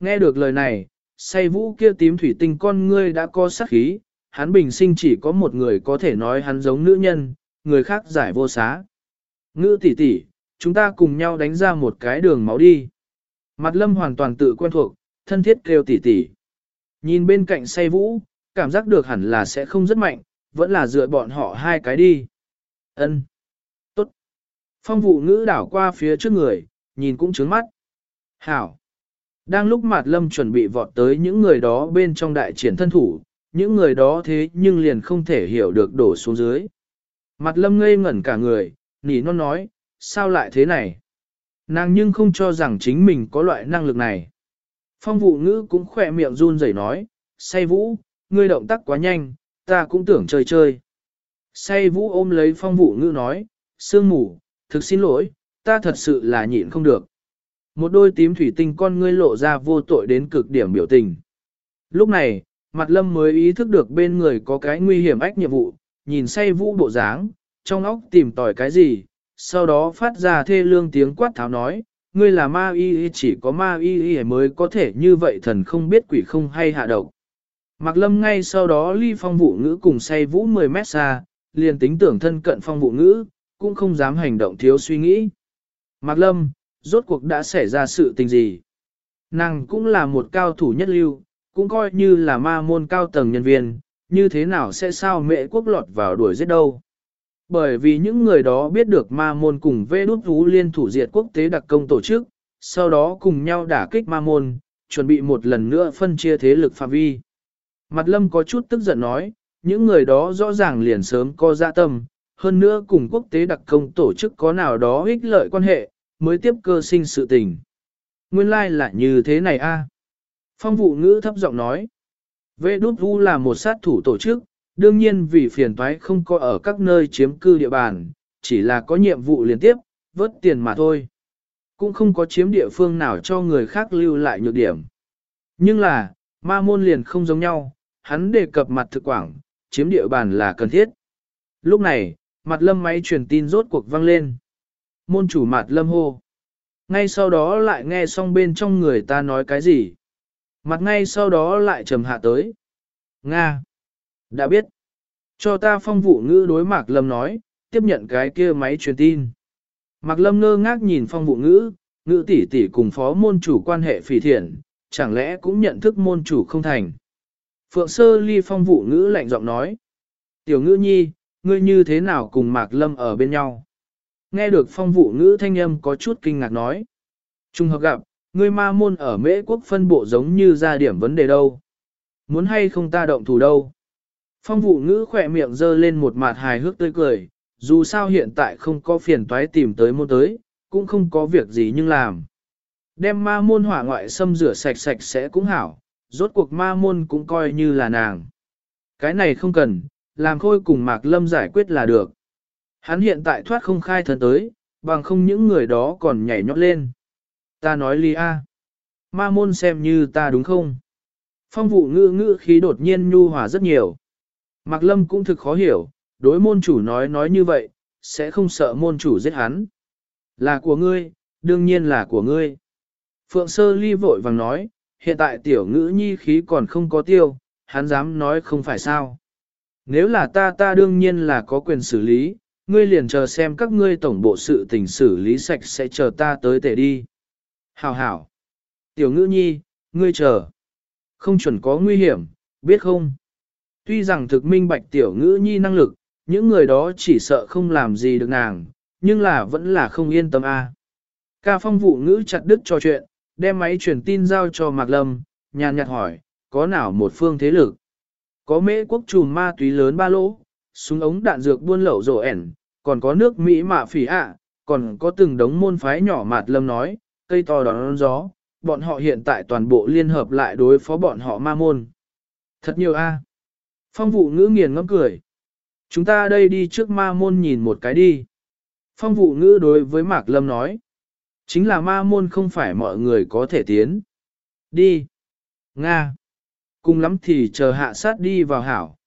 Nghe được lời này, say vũ kia tím thủy tinh con ngươi đã có sát khí, hắn bình sinh chỉ có một người có thể nói hắn giống nữ nhân, người khác giải vô xá. Ngữ tỷ tỷ, chúng ta cùng nhau đánh ra một cái đường máu đi. Mặt lâm hoàn toàn tự quen thuộc, thân thiết kêu tỷ tỷ. Nhìn bên cạnh say vũ, cảm giác được hẳn là sẽ không rất mạnh, vẫn là dựa bọn họ hai cái đi. Ân, Tốt. Phong vụ ngữ đảo qua phía trước người, nhìn cũng trướng mắt. Hảo. Đang lúc mặt lâm chuẩn bị vọt tới những người đó bên trong đại triển thân thủ, những người đó thế nhưng liền không thể hiểu được đổ xuống dưới. Mặt lâm ngây ngẩn cả người, nỉ non nói, sao lại thế này? Nàng nhưng không cho rằng chính mình có loại năng lực này. Phong vụ ngữ cũng khỏe miệng run rẩy nói, say vũ, ngươi động tác quá nhanh, ta cũng tưởng chơi chơi. Say vũ ôm lấy phong vụ ngữ nói, sương mù, thực xin lỗi, ta thật sự là nhịn không được. Một đôi tím thủy tinh con ngươi lộ ra vô tội đến cực điểm biểu tình. Lúc này, mặt lâm mới ý thức được bên người có cái nguy hiểm ách nhiệm vụ, nhìn say vũ bộ dáng, trong óc tìm tòi cái gì, sau đó phát ra thê lương tiếng quát tháo nói, ngươi là ma y chỉ có ma y mới có thể như vậy thần không biết quỷ không hay hạ độc. Mạc Lâm ngay sau đó ly phong vụ ngữ cùng say vũ 10 mét xa, liền tính tưởng thân cận phong vụ ngữ, cũng không dám hành động thiếu suy nghĩ. Mạc Lâm, rốt cuộc đã xảy ra sự tình gì? Nàng cũng là một cao thủ nhất lưu, cũng coi như là ma môn cao tầng nhân viên, như thế nào sẽ sao mẹ quốc lọt vào đuổi giết đâu? Bởi vì những người đó biết được ma môn cùng vê đút vũ liên thủ diệt quốc tế đặc công tổ chức, sau đó cùng nhau đả kích ma môn, chuẩn bị một lần nữa phân chia thế lực phạm vi. Mặt lâm có chút tức giận nói, những người đó rõ ràng liền sớm có dạ tâm, hơn nữa cùng quốc tế đặc công tổ chức có nào đó ích lợi quan hệ, mới tiếp cơ sinh sự tình. Nguyên lai like là như thế này a. Phong vụ ngữ thấp giọng nói, Vệ đút vu là một sát thủ tổ chức, đương nhiên vì phiền toái không có ở các nơi chiếm cư địa bàn, chỉ là có nhiệm vụ liên tiếp, vớt tiền mà thôi. Cũng không có chiếm địa phương nào cho người khác lưu lại nhược điểm. Nhưng là, ma môn liền không giống nhau, hắn đề cập mặt thực quảng, chiếm địa bàn là cần thiết. Lúc này, mặt lâm máy truyền tin rốt cuộc vang lên. Môn chủ mặt lâm hô. Ngay sau đó lại nghe xong bên trong người ta nói cái gì. Mặt ngay sau đó lại trầm hạ tới. Nga. Đã biết. Cho ta phong vụ ngữ đối Mạc Lâm nói, tiếp nhận cái kia máy truyền tin. Mạc Lâm ngơ ngác nhìn phong vụ ngữ, ngữ tỷ tỷ cùng phó môn chủ quan hệ phỉ thiện, chẳng lẽ cũng nhận thức môn chủ không thành. Phượng Sơ Ly phong vụ ngữ lạnh giọng nói. Tiểu ngữ nhi, ngươi như thế nào cùng Mạc Lâm ở bên nhau? Nghe được phong vụ ngữ thanh âm có chút kinh ngạc nói. Trung hợp gặp, ngươi ma môn ở mễ quốc phân bộ giống như ra điểm vấn đề đâu. Muốn hay không ta động thủ đâu. Phong vụ ngữ khỏe miệng dơ lên một mặt hài hước tươi cười, dù sao hiện tại không có phiền toái tìm tới môn tới, cũng không có việc gì nhưng làm. Đem ma môn hỏa ngoại xâm rửa sạch sạch sẽ cũng hảo, rốt cuộc ma môn cũng coi như là nàng. Cái này không cần, làm khôi cùng Mạc Lâm giải quyết là được. Hắn hiện tại thoát không khai thân tới, bằng không những người đó còn nhảy nhót lên. Ta nói ly a, ma môn xem như ta đúng không? Phong vụ ngữ ngữ khí đột nhiên nhu hòa rất nhiều. Mạc Lâm cũng thực khó hiểu, đối môn chủ nói nói như vậy, sẽ không sợ môn chủ giết hắn. Là của ngươi, đương nhiên là của ngươi. Phượng Sơ Ly vội vàng nói, hiện tại tiểu ngữ nhi khí còn không có tiêu, hắn dám nói không phải sao. Nếu là ta ta đương nhiên là có quyền xử lý, ngươi liền chờ xem các ngươi tổng bộ sự tình xử lý sạch sẽ chờ ta tới tể đi. Hảo hảo. Tiểu ngữ nhi, ngươi chờ. Không chuẩn có nguy hiểm, biết không? Tuy rằng thực minh bạch tiểu ngữ nhi năng lực, những người đó chỉ sợ không làm gì được nàng, nhưng là vẫn là không yên tâm a. Ca phong vụ ngữ chặt đứt trò chuyện, đem máy truyền tin giao cho Mạc Lâm, nhàn nhạt hỏi, có nào một phương thế lực? Có mễ quốc trùm ma túy lớn ba lỗ, súng ống đạn dược buôn lậu rổ ẻn, còn có nước Mỹ mạ phỉ ạ, còn có từng đống môn phái nhỏ Mạt Lâm nói, cây to đón gió, bọn họ hiện tại toàn bộ liên hợp lại đối phó bọn họ ma môn. Thật nhiều a. Phong vụ ngữ nghiền ngẫm cười. Chúng ta đây đi trước ma môn nhìn một cái đi. Phong vụ ngữ đối với Mạc Lâm nói. Chính là ma môn không phải mọi người có thể tiến. Đi. Nga. Cùng lắm thì chờ hạ sát đi vào hảo.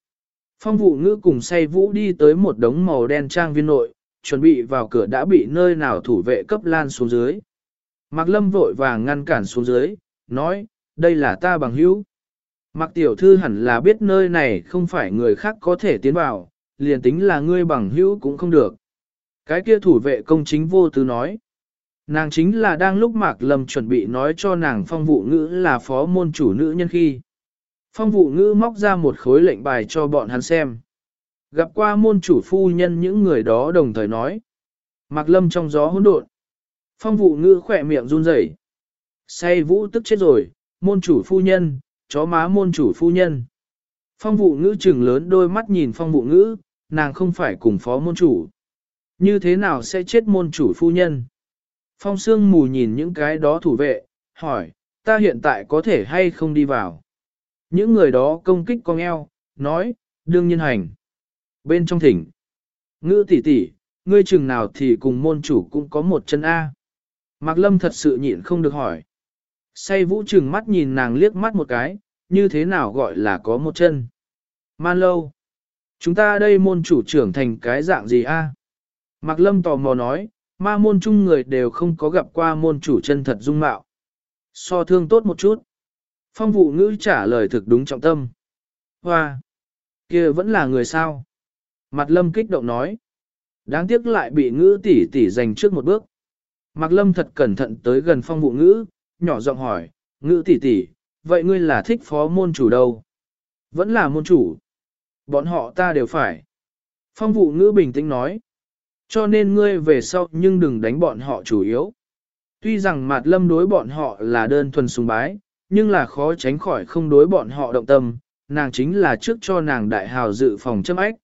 Phong vụ ngữ cùng say vũ đi tới một đống màu đen trang viên nội, chuẩn bị vào cửa đã bị nơi nào thủ vệ cấp lan xuống dưới. Mạc Lâm vội vàng ngăn cản xuống dưới, nói, Đây là ta bằng hữu. Mặc tiểu thư hẳn là biết nơi này không phải người khác có thể tiến vào, liền tính là ngươi bằng hữu cũng không được. Cái kia thủ vệ công chính vô tư nói. Nàng chính là đang lúc Mạc Lâm chuẩn bị nói cho nàng phong vụ ngữ là phó môn chủ nữ nhân khi. Phong vụ ngữ móc ra một khối lệnh bài cho bọn hắn xem. Gặp qua môn chủ phu nhân những người đó đồng thời nói. Mạc Lâm trong gió hỗn độn. Phong vụ ngữ khỏe miệng run rẩy. Say vũ tức chết rồi, môn chủ phu nhân, chó má môn chủ phu nhân. Phong vụ ngữ trừng lớn đôi mắt nhìn phong vụ ngữ, nàng không phải cùng phó môn chủ. Như thế nào sẽ chết môn chủ phu nhân? Phong sương mù nhìn những cái đó thủ vệ, hỏi, ta hiện tại có thể hay không đi vào? Những người đó công kích con eo, nói, đương nhiên hành. Bên trong thỉnh, ngữ tỷ tỷ, ngươi chừng nào thì cùng môn chủ cũng có một chân A. Mạc Lâm thật sự nhịn không được hỏi. Say vũ trừng mắt nhìn nàng liếc mắt một cái, như thế nào gọi là có một chân. Man lâu. Chúng ta đây môn chủ trưởng thành cái dạng gì a? Mạc Lâm tò mò nói, ma môn chung người đều không có gặp qua môn chủ chân thật dung mạo. So thương tốt một chút. Phong vụ ngữ trả lời thực đúng trọng tâm. Hoa! kia vẫn là người sao? Mặt Lâm kích động nói. Đáng tiếc lại bị ngữ tỷ tỷ giành trước một bước. Mạc Lâm thật cẩn thận tới gần phong vụ ngữ, nhỏ giọng hỏi, ngữ tỷ tỷ, vậy ngươi là thích phó môn chủ đâu? Vẫn là môn chủ. Bọn họ ta đều phải. Phong vụ ngữ bình tĩnh nói. Cho nên ngươi về sau nhưng đừng đánh bọn họ chủ yếu. Tuy rằng mặt lâm đối bọn họ là đơn thuần sùng bái, nhưng là khó tránh khỏi không đối bọn họ động tâm, nàng chính là trước cho nàng đại hào dự phòng châm ách.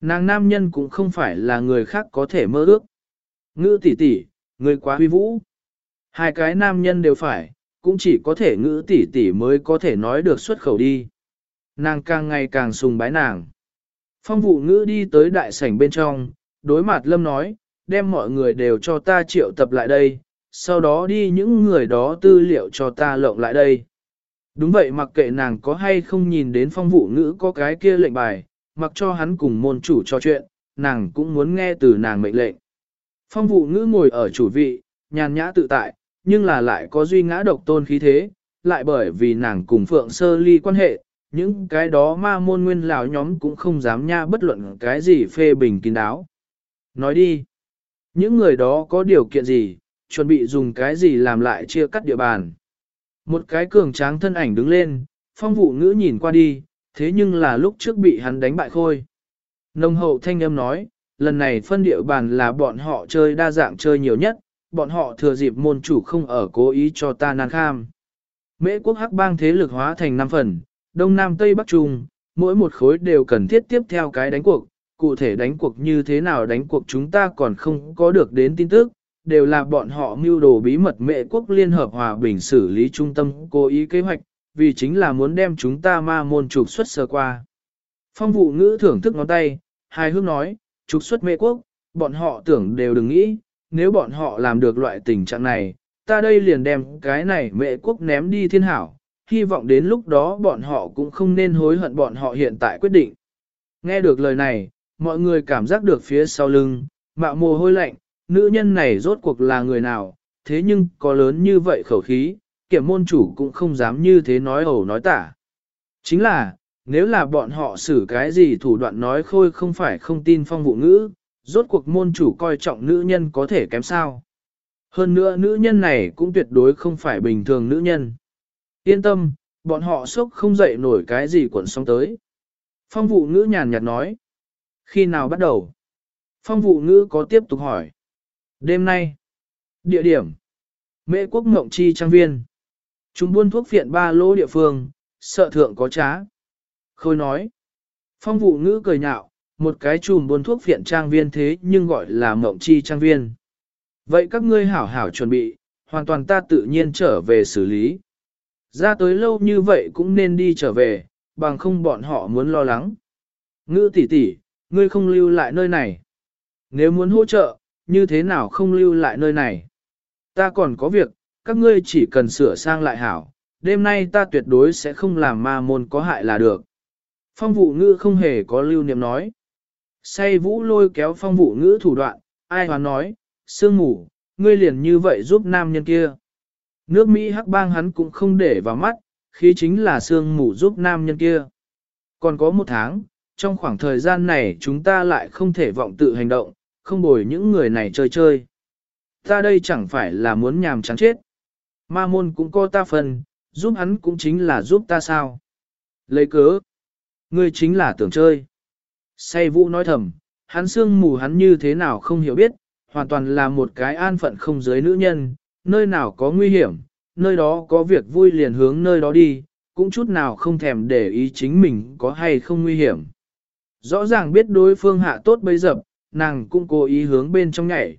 Nàng nam nhân cũng không phải là người khác có thể mơ ước. Ngữ tỷ tỷ, người quá huy vũ. Hai cái nam nhân đều phải, cũng chỉ có thể ngữ tỷ tỷ mới có thể nói được xuất khẩu đi. Nàng càng ngày càng sùng bái nàng. Phong vụ ngữ đi tới đại sảnh bên trong, đối mặt lâm nói, đem mọi người đều cho ta triệu tập lại đây, sau đó đi những người đó tư liệu cho ta lộng lại đây. Đúng vậy mặc kệ nàng có hay không nhìn đến phong vụ ngữ có cái kia lệnh bài, mặc cho hắn cùng môn chủ cho chuyện, nàng cũng muốn nghe từ nàng mệnh lệnh. Phong vụ ngữ ngồi ở chủ vị, nhàn nhã tự tại, nhưng là lại có duy ngã độc tôn khí thế, lại bởi vì nàng cùng Phượng Sơ Ly quan hệ, những cái đó ma môn nguyên lão nhóm cũng không dám nha bất luận cái gì phê bình kín đáo. Nói đi, những người đó có điều kiện gì, chuẩn bị dùng cái gì làm lại chia cắt địa bàn. Một cái cường tráng thân ảnh đứng lên, phong vụ ngữ nhìn qua đi, thế nhưng là lúc trước bị hắn đánh bại khôi. Nông hậu thanh âm nói, lần này phân địa bàn là bọn họ chơi đa dạng chơi nhiều nhất, bọn họ thừa dịp môn chủ không ở cố ý cho ta nan kham. Mễ quốc hắc bang thế lực hóa thành 5 phần, Đông Nam Tây Bắc Trung, mỗi một khối đều cần thiết tiếp theo cái đánh cuộc, cụ thể đánh cuộc như thế nào đánh cuộc chúng ta còn không có được đến tin tức, đều là bọn họ mưu đồ bí mật mệ quốc liên hợp hòa bình xử lý trung tâm cố ý kế hoạch, vì chính là muốn đem chúng ta ma môn trục xuất sơ qua. Phong vụ ngữ thưởng thức ngón tay, hai hước nói, trục xuất mệ quốc, bọn họ tưởng đều đừng nghĩ, nếu bọn họ làm được loại tình trạng này, ta đây liền đem cái này mệ quốc ném đi thiên hảo, hy vọng đến lúc đó bọn họ cũng không nên hối hận bọn họ hiện tại quyết định. Nghe được lời này, mọi người cảm giác được phía sau lưng, mạo mồ hôi lạnh, nữ nhân này rốt cuộc là người nào, thế nhưng có lớn như vậy khẩu khí, kiểm môn chủ cũng không dám như thế nói ẩu nói tả. Chính là, nếu là bọn họ xử cái gì thủ đoạn nói khôi không phải không tin phong vụ ngữ, rốt cuộc môn chủ coi trọng nữ nhân có thể kém sao. Hơn nữa nữ nhân này cũng tuyệt đối không phải bình thường nữ nhân. Yên tâm, bọn họ sốc không dậy nổi cái gì cuộn sóng tới. Phong vụ ngữ nhàn nhạt nói. Khi nào bắt đầu? Phong vụ ngữ có tiếp tục hỏi. Đêm nay. Địa điểm. Mễ quốc mộng chi trang viên. Chúng buôn thuốc viện ba lô địa phương, sợ thượng có trá. Khôi nói. Phong vụ ngữ cười nhạo, một cái chùm buôn thuốc viện trang viên thế nhưng gọi là mộng chi trang viên. Vậy các ngươi hảo hảo chuẩn bị, hoàn toàn ta tự nhiên trở về xử lý. Ra tới lâu như vậy cũng nên đi trở về, bằng không bọn họ muốn lo lắng. Ngữ tỷ tỷ, ngươi không lưu lại nơi này. Nếu muốn hỗ trợ, như thế nào không lưu lại nơi này? Ta còn có việc, các ngươi chỉ cần sửa sang lại hảo, đêm nay ta tuyệt đối sẽ không làm ma môn có hại là được. Phong vụ ngữ không hề có lưu niệm nói. Say vũ lôi kéo phong vụ ngữ thủ đoạn, ai hoán nói, sương ngủ, ngươi liền như vậy giúp nam nhân kia. Nước Mỹ hắc bang hắn cũng không để vào mắt, khí chính là Sương mù giúp nam nhân kia. Còn có một tháng, trong khoảng thời gian này chúng ta lại không thể vọng tự hành động, không bồi những người này chơi chơi. Ta đây chẳng phải là muốn nhàm chán chết. Ma môn cũng có ta phần, giúp hắn cũng chính là giúp ta sao. Lấy cớ, ngươi chính là tưởng chơi. Say vũ nói thầm, hắn xương mù hắn như thế nào không hiểu biết, hoàn toàn là một cái an phận không giới nữ nhân, nơi nào có nguy hiểm, nơi đó có việc vui liền hướng nơi đó đi, cũng chút nào không thèm để ý chính mình có hay không nguy hiểm. Rõ ràng biết đối phương hạ tốt bây dập, nàng cũng cố ý hướng bên trong nhảy.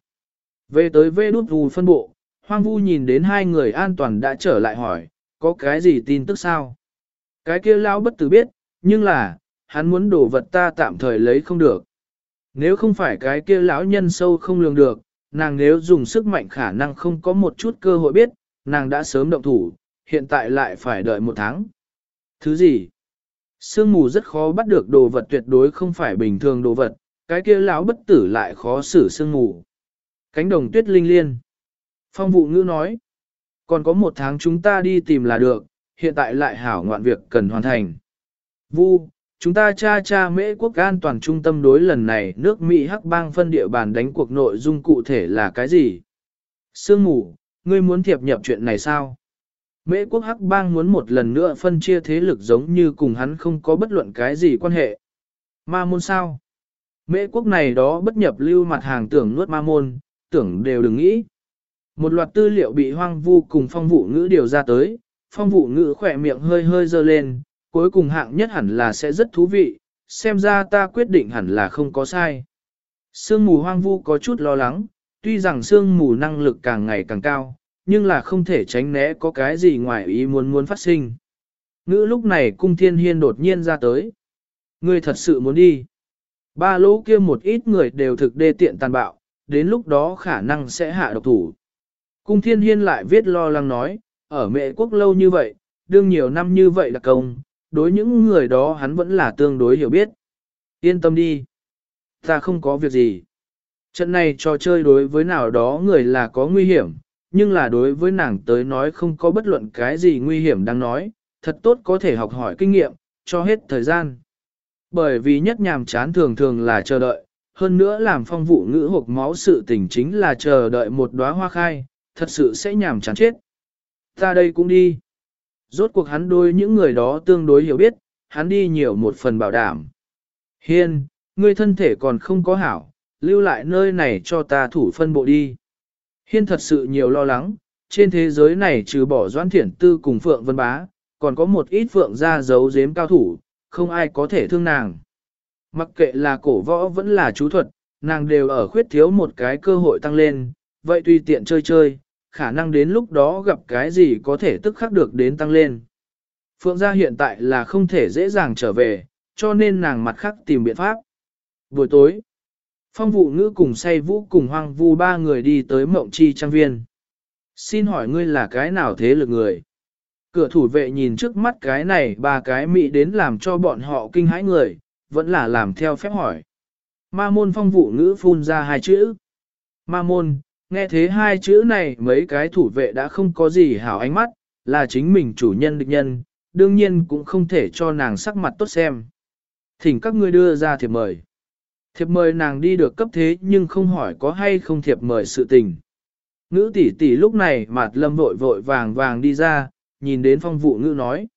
Về tới vê đút vù phân bộ, hoang vu nhìn đến hai người an toàn đã trở lại hỏi, có cái gì tin tức sao? Cái kia lão bất tử biết, nhưng là, hắn muốn đổ vật ta tạm thời lấy không được. Nếu không phải cái kia lão nhân sâu không lường được, nàng nếu dùng sức mạnh khả năng không có một chút cơ hội biết, nàng đã sớm động thủ, hiện tại lại phải đợi một tháng. Thứ gì? Sương mù rất khó bắt được đồ vật tuyệt đối không phải bình thường đồ vật, cái kia lão bất tử lại khó xử sương ngủ. Cánh đồng tuyết linh liên. Phong vụ ngữ nói, còn có một tháng chúng ta đi tìm là được, hiện tại lại hảo ngoạn việc cần hoàn thành. Vu, chúng ta cha cha mễ quốc an toàn trung tâm đối lần này nước Mỹ hắc bang phân địa bàn đánh cuộc nội dung cụ thể là cái gì? Sương ngủ, ngươi muốn thiệp nhập chuyện này sao? Mễ quốc hắc bang muốn một lần nữa phân chia thế lực giống như cùng hắn không có bất luận cái gì quan hệ. Ma môn sao? Mễ quốc này đó bất nhập lưu mặt hàng tưởng nuốt ma môn, tưởng đều đừng nghĩ. Một loạt tư liệu bị hoang vu cùng phong vụ ngữ điều ra tới, phong vụ ngữ khỏe miệng hơi hơi dơ lên, cuối cùng hạng nhất hẳn là sẽ rất thú vị, xem ra ta quyết định hẳn là không có sai. Sương mù hoang vu có chút lo lắng, tuy rằng sương mù năng lực càng ngày càng cao, nhưng là không thể tránh né có cái gì ngoài ý muốn muốn phát sinh. Ngữ lúc này cung thiên hiên đột nhiên ra tới. Ngươi thật sự muốn đi. Ba lỗ kia một ít người đều thực đê tiện tàn bạo, đến lúc đó khả năng sẽ hạ độc thủ. Cung thiên hiên lại viết lo lắng nói, ở mẹ quốc lâu như vậy, đương nhiều năm như vậy là công, đối những người đó hắn vẫn là tương đối hiểu biết. Yên tâm đi. Ta không có việc gì. Trận này trò chơi đối với nào đó người là có nguy hiểm, nhưng là đối với nàng tới nói không có bất luận cái gì nguy hiểm đang nói, thật tốt có thể học hỏi kinh nghiệm, cho hết thời gian. Bởi vì nhất nhàm chán thường thường là chờ đợi, hơn nữa làm phong vụ ngữ hộp máu sự tình chính là chờ đợi một đóa hoa khai, thật sự sẽ nhàm chán chết. Ta đây cũng đi. Rốt cuộc hắn đôi những người đó tương đối hiểu biết, hắn đi nhiều một phần bảo đảm. Hiên, ngươi thân thể còn không có hảo, lưu lại nơi này cho ta thủ phân bộ đi. Hiên thật sự nhiều lo lắng, trên thế giới này trừ bỏ doãn thiển tư cùng Phượng Vân Bá, còn có một ít Phượng ra giấu giếm cao thủ, không ai có thể thương nàng. Mặc kệ là cổ võ vẫn là chú thuật, nàng đều ở khuyết thiếu một cái cơ hội tăng lên, vậy tùy tiện chơi chơi, khả năng đến lúc đó gặp cái gì có thể tức khắc được đến tăng lên. Phượng gia hiện tại là không thể dễ dàng trở về, cho nên nàng mặt khác tìm biện pháp. Buổi tối, phong vụ ngữ cùng say vũ cùng hoang vu ba người đi tới mộng chi trang viên. Xin hỏi ngươi là cái nào thế lực người? Cửa thủ vệ nhìn trước mắt cái này ba cái mị đến làm cho bọn họ kinh hãi người, vẫn là làm theo phép hỏi. Ma môn phong vụ ngữ phun ra hai chữ. Ma môn, nghe thế hai chữ này mấy cái thủ vệ đã không có gì hảo ánh mắt, là chính mình chủ nhân địch nhân, đương nhiên cũng không thể cho nàng sắc mặt tốt xem. Thỉnh các ngươi đưa ra thiệp mời. Thiệp mời nàng đi được cấp thế nhưng không hỏi có hay không thiệp mời sự tình. Ngữ tỷ tỷ lúc này mặt lâm vội vội vàng vàng đi ra, nhìn đến phong vụ ngữ nói.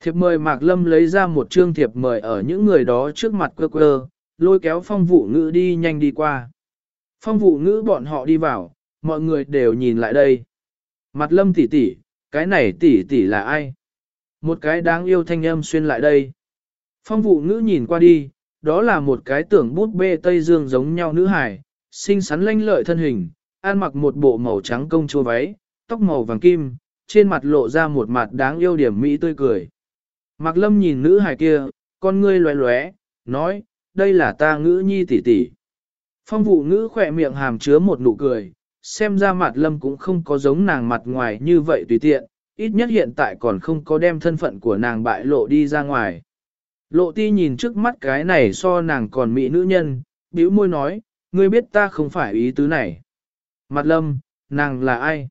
Thiệp mời Mạc Lâm lấy ra một chương thiệp mời ở những người đó trước mặt cơ cơ lôi kéo phong vụ ngữ đi nhanh đi qua. Phong vụ ngữ bọn họ đi vào, mọi người đều nhìn lại đây. Mặt Lâm tỷ tỷ, cái này tỷ tỷ là ai? Một cái đáng yêu thanh âm xuyên lại đây. Phong vụ ngữ nhìn qua đi, đó là một cái tưởng bút bê Tây Dương giống nhau nữ hài, xinh xắn lanh lợi thân hình, ăn mặc một bộ màu trắng công chúa váy, tóc màu vàng kim, trên mặt lộ ra một mặt đáng yêu điểm mỹ tươi cười. Mạc Lâm nhìn nữ hài kia, con ngươi loé loé, nói, đây là ta ngữ nhi tỷ tỷ. Phong vụ ngữ khỏe miệng hàm chứa một nụ cười, xem ra mặt Lâm cũng không có giống nàng mặt ngoài như vậy tùy tiện, ít nhất hiện tại còn không có đem thân phận của nàng bại lộ đi ra ngoài. Lộ ti nhìn trước mắt cái này so nàng còn mỹ nữ nhân, bĩu môi nói, ngươi biết ta không phải ý tứ này. Mặt Lâm, nàng là ai?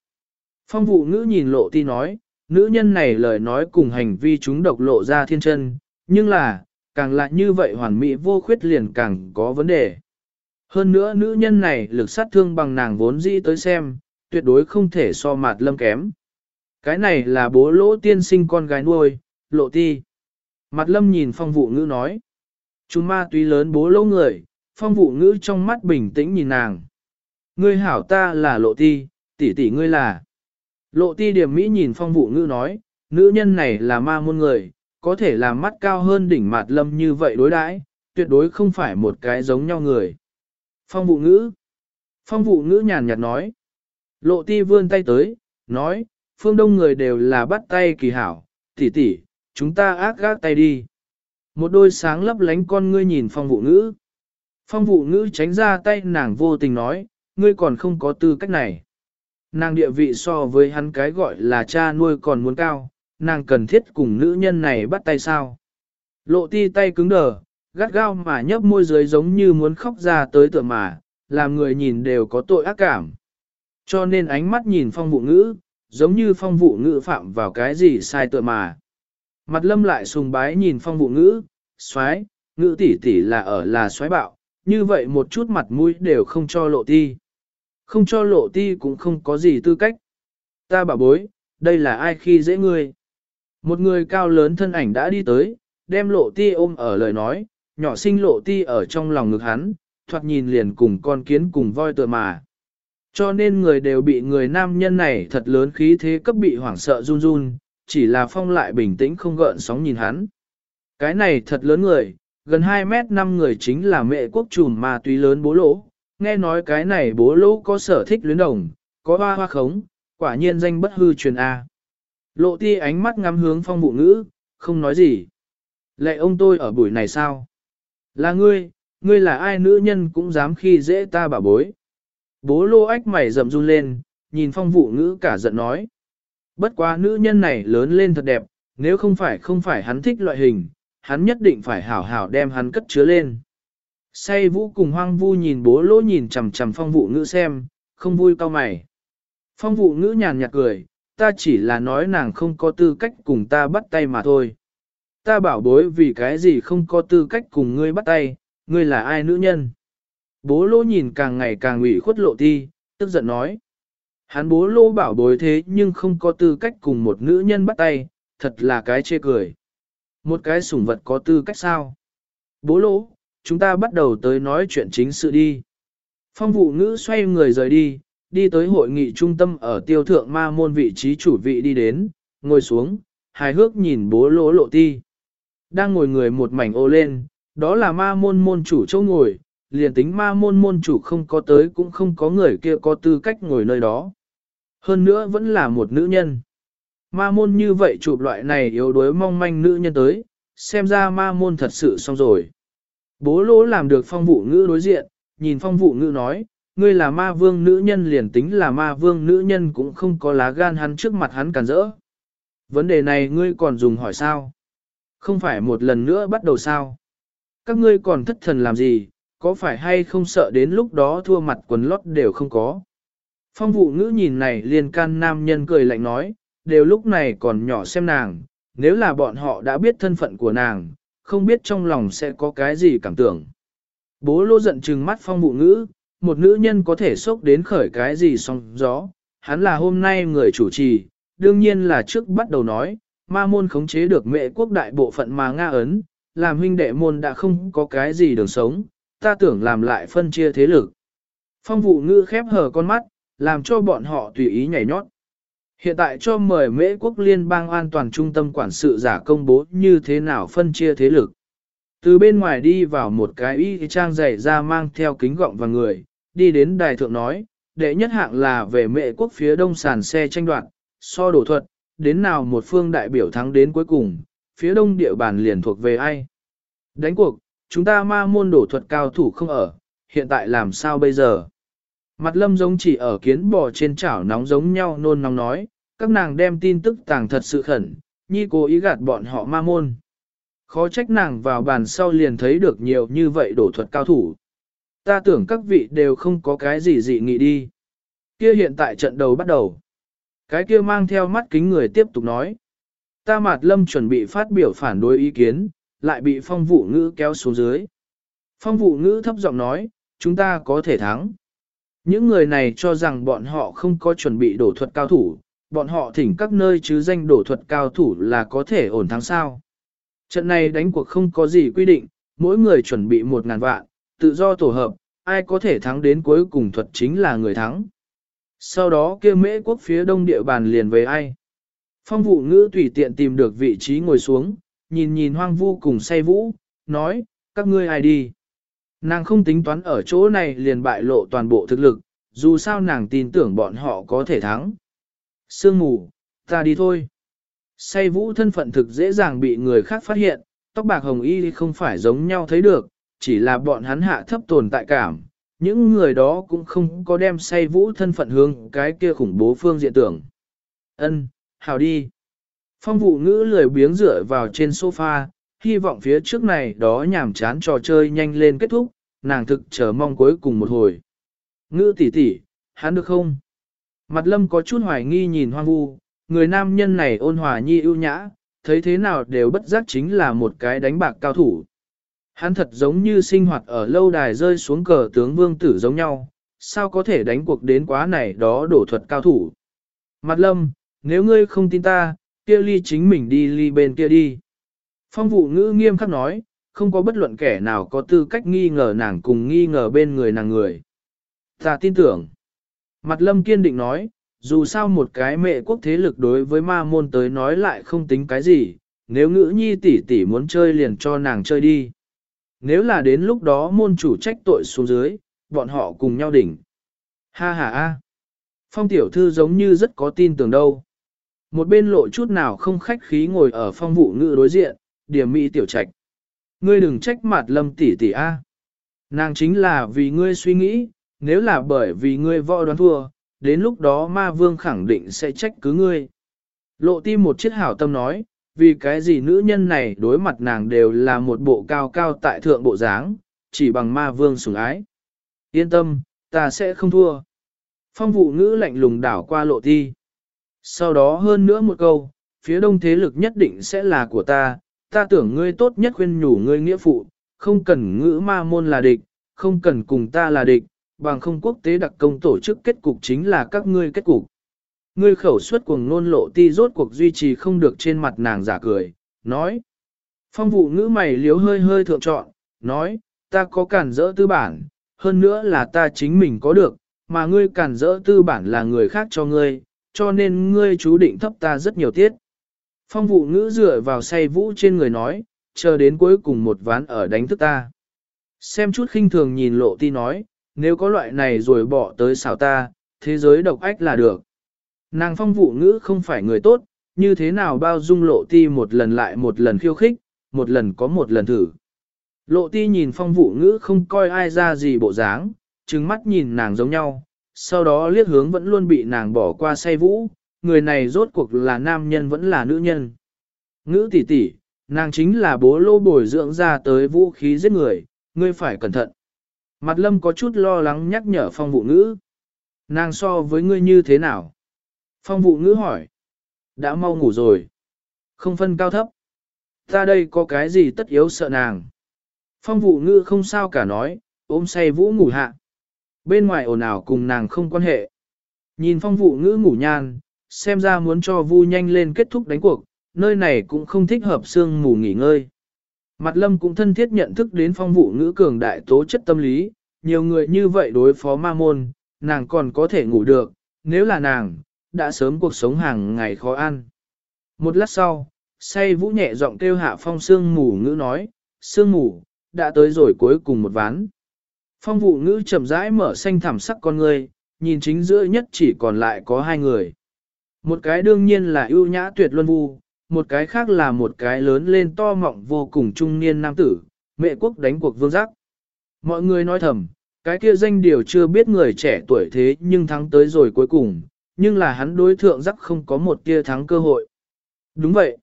Phong vụ ngữ nhìn lộ ti nói, nữ nhân này lời nói cùng hành vi chúng độc lộ ra thiên chân, nhưng là, càng lại như vậy hoàn mỹ vô khuyết liền càng có vấn đề. Hơn nữa nữ nhân này lực sát thương bằng nàng vốn dĩ tới xem, tuyệt đối không thể so mạt lâm kém. Cái này là bố lỗ tiên sinh con gái nuôi, lộ ti. Mặt lâm nhìn phong vụ ngữ nói. Chúng ma túy lớn bố lỗ người, phong vụ ngữ trong mắt bình tĩnh nhìn nàng. Ngươi hảo ta là lộ ti, tỷ tỷ ngươi là. Lộ ti điểm mỹ nhìn phong vụ ngữ nói, nữ nhân này là ma môn người, có thể làm mắt cao hơn đỉnh mặt lâm như vậy đối đãi, tuyệt đối không phải một cái giống nhau người. Phong vụ ngữ. Phong vụ ngữ nhàn nhạt nói. Lộ ti vươn tay tới, nói, phương đông người đều là bắt tay kỳ hảo, tỷ tỷ, chúng ta ác gác tay đi. Một đôi sáng lấp lánh con ngươi nhìn phong vụ ngữ. Phong vụ ngữ tránh ra tay nàng vô tình nói, ngươi còn không có tư cách này. Nàng địa vị so với hắn cái gọi là cha nuôi còn muốn cao, nàng cần thiết cùng nữ nhân này bắt tay sao. Lộ ti tay cứng đờ, gắt gao mà nhấp môi dưới giống như muốn khóc ra tới tựa mà, làm người nhìn đều có tội ác cảm. Cho nên ánh mắt nhìn phong vụ ngữ, giống như phong vụ ngữ phạm vào cái gì sai tựa mà. Mặt lâm lại sùng bái nhìn phong vụ ngữ, xoái, ngữ tỷ tỷ là ở là xoái bạo, như vậy một chút mặt mũi đều không cho lộ ti. Không cho lộ ti cũng không có gì tư cách. Ta bảo bối, đây là ai khi dễ ngươi. Một người cao lớn thân ảnh đã đi tới, đem lộ ti ôm ở lời nói, nhỏ sinh lộ ti ở trong lòng ngực hắn, thoạt nhìn liền cùng con kiến cùng voi tựa mà. Cho nên người đều bị người nam nhân này thật lớn khí thế cấp bị hoảng sợ run run, chỉ là phong lại bình tĩnh không gợn sóng nhìn hắn. Cái này thật lớn người, gần 2 mét 5 người chính là mẹ quốc trùm ma túy lớn bố lỗ. Nghe nói cái này bố lỗ có sở thích luyến đồng, có hoa hoa khống, quả nhiên danh bất hư truyền A. Lộ ti ánh mắt ngắm hướng phong bụ ngữ, không nói gì. Lệ ông tôi ở buổi này sao? Là ngươi, ngươi là ai nữ nhân cũng dám khi dễ ta bảo bối. Bố lô ách mày rậm run lên, nhìn phong vụ ngữ cả giận nói. Bất quá nữ nhân này lớn lên thật đẹp, nếu không phải không phải hắn thích loại hình, hắn nhất định phải hảo hảo đem hắn cất chứa lên. Say vũ cùng hoang vu nhìn bố lỗ nhìn chằm chằm phong vụ ngữ xem, không vui cao mày. Phong vụ ngữ nhàn nhạt cười, ta chỉ là nói nàng không có tư cách cùng ta bắt tay mà thôi. Ta bảo bối vì cái gì không có tư cách cùng ngươi bắt tay, ngươi là ai nữ nhân. Bố lỗ nhìn càng ngày càng ủy khuất lộ ti, tức giận nói. Hắn bố lỗ bảo bối thế nhưng không có tư cách cùng một nữ nhân bắt tay, thật là cái chê cười. Một cái sủng vật có tư cách sao? Bố lỗ, chúng ta bắt đầu tới nói chuyện chính sự đi. Phong vụ ngữ xoay người rời đi, đi tới hội nghị trung tâm ở tiêu thượng ma môn vị trí chủ vị đi đến, ngồi xuống, hài hước nhìn bố lỗ lộ ti. Đang ngồi người một mảnh ô lên, đó là ma môn môn chủ châu ngồi, liền tính ma môn môn chủ không có tới cũng không có người kia có tư cách ngồi nơi đó. Hơn nữa vẫn là một nữ nhân. Ma môn như vậy chụp loại này yếu đuối mong manh nữ nhân tới, xem ra ma môn thật sự xong rồi. Bố lỗ làm được phong vụ ngữ đối diện, nhìn phong vụ ngữ nói, ngươi là ma vương nữ nhân liền tính là ma vương nữ nhân cũng không có lá gan hắn trước mặt hắn cản rỡ. Vấn đề này ngươi còn dùng hỏi sao? Không phải một lần nữa bắt đầu sao? Các ngươi còn thất thần làm gì, có phải hay không sợ đến lúc đó thua mặt quần lót đều không có? Phong vụ ngữ nhìn này liền can nam nhân cười lạnh nói, đều lúc này còn nhỏ xem nàng, nếu là bọn họ đã biết thân phận của nàng, không biết trong lòng sẽ có cái gì cảm tưởng. Bố lô giận trừng mắt phong vụ ngữ, một nữ nhân có thể sốc đến khởi cái gì song gió, hắn là hôm nay người chủ trì, đương nhiên là trước bắt đầu nói, ma môn khống chế được mẹ quốc đại bộ phận mà Nga ấn, làm huynh đệ môn đã không có cái gì đường sống, ta tưởng làm lại phân chia thế lực. Phong vụ ngữ khép hờ con mắt, làm cho bọn họ tùy ý nhảy nhót. Hiện tại cho mời mễ quốc liên bang an toàn trung tâm quản sự giả công bố như thế nào phân chia thế lực. Từ bên ngoài đi vào một cái y trang dày ra mang theo kính gọng và người, đi đến đài thượng nói, đệ nhất hạng là về mệ quốc phía đông sàn xe tranh đoạn, so đổ thuật, đến nào một phương đại biểu thắng đến cuối cùng, phía đông địa bàn liền thuộc về ai. Đánh cuộc, chúng ta ma môn đổ thuật cao thủ không ở, hiện tại làm sao bây giờ? Mặt lâm giống chỉ ở kiến bò trên chảo nóng giống nhau nôn nóng nói, các nàng đem tin tức tàng thật sự khẩn, nhi cố ý gạt bọn họ ma môn. Khó trách nàng vào bàn sau liền thấy được nhiều như vậy đổ thuật cao thủ. Ta tưởng các vị đều không có cái gì dị nghị đi. Kia hiện tại trận đầu bắt đầu. Cái kia mang theo mắt kính người tiếp tục nói. Ta mặt lâm chuẩn bị phát biểu phản đối ý kiến, lại bị phong vụ ngữ kéo xuống dưới. Phong vụ ngữ thấp giọng nói, chúng ta có thể thắng. Những người này cho rằng bọn họ không có chuẩn bị đổ thuật cao thủ, bọn họ thỉnh các nơi chứ danh đổ thuật cao thủ là có thể ổn thắng sao. Trận này đánh cuộc không có gì quy định, mỗi người chuẩn bị một ngàn vạn, tự do tổ hợp, ai có thể thắng đến cuối cùng thuật chính là người thắng. Sau đó kia mễ quốc phía đông địa bàn liền về ai. Phong vụ ngữ tùy tiện tìm được vị trí ngồi xuống, nhìn nhìn hoang vu cùng say vũ, nói, các ngươi ai đi. Nàng không tính toán ở chỗ này liền bại lộ toàn bộ thực lực, dù sao nàng tin tưởng bọn họ có thể thắng. Sương mù, ta đi thôi. Say vũ thân phận thực dễ dàng bị người khác phát hiện, tóc bạc hồng y không phải giống nhau thấy được, chỉ là bọn hắn hạ thấp tồn tại cảm. Những người đó cũng không có đem say vũ thân phận hướng cái kia khủng bố phương diện tưởng. Ân, hào đi. Phong vụ ngữ lười biếng dựa vào trên sofa, hy vọng phía trước này đó nhảm chán trò chơi nhanh lên kết thúc, nàng thực chờ mong cuối cùng một hồi. Ngữ tỷ tỷ, hắn được không? Mặt lâm có chút hoài nghi nhìn hoang vu, người nam nhân này ôn hòa nhi ưu nhã, thấy thế nào đều bất giác chính là một cái đánh bạc cao thủ. Hắn thật giống như sinh hoạt ở lâu đài rơi xuống cờ tướng vương tử giống nhau, sao có thể đánh cuộc đến quá này đó đổ thuật cao thủ. Mặt lâm, nếu ngươi không tin ta, kia ly chính mình đi ly bên kia đi. Phong vụ ngữ nghiêm khắc nói, không có bất luận kẻ nào có tư cách nghi ngờ nàng cùng nghi ngờ bên người nàng người. Ta tin tưởng. Mặt lâm kiên định nói, dù sao một cái mẹ quốc thế lực đối với ma môn tới nói lại không tính cái gì, nếu ngữ nhi tỷ tỷ muốn chơi liền cho nàng chơi đi. Nếu là đến lúc đó môn chủ trách tội xuống dưới, bọn họ cùng nhau đỉnh. Ha ha ha. Phong tiểu thư giống như rất có tin tưởng đâu. Một bên lộ chút nào không khách khí ngồi ở phong vụ ngữ đối diện, điểm mỹ tiểu trạch. Ngươi đừng trách mặt lâm tỷ tỷ a. Nàng chính là vì ngươi suy nghĩ, nếu là bởi vì ngươi võ đoán thua, đến lúc đó ma vương khẳng định sẽ trách cứ ngươi. Lộ tim một chiếc hảo tâm nói, vì cái gì nữ nhân này đối mặt nàng đều là một bộ cao cao tại thượng bộ dáng, chỉ bằng ma vương sủng ái. Yên tâm, ta sẽ không thua. Phong vụ ngữ lạnh lùng đảo qua lộ ti. Sau đó hơn nữa một câu, phía đông thế lực nhất định sẽ là của ta, ta tưởng ngươi tốt nhất khuyên nhủ ngươi nghĩa phụ, không cần ngữ ma môn là địch, không cần cùng ta là địch, bằng không quốc tế đặc công tổ chức kết cục chính là các ngươi kết cục. Ngươi khẩu suất cuồng nôn lộ ti rốt cuộc duy trì không được trên mặt nàng giả cười, nói. Phong vụ ngữ mày liếu hơi hơi thượng trọn, nói, ta có cản rỡ tư bản, hơn nữa là ta chính mình có được, mà ngươi cản rỡ tư bản là người khác cho ngươi, cho nên ngươi chú định thấp ta rất nhiều tiết. Phong vụ ngữ dựa vào say vũ trên người nói, chờ đến cuối cùng một ván ở đánh thức ta. Xem chút khinh thường nhìn lộ ti nói, nếu có loại này rồi bỏ tới xảo ta, thế giới độc ách là được. Nàng phong vụ ngữ không phải người tốt, như thế nào bao dung lộ ti một lần lại một lần khiêu khích, một lần có một lần thử. Lộ ti nhìn phong vụ ngữ không coi ai ra gì bộ dáng, trừng mắt nhìn nàng giống nhau, sau đó liếc hướng vẫn luôn bị nàng bỏ qua say vũ, người này rốt cuộc là nam nhân vẫn là nữ nhân. Ngữ tỷ tỷ, nàng chính là bố lô bồi dưỡng ra tới vũ khí giết người, ngươi phải cẩn thận. Mặt lâm có chút lo lắng nhắc nhở phong vụ ngữ. Nàng so với ngươi như thế nào? Phong vụ ngữ hỏi. Đã mau ngủ rồi. Không phân cao thấp. Ta đây có cái gì tất yếu sợ nàng. Phong vụ ngữ không sao cả nói, ôm say vũ ngủ hạ. Bên ngoài ồn ào cùng nàng không quan hệ. Nhìn phong vụ ngữ ngủ nhan, xem ra muốn cho vu nhanh lên kết thúc đánh cuộc, nơi này cũng không thích hợp sương mù nghỉ ngơi. Mặt lâm cũng thân thiết nhận thức đến phong vụ ngữ cường đại tố chất tâm lý, nhiều người như vậy đối phó ma môn, nàng còn có thể ngủ được, nếu là nàng, đã sớm cuộc sống hàng ngày khó ăn. Một lát sau, say vũ nhẹ giọng kêu hạ phong sương mù ngữ nói, sương mù, đã tới rồi cuối cùng một ván. Phong vụ ngữ chậm rãi mở xanh thảm sắc con người, nhìn chính giữa nhất chỉ còn lại có hai người. Một cái đương nhiên là ưu nhã tuyệt luân vu, một cái khác là một cái lớn lên to mọng vô cùng trung niên nam tử, mẹ quốc đánh cuộc vương giác. Mọi người nói thầm, cái kia danh điều chưa biết người trẻ tuổi thế nhưng thắng tới rồi cuối cùng, nhưng là hắn đối thượng giác không có một tia thắng cơ hội. Đúng vậy.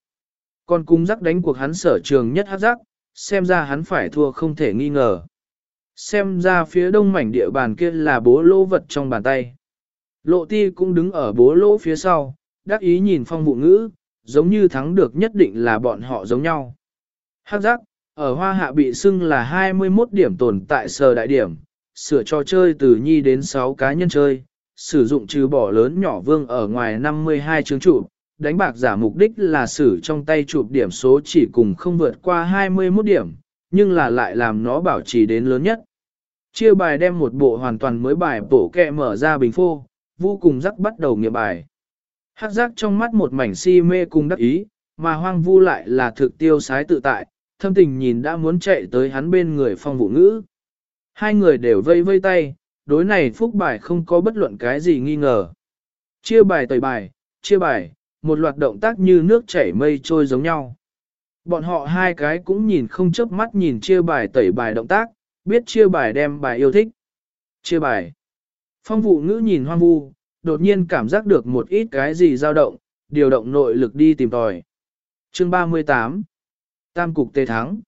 Còn cung giác đánh cuộc hắn sở trường nhất hát giác, xem ra hắn phải thua không thể nghi ngờ. Xem ra phía đông mảnh địa bàn kia là bố lô vật trong bàn tay. Lộ ti cũng đứng ở bố lỗ phía sau, đắc ý nhìn phong vụ ngữ, giống như thắng được nhất định là bọn họ giống nhau. Hắc giác, ở hoa hạ bị xưng là 21 điểm tồn tại sờ đại điểm, sửa trò chơi từ nhi đến 6 cá nhân chơi, sử dụng trừ bỏ lớn nhỏ vương ở ngoài 52 chương trụ, đánh bạc giả mục đích là sử trong tay chụp điểm số chỉ cùng không vượt qua 21 điểm, nhưng là lại làm nó bảo trì đến lớn nhất. Chia bài đem một bộ hoàn toàn mới bài bổ kẹ mở ra bình phô, vô cùng rắc bắt đầu nghiệp bài. Hắc giác trong mắt một mảnh si mê cùng đắc ý, mà hoang vu lại là thực tiêu sái tự tại, thâm tình nhìn đã muốn chạy tới hắn bên người phong vụ ngữ. Hai người đều vây vây tay, đối này phúc bài không có bất luận cái gì nghi ngờ. Chia bài tẩy bài, chia bài, một loạt động tác như nước chảy mây trôi giống nhau. Bọn họ hai cái cũng nhìn không chớp mắt nhìn chia bài tẩy bài động tác, biết chia bài đem bài yêu thích. Chia bài. Phong vụ ngữ nhìn hoang vu, đột nhiên cảm giác được một ít cái gì dao động, điều động nội lực đi tìm tòi. Chương 38 Tam cục tê thắng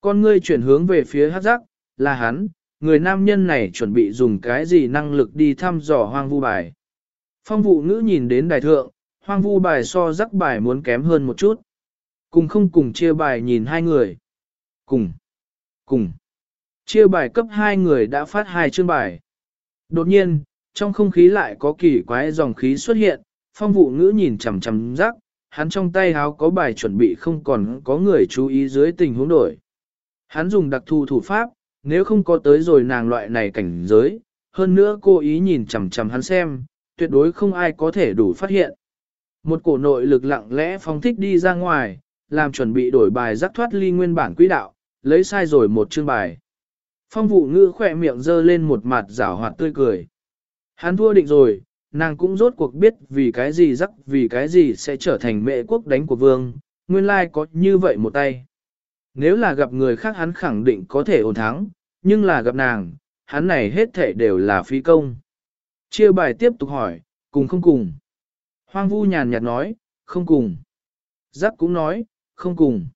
Con ngươi chuyển hướng về phía hát giác, là hắn, người nam nhân này chuẩn bị dùng cái gì năng lực đi thăm dò hoang vu bài. Phong vụ ngữ nhìn đến đài thượng, hoang vu bài so rắc bài muốn kém hơn một chút. Cùng không cùng chia bài nhìn hai người. Cùng. Cùng. Chia bài cấp hai người đã phát hai chương bài. Đột nhiên, trong không khí lại có kỳ quái dòng khí xuất hiện, phong vụ ngữ nhìn chằm chằm rắc, hắn trong tay háo có bài chuẩn bị không còn có người chú ý dưới tình huống đổi. Hắn dùng đặc thù thủ pháp, nếu không có tới rồi nàng loại này cảnh giới, hơn nữa cô ý nhìn chằm chằm hắn xem, tuyệt đối không ai có thể đủ phát hiện. Một cổ nội lực lặng lẽ phong thích đi ra ngoài, làm chuẩn bị đổi bài rắc thoát ly nguyên bản quỹ đạo, lấy sai rồi một chương bài. Phong vụ ngữ khỏe miệng dơ lên một mặt rảo hoạt tươi cười. Hắn thua định rồi, nàng cũng rốt cuộc biết vì cái gì rắc vì cái gì sẽ trở thành mẹ quốc đánh của vương, nguyên lai có như vậy một tay. Nếu là gặp người khác hắn khẳng định có thể ổn thắng, nhưng là gặp nàng, hắn này hết thể đều là phi công. Chia bài tiếp tục hỏi, cùng không cùng. Hoang vu nhàn nhạt nói, không cùng. Giác cũng nói, không cùng.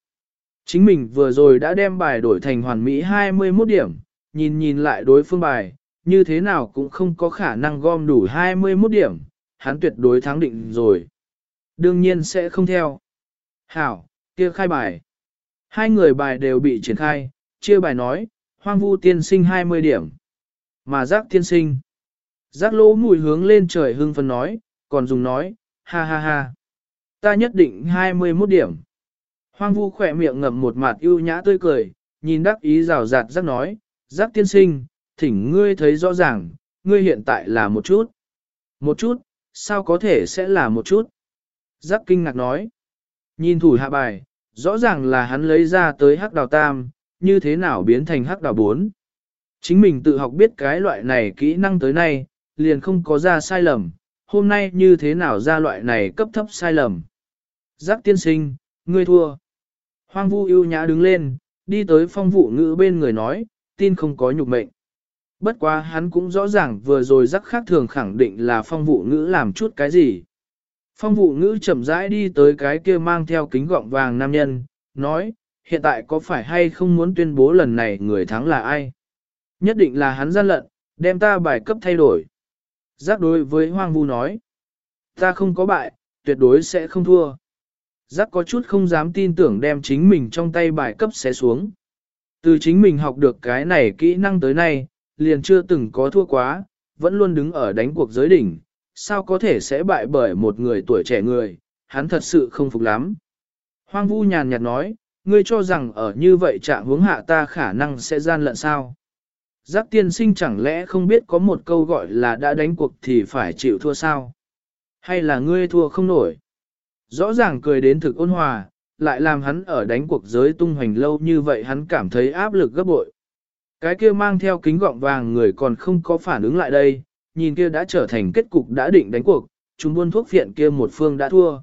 Chính mình vừa rồi đã đem bài đổi thành hoàn mỹ 21 điểm, nhìn nhìn lại đối phương bài, như thế nào cũng không có khả năng gom đủ 21 điểm, hắn tuyệt đối thắng định rồi. Đương nhiên sẽ không theo. Hảo, kia khai bài. Hai người bài đều bị triển khai, chia bài nói, hoang vu tiên sinh 20 điểm. Mà giác tiên sinh. Giác lỗ mùi hướng lên trời hưng phân nói, còn dùng nói, ha ha ha. Ta nhất định 21 điểm. Hoang vu khỏe miệng ngậm một mặt ưu nhã tươi cười, nhìn đắc ý rào rạt giác nói, giác tiên sinh, thỉnh ngươi thấy rõ ràng, ngươi hiện tại là một chút. Một chút, sao có thể sẽ là một chút? Giác kinh ngạc nói. Nhìn thủ hạ bài, rõ ràng là hắn lấy ra tới hắc đào tam, như thế nào biến thành hắc đào bốn. Chính mình tự học biết cái loại này kỹ năng tới nay, liền không có ra sai lầm, hôm nay như thế nào ra loại này cấp thấp sai lầm. Giác tiên sinh, ngươi thua. Hoang vu yêu nhã đứng lên, đi tới phong vụ ngữ bên người nói, tin không có nhục mệnh. Bất quá hắn cũng rõ ràng vừa rồi rắc khác thường khẳng định là phong vụ ngữ làm chút cái gì. Phong vụ ngữ chậm rãi đi tới cái kia mang theo kính gọng vàng nam nhân, nói, hiện tại có phải hay không muốn tuyên bố lần này người thắng là ai? Nhất định là hắn gian lận, đem ta bài cấp thay đổi. Giác đối với Hoang Vu nói, ta không có bại, tuyệt đối sẽ không thua. Giác có chút không dám tin tưởng đem chính mình trong tay bài cấp xé xuống. Từ chính mình học được cái này kỹ năng tới nay, liền chưa từng có thua quá, vẫn luôn đứng ở đánh cuộc giới đỉnh, sao có thể sẽ bại bởi một người tuổi trẻ người, hắn thật sự không phục lắm. Hoang vu nhàn nhạt nói, ngươi cho rằng ở như vậy trạng hướng hạ ta khả năng sẽ gian lận sao. Giác tiên sinh chẳng lẽ không biết có một câu gọi là đã đánh cuộc thì phải chịu thua sao? Hay là ngươi thua không nổi? Rõ ràng cười đến thực ôn hòa, lại làm hắn ở đánh cuộc giới tung hoành lâu như vậy hắn cảm thấy áp lực gấp bội. Cái kia mang theo kính gọng vàng người còn không có phản ứng lại đây, nhìn kia đã trở thành kết cục đã định đánh cuộc, chúng buôn thuốc phiện kia một phương đã thua.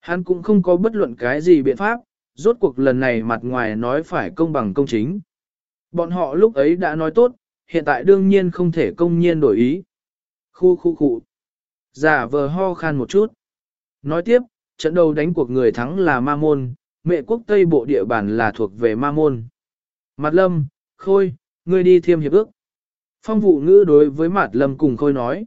Hắn cũng không có bất luận cái gì biện pháp, rốt cuộc lần này mặt ngoài nói phải công bằng công chính. Bọn họ lúc ấy đã nói tốt, hiện tại đương nhiên không thể công nhiên đổi ý. Khu khu khu. Giả vờ ho khan một chút. Nói tiếp, trận đầu đánh cuộc người thắng là Ma Môn, mẹ quốc Tây bộ địa bàn là thuộc về Ma Môn. Mặt lâm, khôi, ngươi đi thiêm hiệp ước. Phong vụ ngữ đối với mặt lâm cùng khôi nói.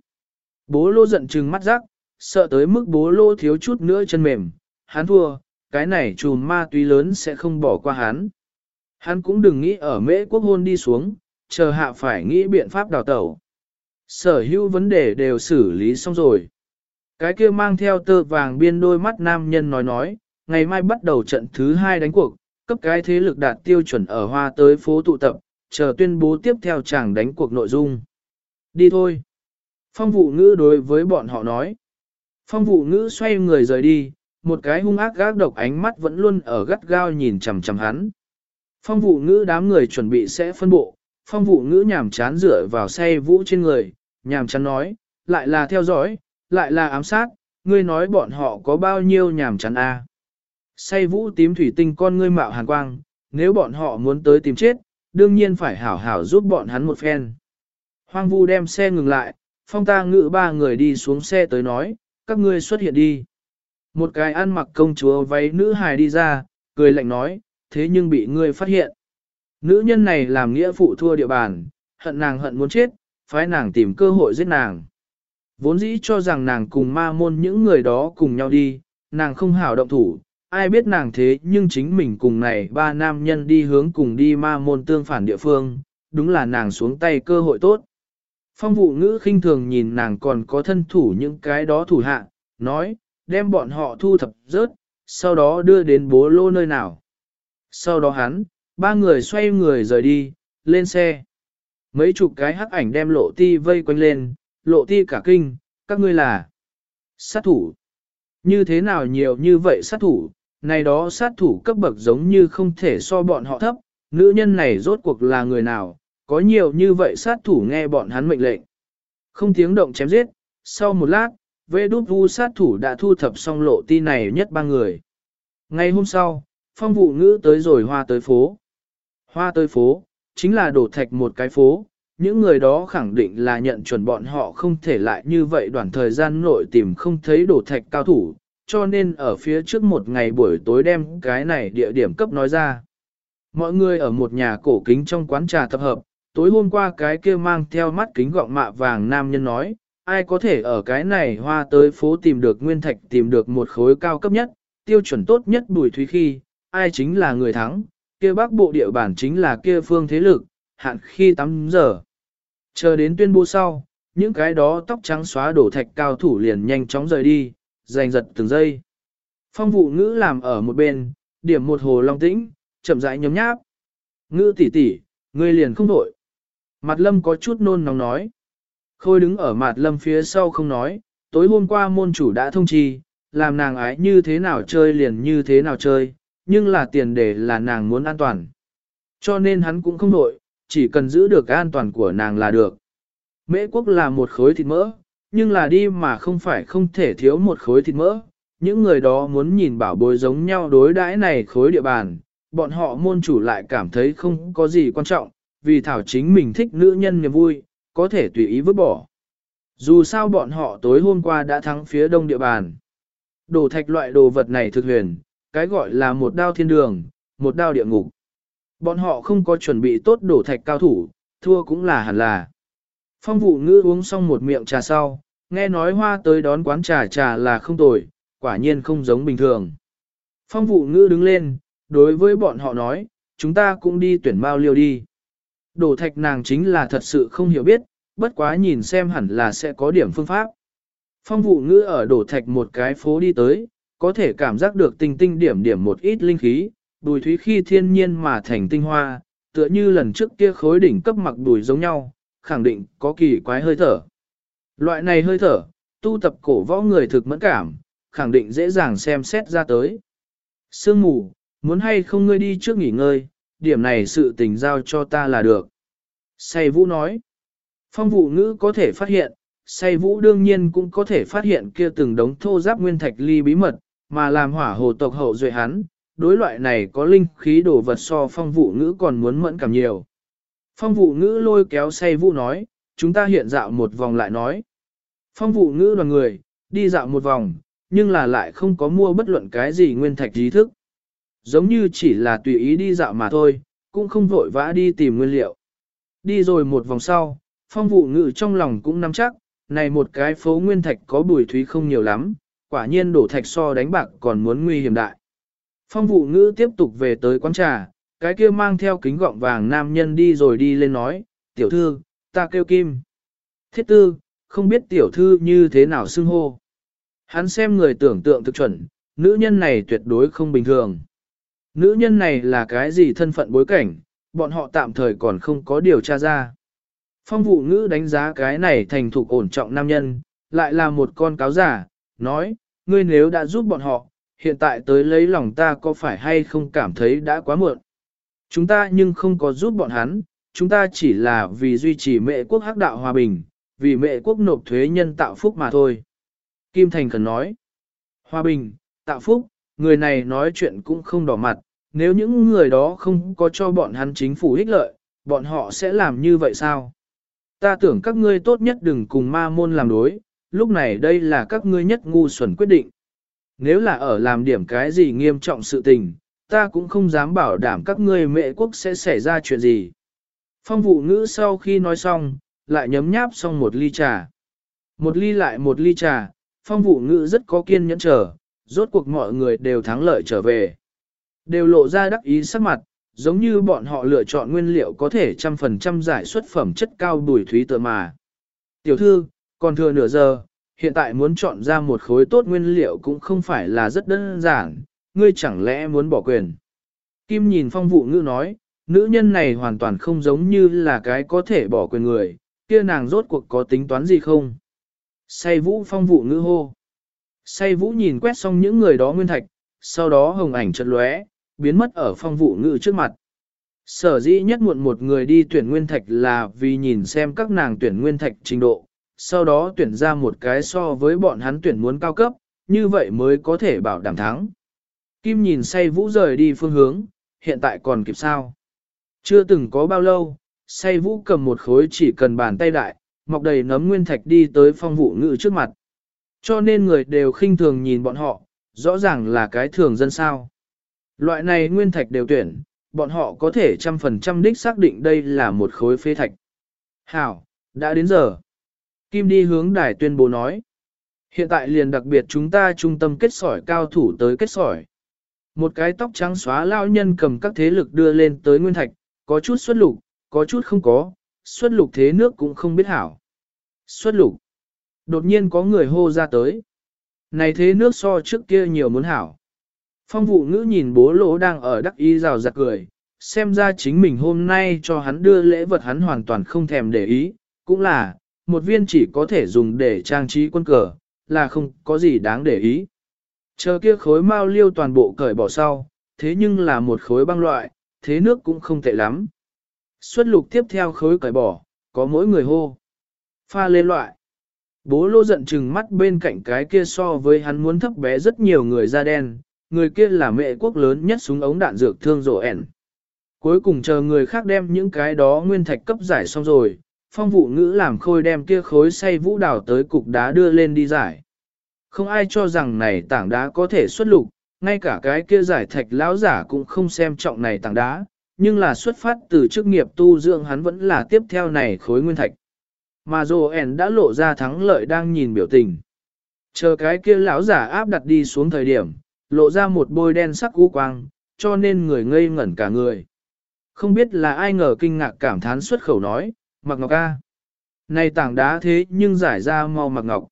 Bố lô giận chừng mắt rắc, sợ tới mức bố lô thiếu chút nữa chân mềm, hắn thua, cái này chùm ma túy lớn sẽ không bỏ qua hắn. Hắn cũng đừng nghĩ ở mễ quốc hôn đi xuống, chờ hạ phải nghĩ biện pháp đào tẩu. Sở hữu vấn đề đều xử lý xong rồi. Cái kia mang theo tơ vàng biên đôi mắt nam nhân nói nói, ngày mai bắt đầu trận thứ hai đánh cuộc, cấp cái thế lực đạt tiêu chuẩn ở hoa tới phố tụ tập, chờ tuyên bố tiếp theo chàng đánh cuộc nội dung. Đi thôi. Phong vụ ngữ đối với bọn họ nói. Phong vụ ngữ xoay người rời đi, một cái hung ác gác độc ánh mắt vẫn luôn ở gắt gao nhìn chằm chằm hắn. Phong vụ ngữ đám người chuẩn bị sẽ phân bộ, phong vụ ngữ nhàm chán rửa vào xe vũ trên người, nhàm chán nói, lại là theo dõi, lại là ám sát, ngươi nói bọn họ có bao nhiêu nhàm chán a? À? Say vũ tím thủy tinh con ngươi mạo hàn quang, nếu bọn họ muốn tới tìm chết, đương nhiên phải hảo hảo giúp bọn hắn một phen. Hoang vu đem xe ngừng lại, phong ta ngự ba người đi xuống xe tới nói, các ngươi xuất hiện đi. Một cái ăn mặc công chúa váy nữ hài đi ra, cười lạnh nói, thế nhưng bị ngươi phát hiện. Nữ nhân này làm nghĩa phụ thua địa bàn, hận nàng hận muốn chết, phái nàng tìm cơ hội giết nàng. Vốn dĩ cho rằng nàng cùng ma môn những người đó cùng nhau đi, nàng không hảo động thủ, ai biết nàng thế nhưng chính mình cùng này ba nam nhân đi hướng cùng đi ma môn tương phản địa phương, đúng là nàng xuống tay cơ hội tốt. Phong vụ ngữ khinh thường nhìn nàng còn có thân thủ những cái đó thủ hạ, nói, đem bọn họ thu thập rớt, sau đó đưa đến bố lô nơi nào. Sau đó hắn, ba người xoay người rời đi, lên xe. Mấy chục cái hắc ảnh đem lộ ti vây quanh lên, lộ ti cả kinh, các ngươi là sát thủ. Như thế nào nhiều như vậy sát thủ, này đó sát thủ cấp bậc giống như không thể so bọn họ thấp, nữ nhân này rốt cuộc là người nào, có nhiều như vậy sát thủ nghe bọn hắn mệnh lệnh. Không tiếng động chém giết, sau một lát, vệ đút vu sát thủ đã thu thập xong lộ ti này nhất ba người. Ngày hôm sau, phong vụ ngữ tới rồi hoa tới phố. Hoa tới phố, chính là đổ thạch một cái phố, những người đó khẳng định là nhận chuẩn bọn họ không thể lại như vậy đoạn thời gian nội tìm không thấy đổ thạch cao thủ, cho nên ở phía trước một ngày buổi tối đem cái này địa điểm cấp nói ra. Mọi người ở một nhà cổ kính trong quán trà tập hợp, tối hôm qua cái kia mang theo mắt kính gọng mạ vàng nam nhân nói, ai có thể ở cái này hoa tới phố tìm được nguyên thạch tìm được một khối cao cấp nhất, tiêu chuẩn tốt nhất bùi thúy khi, ai chính là người thắng, kia bắc bộ địa bản chính là kia phương thế lực, hạn khi 8 giờ. Chờ đến tuyên bố sau, những cái đó tóc trắng xóa đổ thạch cao thủ liền nhanh chóng rời đi, giành giật từng giây. Phong vụ ngữ làm ở một bên, điểm một hồ long tĩnh, chậm rãi nhấm nháp. Ngữ tỷ tỷ, ngươi liền không đổi. Mặt lâm có chút nôn nóng nói. Khôi đứng ở mặt lâm phía sau không nói, tối hôm qua môn chủ đã thông chi, làm nàng ái như thế nào chơi liền như thế nào chơi, nhưng là tiền đề là nàng muốn an toàn. Cho nên hắn cũng không đổi, chỉ cần giữ được an toàn của nàng là được. Mễ quốc là một khối thịt mỡ, nhưng là đi mà không phải không thể thiếu một khối thịt mỡ. Những người đó muốn nhìn bảo bối giống nhau đối đãi này khối địa bàn, bọn họ môn chủ lại cảm thấy không có gì quan trọng, vì thảo chính mình thích nữ nhân niềm vui, có thể tùy ý vứt bỏ. Dù sao bọn họ tối hôm qua đã thắng phía đông địa bàn. Đồ thạch loại đồ vật này thực huyền, cái gọi là một đao thiên đường, một đao địa ngục. Bọn họ không có chuẩn bị tốt đổ thạch cao thủ, thua cũng là hẳn là. Phong vụ ngữ uống xong một miệng trà sau, nghe nói hoa tới đón quán trà trà là không tồi, quả nhiên không giống bình thường. Phong vụ ngữ đứng lên, đối với bọn họ nói, chúng ta cũng đi tuyển bao liêu đi. Đổ thạch nàng chính là thật sự không hiểu biết, bất quá nhìn xem hẳn là sẽ có điểm phương pháp. Phong vụ ngữ ở đổ thạch một cái phố đi tới, có thể cảm giác được tinh tinh điểm điểm một ít linh khí, bùi thúy khi thiên nhiên mà thành tinh hoa, tựa như lần trước kia khối đỉnh cấp mặc bùi giống nhau, khẳng định có kỳ quái hơi thở. Loại này hơi thở, tu tập cổ võ người thực mẫn cảm, khẳng định dễ dàng xem xét ra tới. Sương mù, muốn hay không ngươi đi trước nghỉ ngơi, điểm này sự tình giao cho ta là được. Say vũ nói, phong vụ ngữ có thể phát hiện, say vũ đương nhiên cũng có thể phát hiện kia từng đống thô giáp nguyên thạch ly bí mật, mà làm hỏa hồ tộc hậu duệ hắn, đối loại này có linh khí đồ vật so phong vụ ngữ còn muốn mẫn cảm nhiều. Phong vụ ngữ lôi kéo say vũ nói, chúng ta hiện dạo một vòng lại nói. Phong vụ ngữ đoàn người, đi dạo một vòng, nhưng là lại không có mua bất luận cái gì nguyên thạch trí thức. Giống như chỉ là tùy ý đi dạo mà thôi, cũng không vội vã đi tìm nguyên liệu. Đi rồi một vòng sau, phong vụ ngữ trong lòng cũng nắm chắc, này một cái phố nguyên thạch có bùi thúy không nhiều lắm, quả nhiên đổ thạch so đánh bạc còn muốn nguy hiểm đại. Phong vụ ngữ tiếp tục về tới quán trà, cái kia mang theo kính gọng vàng nam nhân đi rồi đi lên nói, tiểu thư, ta kêu kim. Thiết tư, không biết tiểu thư như thế nào xưng hô. Hắn xem người tưởng tượng thực chuẩn, nữ nhân này tuyệt đối không bình thường. Nữ nhân này là cái gì thân phận bối cảnh, bọn họ tạm thời còn không có điều tra ra. Phong vụ ngữ đánh giá cái này thành thục ổn trọng nam nhân, lại là một con cáo giả, nói, ngươi nếu đã giúp bọn họ, hiện tại tới lấy lòng ta có phải hay không cảm thấy đã quá muộn. Chúng ta nhưng không có giúp bọn hắn, chúng ta chỉ là vì duy trì mệ quốc hắc đạo hòa bình, vì mệ quốc nộp thuế nhân tạo phúc mà thôi. Kim Thành cần nói, hòa bình, tạo phúc, người này nói chuyện cũng không đỏ mặt, nếu những người đó không có cho bọn hắn chính phủ ích lợi, bọn họ sẽ làm như vậy sao? Ta tưởng các ngươi tốt nhất đừng cùng ma môn làm đối, lúc này đây là các ngươi nhất ngu xuẩn quyết định. Nếu là ở làm điểm cái gì nghiêm trọng sự tình, ta cũng không dám bảo đảm các ngươi mệ quốc sẽ xảy ra chuyện gì. Phong vụ ngữ sau khi nói xong, lại nhấm nháp xong một ly trà. Một ly lại một ly trà, phong vụ ngữ rất có kiên nhẫn chờ, rốt cuộc mọi người đều thắng lợi trở về. Đều lộ ra đắc ý sắc mặt, giống như bọn họ lựa chọn nguyên liệu có thể trăm phần trăm giải xuất phẩm chất cao bùi thúy tựa mà. Tiểu thư, còn thừa nửa giờ, hiện tại muốn chọn ra một khối tốt nguyên liệu cũng không phải là rất đơn giản, ngươi chẳng lẽ muốn bỏ quyền. Kim nhìn phong vụ ngữ nói, nữ nhân này hoàn toàn không giống như là cái có thể bỏ quyền người, kia nàng rốt cuộc có tính toán gì không? Say vũ phong vụ ngữ hô. Say vũ nhìn quét xong những người đó nguyên thạch, sau đó hồng ảnh chật lóe, biến mất ở phong vụ ngữ trước mặt. Sở dĩ nhất muộn một người đi tuyển nguyên thạch là vì nhìn xem các nàng tuyển nguyên thạch trình độ, sau đó tuyển ra một cái so với bọn hắn tuyển muốn cao cấp, như vậy mới có thể bảo đảm thắng. Kim nhìn say vũ rời đi phương hướng, hiện tại còn kịp sao. Chưa từng có bao lâu, say vũ cầm một khối chỉ cần bàn tay đại, mọc đầy nấm nguyên thạch đi tới phong vụ ngự trước mặt. Cho nên người đều khinh thường nhìn bọn họ, rõ ràng là cái thường dân sao. Loại này nguyên thạch đều tuyển, bọn họ có thể trăm phần trăm đích xác định đây là một khối phế thạch. Hảo, đã đến giờ. Kim đi hướng đài tuyên bố nói. Hiện tại liền đặc biệt chúng ta trung tâm kết sỏi cao thủ tới kết sỏi. Một cái tóc trắng xóa lao nhân cầm các thế lực đưa lên tới nguyên thạch, có chút xuất lục, có chút không có, xuất lục thế nước cũng không biết hảo. Xuất lục. Đột nhiên có người hô ra tới. Này thế nước so trước kia nhiều muốn hảo. Phong vụ ngữ nhìn bố lỗ đang ở đắc ý rào giặc cười, xem ra chính mình hôm nay cho hắn đưa lễ vật hắn hoàn toàn không thèm để ý, cũng là, một viên chỉ có thể dùng để trang trí quân cờ, là không có gì đáng để ý. Chờ kia khối mao liêu toàn bộ cởi bỏ sau, thế nhưng là một khối băng loại, thế nước cũng không tệ lắm. Xuất lục tiếp theo khối cởi bỏ, có mỗi người hô. Pha lên loại. Bố lô giận chừng mắt bên cạnh cái kia so với hắn muốn thấp bé rất nhiều người da đen, người kia là mẹ quốc lớn nhất súng ống đạn dược thương rổ ẻn. Cuối cùng chờ người khác đem những cái đó nguyên thạch cấp giải xong rồi, phong vụ ngữ làm khôi đem kia khối say vũ đào tới cục đá đưa lên đi giải. Không ai cho rằng này tảng đá có thể xuất lục, ngay cả cái kia giải thạch lão giả cũng không xem trọng này tảng đá, nhưng là xuất phát từ chức nghiệp tu dưỡng hắn vẫn là tiếp theo này khối nguyên thạch. Mà Joen đã lộ ra thắng lợi đang nhìn biểu tình. Chờ cái kia lão giả áp đặt đi xuống thời điểm, lộ ra một bôi đen sắc u quang, cho nên người ngây ngẩn cả người. Không biết là ai ngờ kinh ngạc cảm thán xuất khẩu nói, mặc ngọc a. Này tảng đá thế nhưng giải ra mau mặc ngọc.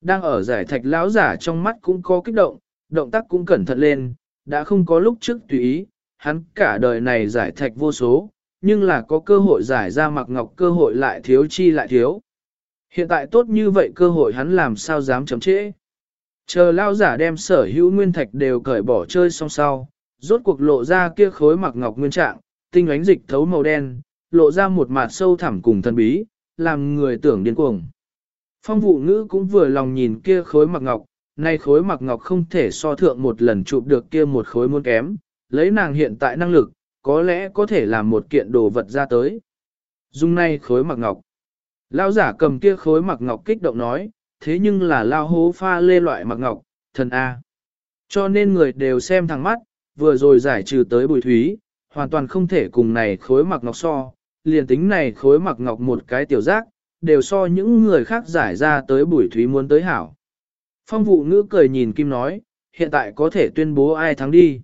Đang ở giải thạch lão giả trong mắt cũng có kích động, động tác cũng cẩn thận lên, đã không có lúc trước tùy ý, hắn cả đời này giải thạch vô số, nhưng là có cơ hội giải ra mặc ngọc cơ hội lại thiếu chi lại thiếu. Hiện tại tốt như vậy cơ hội hắn làm sao dám chậm trễ. Chờ lao giả đem sở hữu nguyên thạch đều cởi bỏ chơi xong sau, rốt cuộc lộ ra kia khối mặc ngọc nguyên trạng, tinh ánh dịch thấu màu đen, lộ ra một mặt sâu thẳm cùng thân bí, làm người tưởng điên cuồng. Phong vụ ngữ cũng vừa lòng nhìn kia khối mặc ngọc, nay khối mặc ngọc không thể so thượng một lần chụp được kia một khối muốn kém, lấy nàng hiện tại năng lực, có lẽ có thể làm một kiện đồ vật ra tới. Dung nay khối mặc ngọc. Lao giả cầm kia khối mặc ngọc kích động nói, thế nhưng là lao hố pha lê loại mặc ngọc, thần A. Cho nên người đều xem thẳng mắt, vừa rồi giải trừ tới bùi thúy, hoàn toàn không thể cùng này khối mặc ngọc so, liền tính này khối mặc ngọc một cái tiểu giác, đều so những người khác giải ra tới bùi thúy muốn tới hảo. Phong vụ ngữ cười nhìn Kim nói, hiện tại có thể tuyên bố ai thắng đi.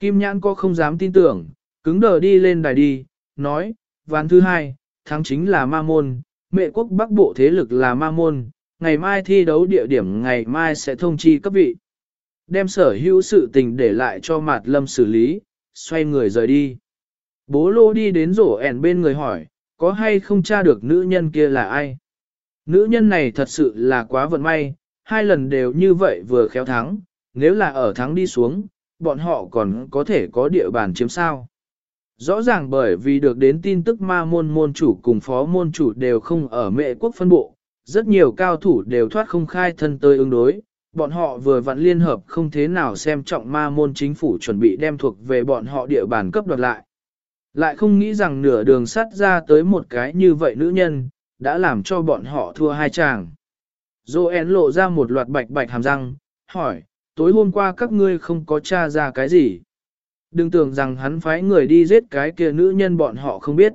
Kim nhãn có không dám tin tưởng, cứng đờ đi lên đài đi, nói, ván thứ hai, thắng chính là ma môn, mệ quốc bắc bộ thế lực là ma môn, ngày mai thi đấu địa điểm ngày mai sẽ thông chi cấp vị. Đem sở hữu sự tình để lại cho Mạt Lâm xử lý, xoay người rời đi. Bố lô đi đến rổ ẻn bên người hỏi, có hay không tra được nữ nhân kia là ai? Nữ nhân này thật sự là quá vận may, hai lần đều như vậy vừa khéo thắng, nếu là ở thắng đi xuống, bọn họ còn có thể có địa bàn chiếm sao. Rõ ràng bởi vì được đến tin tức ma môn môn chủ cùng phó môn chủ đều không ở mệ quốc phân bộ, rất nhiều cao thủ đều thoát không khai thân tới ứng đối, bọn họ vừa vặn liên hợp không thế nào xem trọng ma môn chính phủ chuẩn bị đem thuộc về bọn họ địa bàn cấp đoạt lại. Lại không nghĩ rằng nửa đường sắt ra tới một cái như vậy nữ nhân, đã làm cho bọn họ thua hai chàng. Joen lộ ra một loạt bạch bạch hàm răng, hỏi, tối hôm qua các ngươi không có tra ra cái gì. Đừng tưởng rằng hắn phái người đi giết cái kia nữ nhân bọn họ không biết.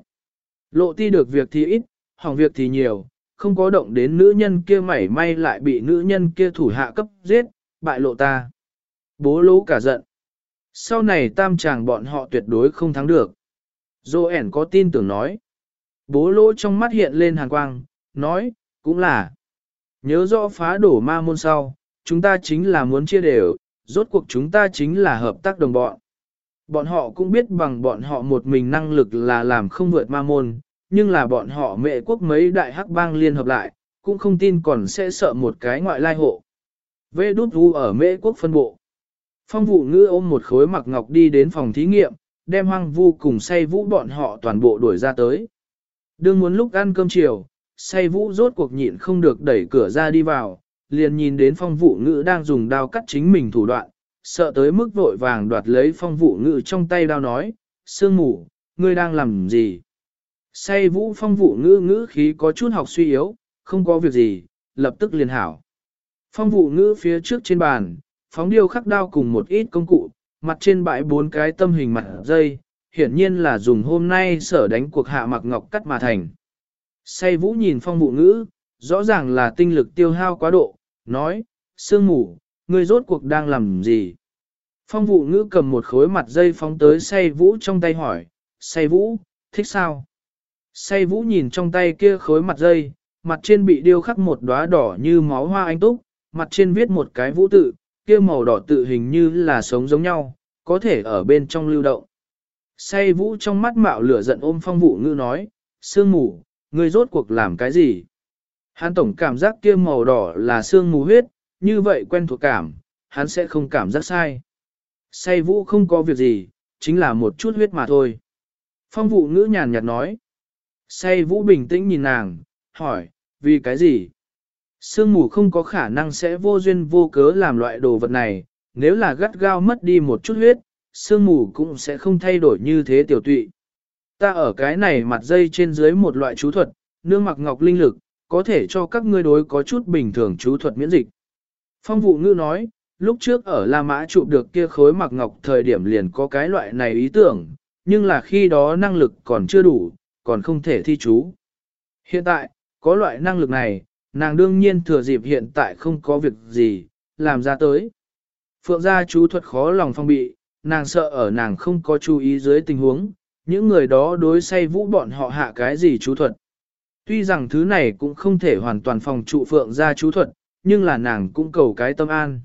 Lộ ti được việc thì ít, hỏng việc thì nhiều, không có động đến nữ nhân kia mảy may lại bị nữ nhân kia thủ hạ cấp giết, bại lộ ta. Bố lỗ cả giận. Sau này tam chàng bọn họ tuyệt đối không thắng được. Joen có tin tưởng nói. Bố lỗ trong mắt hiện lên hàn quang, nói, cũng là. Nhớ rõ phá đổ ma môn sau, chúng ta chính là muốn chia đều, rốt cuộc chúng ta chính là hợp tác đồng bọn. Bọn họ cũng biết bằng bọn họ một mình năng lực là làm không vượt ma môn, nhưng là bọn họ mệ quốc mấy đại hắc bang liên hợp lại, cũng không tin còn sẽ sợ một cái ngoại lai hộ. Vê đút vu ở mệ quốc phân bộ. Phong vụ ngữ ôm một khối mặc ngọc đi đến phòng thí nghiệm, đem hoang vu cùng say vũ bọn họ toàn bộ đuổi ra tới. Đương muốn lúc ăn cơm chiều, say vũ rốt cuộc nhịn không được đẩy cửa ra đi vào, liền nhìn đến phong vụ ngữ đang dùng đao cắt chính mình thủ đoạn, sợ tới mức vội vàng đoạt lấy phong vụ ngữ trong tay đao nói, sương mù, ngươi đang làm gì? Say vũ phong vụ ngữ ngữ khí có chút học suy yếu, không có việc gì, lập tức liền hảo. Phong vụ ngữ phía trước trên bàn, phóng điêu khắc đao cùng một ít công cụ, mặt trên bãi bốn cái tâm hình mặt dây, hiển nhiên là dùng hôm nay sở đánh cuộc hạ mặc ngọc cắt mà thành. Say vũ nhìn phong vụ ngữ, rõ ràng là tinh lực tiêu hao quá độ, nói, sương mù, ngươi rốt cuộc đang làm gì? Phong vụ ngữ cầm một khối mặt dây phóng tới say vũ trong tay hỏi, say vũ, thích sao? Say vũ nhìn trong tay kia khối mặt dây, mặt trên bị điêu khắc một đóa đỏ như máu hoa anh túc, mặt trên viết một cái vũ tự, kia màu đỏ tự hình như là sống giống nhau, có thể ở bên trong lưu động. Say vũ trong mắt mạo lửa giận ôm phong vụ ngữ nói, sương mù, ngươi rốt cuộc làm cái gì? Hắn tổng cảm giác kia màu đỏ là sương mù huyết, như vậy quen thuộc cảm, hắn sẽ không cảm giác sai. Say vũ không có việc gì, chính là một chút huyết mà thôi. Phong vụ ngữ nhàn nhạt nói. Say vũ bình tĩnh nhìn nàng, hỏi, vì cái gì? Sương mù không có khả năng sẽ vô duyên vô cớ làm loại đồ vật này, nếu là gắt gao mất đi một chút huyết, sương mù cũng sẽ không thay đổi như thế tiểu tụy. Ta ở cái này mặt dây trên dưới một loại chú thuật, nương mặc ngọc linh lực, có thể cho các ngươi đối có chút bình thường chú thuật miễn dịch. Phong vụ ngữ nói, lúc trước ở La Mã chụp được kia khối mặc ngọc thời điểm liền có cái loại này ý tưởng, nhưng là khi đó năng lực còn chưa đủ, còn không thể thi chú. Hiện tại, có loại năng lực này, nàng đương nhiên thừa dịp hiện tại không có việc gì, làm ra tới. Phượng gia chú thuật khó lòng phong bị, nàng sợ ở nàng không có chú ý dưới tình huống, những người đó đối say vũ bọn họ hạ cái gì chú thuật. Tuy rằng thứ này cũng không thể hoàn toàn phòng trụ Phượng gia chú thuật, nhưng là nàng cũng cầu cái tâm an.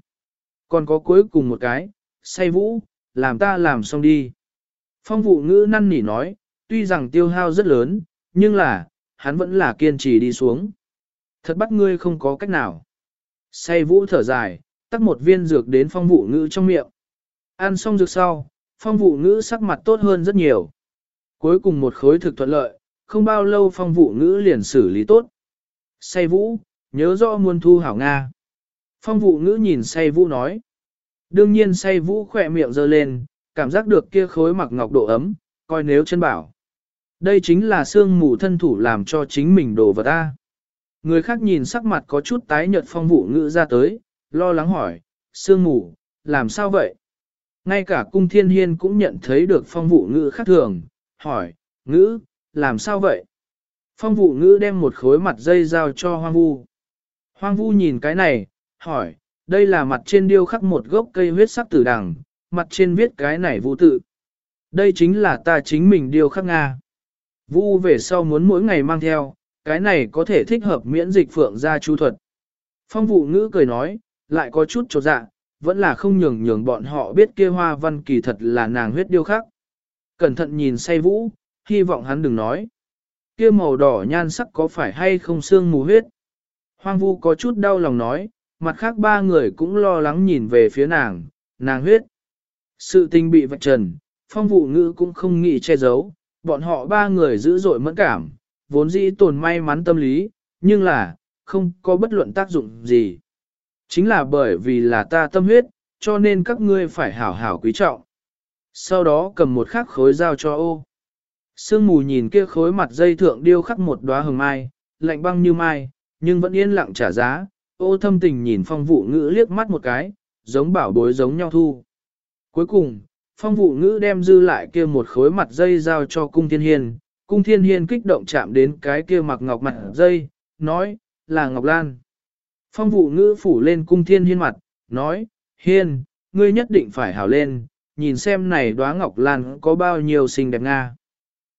Còn có cuối cùng một cái, say vũ, làm ta làm xong đi. Phong vụ ngữ năn nỉ nói, tuy rằng tiêu hao rất lớn, nhưng là, hắn vẫn là kiên trì đi xuống. Thật bắt ngươi không có cách nào. Say vũ thở dài, tắt một viên dược đến phong vụ ngữ trong miệng. Ăn xong dược sau, phong vụ ngữ sắc mặt tốt hơn rất nhiều. Cuối cùng một khối thực thuận lợi, không bao lâu phong vụ ngữ liền xử lý tốt. Say vũ, nhớ rõ muôn thu hảo Nga. Phong vụ ngữ nhìn say vũ nói. Đương nhiên say vũ khỏe miệng giơ lên, cảm giác được kia khối mặc ngọc độ ấm, coi nếu chân bảo. Đây chính là xương mù thân thủ làm cho chính mình đổ vào ta. Người khác nhìn sắc mặt có chút tái nhợt phong vụ ngữ ra tới, lo lắng hỏi, xương mù, làm sao vậy? Ngay cả cung thiên hiên cũng nhận thấy được phong vụ ngữ khác thường, hỏi, ngữ, làm sao vậy? Phong vụ ngữ đem một khối mặt dây giao cho hoang vu. Hoang vu nhìn cái này, hỏi, đây là mặt trên điêu khắc một gốc cây huyết sắc tử đằng, mặt trên viết cái này vũ tự. Đây chính là ta chính mình điêu khắc Nga. Vu về sau muốn mỗi ngày mang theo, cái này có thể thích hợp miễn dịch phượng gia chú thuật. Phong vụ ngữ cười nói, lại có chút trột dạ, vẫn là không nhường nhường bọn họ biết kia hoa văn kỳ thật là nàng huyết điêu khắc. Cẩn thận nhìn say vũ, hy vọng hắn đừng nói. Kia màu đỏ nhan sắc có phải hay không xương mù huyết? Hoang vu có chút đau lòng nói, mặt khác ba người cũng lo lắng nhìn về phía nàng, nàng huyết. Sự tình bị vạch trần, phong vụ ngữ cũng không nghĩ che giấu, bọn họ ba người dữ dội mẫn cảm, vốn dĩ tồn may mắn tâm lý, nhưng là, không có bất luận tác dụng gì. Chính là bởi vì là ta tâm huyết, cho nên các ngươi phải hảo hảo quý trọng. Sau đó cầm một khắc khối dao cho ô. Sương mù nhìn kia khối mặt dây thượng điêu khắc một đóa hồng mai, lạnh băng như mai, nhưng vẫn yên lặng trả giá. Ô thâm tình nhìn phong vụ ngữ liếc mắt một cái, giống bảo bối giống nhau thu. Cuối cùng, phong vụ ngữ đem dư lại kia một khối mặt dây giao cho cung thiên hiên. Cung thiên hiên kích động chạm đến cái kia mặc ngọc mặt dây, nói, là Ngọc Lan. Phong vụ ngữ phủ lên cung thiên hiên mặt, nói, hiên, ngươi nhất định phải hảo lên, nhìn xem này đóa Ngọc Lan có bao nhiêu xinh đẹp nga.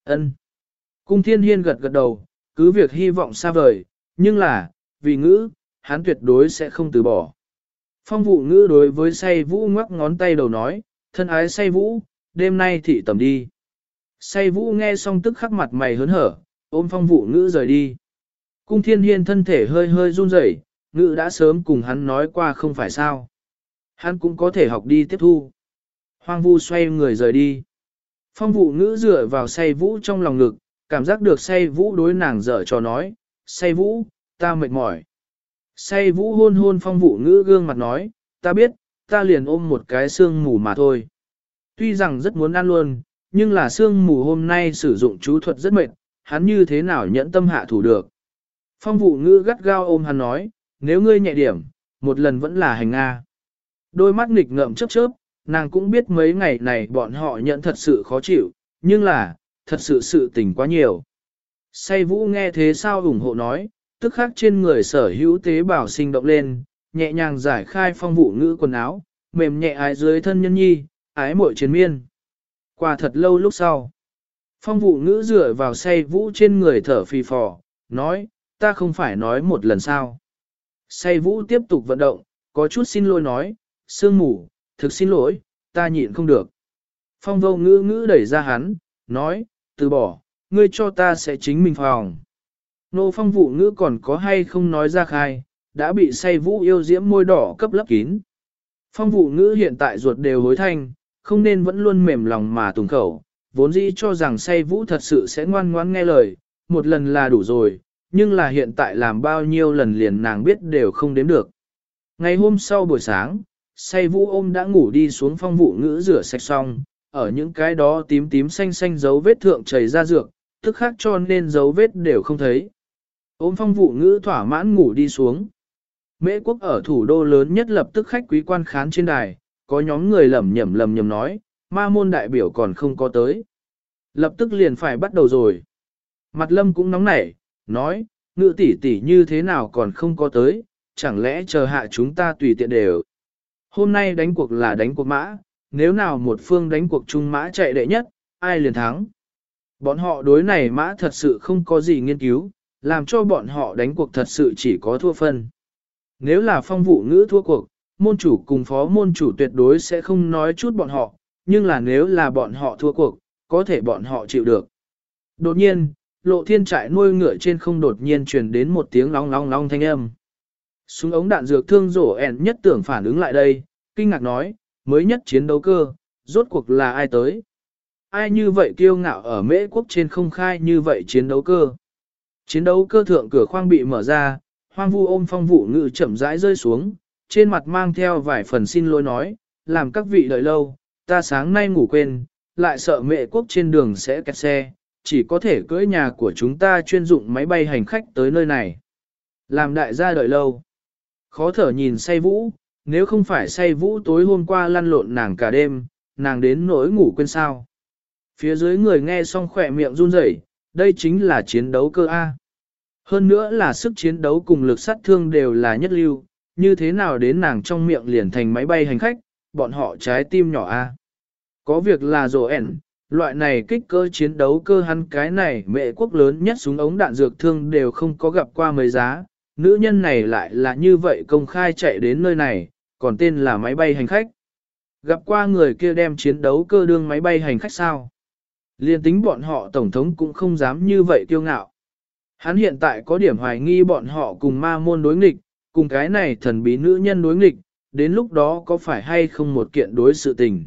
Ân. Cung thiên hiên gật gật đầu, cứ việc hy vọng xa vời, nhưng là, vì ngữ, hắn tuyệt đối sẽ không từ bỏ. Phong vụ ngữ đối với say vũ ngoắc ngón tay đầu nói, thân ái say vũ, đêm nay thị tầm đi. Say vũ nghe xong tức khắc mặt mày hớn hở, ôm phong vụ ngữ rời đi. Cung thiên hiên thân thể hơi hơi run rẩy, ngữ đã sớm cùng hắn nói qua không phải sao. Hắn cũng có thể học đi tiếp thu. Hoang vu xoay người rời đi. Phong vụ ngữ dựa vào say vũ trong lòng ngực, cảm giác được say vũ đối nàng dở cho nói, say vũ, ta mệt mỏi. Say vũ hôn hôn phong vụ ngữ gương mặt nói, ta biết, ta liền ôm một cái xương mù mà thôi. Tuy rằng rất muốn ăn luôn, nhưng là xương mù hôm nay sử dụng chú thuật rất mệt, hắn như thế nào nhẫn tâm hạ thủ được. Phong vụ ngữ gắt gao ôm hắn nói, nếu ngươi nhẹ điểm, một lần vẫn là hành Nga. Đôi mắt nghịch ngợm chớp chớp, nàng cũng biết mấy ngày này bọn họ nhận thật sự khó chịu, nhưng là, thật sự sự tình quá nhiều. Say vũ nghe thế sao ủng hộ nói, tức khắc trên người sở hữu tế bào sinh động lên, nhẹ nhàng giải khai phong vụ ngữ quần áo, mềm nhẹ ái dưới thân nhân nhi, ái muội chiến miên. Qua thật lâu lúc sau, phong vụ ngữ dựa vào say vũ trên người thở phì phò, nói, ta không phải nói một lần sao. Say vũ tiếp tục vận động, có chút xin lỗi nói, sương mù, thực xin lỗi, ta nhịn không được. Phong vô ngữ ngữ đẩy ra hắn, nói, từ bỏ, ngươi cho ta sẽ chính mình phòng. Nô phong vụ ngữ còn có hay không nói ra khai, đã bị say vũ yêu diễm môi đỏ cấp lấp kín. Phong vụ ngữ hiện tại ruột đều hối thanh, không nên vẫn luôn mềm lòng mà tùng khẩu, vốn dĩ cho rằng say vũ thật sự sẽ ngoan ngoãn nghe lời, một lần là đủ rồi, nhưng là hiện tại làm bao nhiêu lần liền nàng biết đều không đếm được. Ngày hôm sau buổi sáng, say vũ ôm đã ngủ đi xuống phong vụ ngữ rửa sạch xong, ở những cái đó tím tím xanh xanh dấu vết thượng chảy ra dược, tức khác cho nên dấu vết đều không thấy. Ôm phong vụ ngữ thỏa mãn ngủ đi xuống. Mễ quốc ở thủ đô lớn nhất lập tức khách quý quan khán trên đài, có nhóm người lầm nhầm lầm nhầm nói, ma môn đại biểu còn không có tới. Lập tức liền phải bắt đầu rồi. Mặt lâm cũng nóng nảy, nói, ngự tỷ tỷ như thế nào còn không có tới, chẳng lẽ chờ hạ chúng ta tùy tiện đều. Hôm nay đánh cuộc là đánh cuộc mã, nếu nào một phương đánh cuộc chung mã chạy đệ nhất, ai liền thắng. Bọn họ đối này mã thật sự không có gì nghiên cứu, làm cho bọn họ đánh cuộc thật sự chỉ có thua phân. Nếu là phong vụ ngữ thua cuộc, môn chủ cùng phó môn chủ tuyệt đối sẽ không nói chút bọn họ, nhưng là nếu là bọn họ thua cuộc, có thể bọn họ chịu được. Đột nhiên, lộ thiên trại nuôi ngựa trên không đột nhiên truyền đến một tiếng long long long thanh âm. Súng ống đạn dược thương rổ ẻn nhất tưởng phản ứng lại đây, kinh ngạc nói, mới nhất chiến đấu cơ, rốt cuộc là ai tới? Ai như vậy kiêu ngạo ở mễ quốc trên không khai như vậy chiến đấu cơ? Chiến đấu cơ thượng cửa khoang bị mở ra, hoang vu ôm phong vụ ngự chậm rãi rơi xuống, trên mặt mang theo vài phần xin lỗi nói, làm các vị đợi lâu, ta sáng nay ngủ quên, lại sợ mẹ quốc trên đường sẽ kẹt xe, chỉ có thể cưỡi nhà của chúng ta chuyên dụng máy bay hành khách tới nơi này. Làm đại gia đợi lâu. Khó thở nhìn say vũ, nếu không phải say vũ tối hôm qua lăn lộn nàng cả đêm, nàng đến nỗi ngủ quên sao. Phía dưới người nghe xong khỏe miệng run rẩy, đây chính là chiến đấu cơ A. Hơn nữa là sức chiến đấu cùng lực sát thương đều là nhất lưu, như thế nào đến nàng trong miệng liền thành máy bay hành khách, bọn họ trái tim nhỏ A. Có việc là rổ ẻn, loại này kích cơ chiến đấu cơ hắn cái này mẹ quốc lớn nhất súng ống đạn dược thương đều không có gặp qua mấy giá, nữ nhân này lại là như vậy công khai chạy đến nơi này, còn tên là máy bay hành khách. Gặp qua người kia đem chiến đấu cơ đương máy bay hành khách sao? Liên tính bọn họ tổng thống cũng không dám như vậy kiêu ngạo. Hắn hiện tại có điểm hoài nghi bọn họ cùng ma môn đối nghịch, cùng cái này thần bí nữ nhân đối nghịch, đến lúc đó có phải hay không một kiện đối sự tình.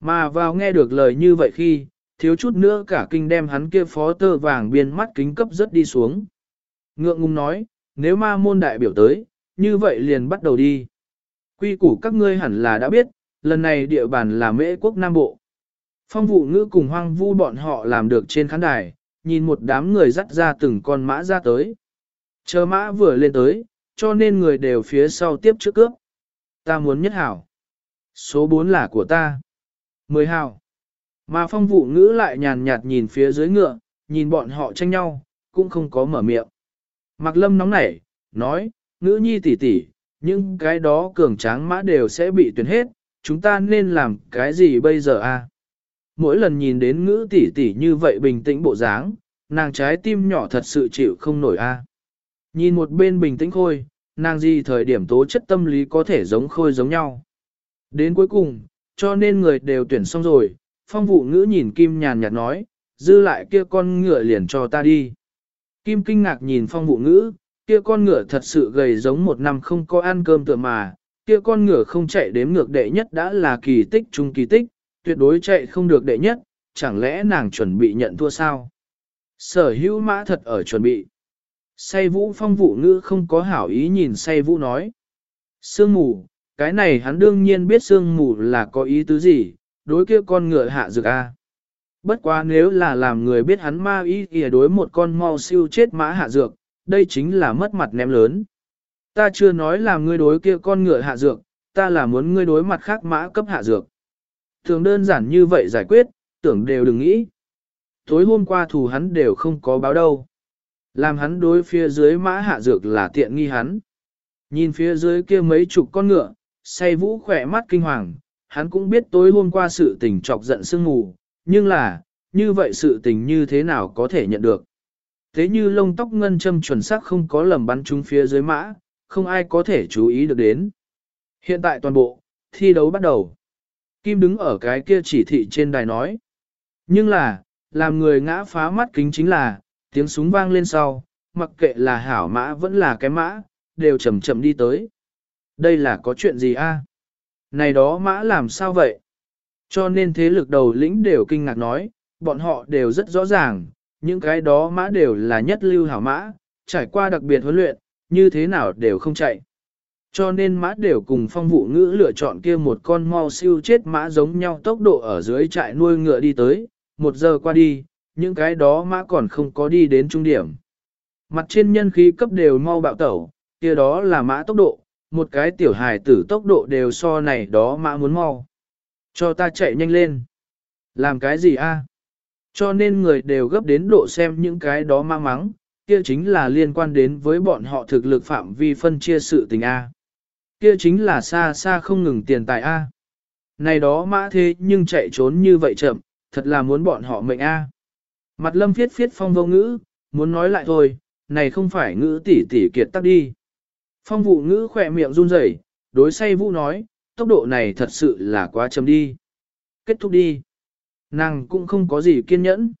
Mà vào nghe được lời như vậy khi, thiếu chút nữa cả kinh đem hắn kia phó tơ vàng biên mắt kính cấp rất đi xuống. Ngượng ngùng nói, nếu ma môn đại biểu tới, như vậy liền bắt đầu đi. Quy củ các ngươi hẳn là đã biết, lần này địa bàn là mễ quốc Nam Bộ. Phong vụ ngữ cùng hoang vu bọn họ làm được trên khán đài, nhìn một đám người dắt ra từng con mã ra tới. Chờ mã vừa lên tới, cho nên người đều phía sau tiếp trước cướp. Ta muốn nhất hảo. Số 4 là của ta. 10 hảo. Mà phong vụ ngữ lại nhàn nhạt nhìn phía dưới ngựa, nhìn bọn họ tranh nhau, cũng không có mở miệng. Mạc Lâm nóng nảy, nói, ngữ nhi tỷ tỷ, những cái đó cường tráng mã đều sẽ bị tuyển hết, chúng ta nên làm cái gì bây giờ a? Mỗi lần nhìn đến ngữ tỷ tỷ như vậy bình tĩnh bộ dáng, nàng trái tim nhỏ thật sự chịu không nổi a. Nhìn một bên bình tĩnh khôi, nàng gì thời điểm tố chất tâm lý có thể giống khôi giống nhau. Đến cuối cùng, cho nên người đều tuyển xong rồi, phong vụ ngữ nhìn Kim nhàn nhạt nói, dư lại kia con ngựa liền cho ta đi. Kim kinh ngạc nhìn phong vụ ngữ, kia con ngựa thật sự gầy giống một năm không có ăn cơm tựa mà, kia con ngựa không chạy đếm ngược đệ nhất đã là kỳ tích trung kỳ tích, tuyệt đối chạy không được đệ nhất, chẳng lẽ nàng chuẩn bị nhận thua sao? Sở hữu mã thật ở chuẩn bị. Say vũ phong vụ ngữ không có hảo ý nhìn say vũ nói. Sương mù, cái này hắn đương nhiên biết sương mù là có ý tứ gì, đối kia con ngựa hạ dược a. Bất quá nếu là làm người biết hắn ma ý thì đối một con mau siêu chết mã hạ dược, đây chính là mất mặt ném lớn. Ta chưa nói là ngươi đối kia con ngựa hạ dược, ta là muốn ngươi đối mặt khác mã cấp hạ dược. Thường đơn giản như vậy giải quyết, tưởng đều đừng nghĩ. Tối hôm qua thù hắn đều không có báo đâu. Làm hắn đối phía dưới mã hạ dược là tiện nghi hắn. Nhìn phía dưới kia mấy chục con ngựa, say vũ khỏe mắt kinh hoàng, hắn cũng biết tối hôm qua sự tình chọc giận sương mù, nhưng là, như vậy sự tình như thế nào có thể nhận được. Thế như lông tóc ngân châm chuẩn xác không có lầm bắn trúng phía dưới mã, không ai có thể chú ý được đến. Hiện tại toàn bộ, thi đấu bắt đầu. Kim đứng ở cái kia chỉ thị trên đài nói. Nhưng là, làm người ngã phá mắt kính chính là, tiếng súng vang lên sau, mặc kệ là hảo mã vẫn là cái mã, đều chậm chậm đi tới. Đây là có chuyện gì a? Này đó mã làm sao vậy? Cho nên thế lực đầu lĩnh đều kinh ngạc nói, bọn họ đều rất rõ ràng, những cái đó mã đều là nhất lưu hảo mã, trải qua đặc biệt huấn luyện, như thế nào đều không chạy. Cho nên mã đều cùng phong vụ ngữ lựa chọn kia một con mau siêu chết mã giống nhau tốc độ ở dưới trại nuôi ngựa đi tới, một giờ qua đi, những cái đó mã còn không có đi đến trung điểm. Mặt trên nhân khí cấp đều mau bạo tẩu, kia đó là mã tốc độ, một cái tiểu hài tử tốc độ đều so này đó mã muốn mau. Cho ta chạy nhanh lên. Làm cái gì a? Cho nên người đều gấp đến độ xem những cái đó ma mắng, kia chính là liên quan đến với bọn họ thực lực phạm vi phân chia sự tình A. Kia chính là xa xa không ngừng tiền tài A. Này đó mã thế nhưng chạy trốn như vậy chậm, thật là muốn bọn họ mệnh A. Mặt lâm phiết phiết phong vô ngữ, muốn nói lại thôi, này không phải ngữ tỷ tỷ kiệt tắc đi. Phong vụ ngữ khỏe miệng run rẩy, đối say vũ nói, tốc độ này thật sự là quá chậm đi. Kết thúc đi. Nàng cũng không có gì kiên nhẫn.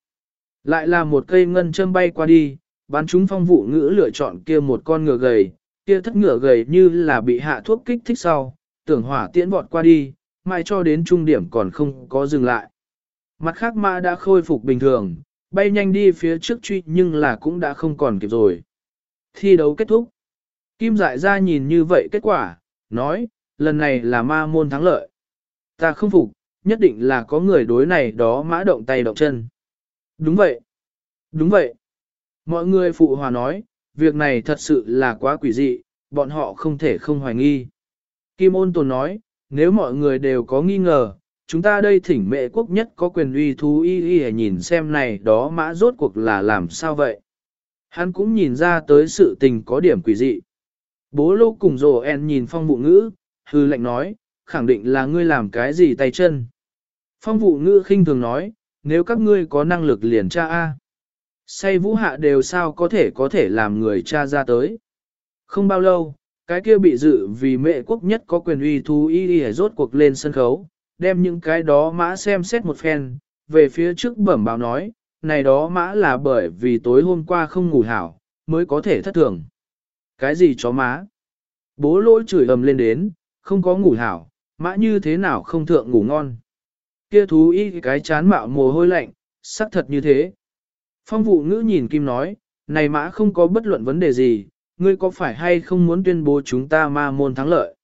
Lại là một cây ngân châm bay qua đi, bắn chúng phong vụ ngữ lựa chọn kia một con ngựa gầy, kia thất ngựa gầy như là bị hạ thuốc kích thích sau, tưởng hỏa tiễn vọt qua đi, mai cho đến trung điểm còn không có dừng lại. Mặt khác mã đã khôi phục bình thường, bay nhanh đi phía trước truy nhưng là cũng đã không còn kịp rồi. Thi đấu kết thúc. Kim dại ra nhìn như vậy kết quả, nói, lần này là ma môn thắng lợi. Ta không phục, nhất định là có người đối này đó mã động tay động chân. Đúng vậy. Đúng vậy. Mọi người phụ hòa nói, việc này thật sự là quá quỷ dị, bọn họ không thể không hoài nghi. Kim ôn tồn nói, nếu mọi người đều có nghi ngờ, chúng ta đây thỉnh mệ quốc nhất có quyền uy thú y y nhìn xem này đó mã rốt cuộc là làm sao vậy. Hắn cũng nhìn ra tới sự tình có điểm quỷ dị. Bố lô cùng rồ en nhìn phong vụ ngữ, hư lệnh nói, khẳng định là ngươi làm cái gì tay chân. Phong vụ ngữ khinh thường nói, nếu các ngươi có năng lực liền tra A. Say vũ hạ đều sao có thể có thể làm người cha ra tới. Không bao lâu, cái kia bị dự vì mẹ quốc nhất có quyền uy thú y y rốt cuộc lên sân khấu, đem những cái đó mã xem xét một phen, về phía trước bẩm báo nói, này đó mã là bởi vì tối hôm qua không ngủ hảo, mới có thể thất thường. Cái gì chó má? Bố lỗi chửi ầm lên đến, không có ngủ hảo, mã như thế nào không thượng ngủ ngon. Kia thú y cái chán mạo mồ hôi lạnh, sắc thật như thế. Phong vụ ngữ nhìn Kim nói, này mã không có bất luận vấn đề gì, ngươi có phải hay không muốn tuyên bố chúng ta ma môn thắng lợi?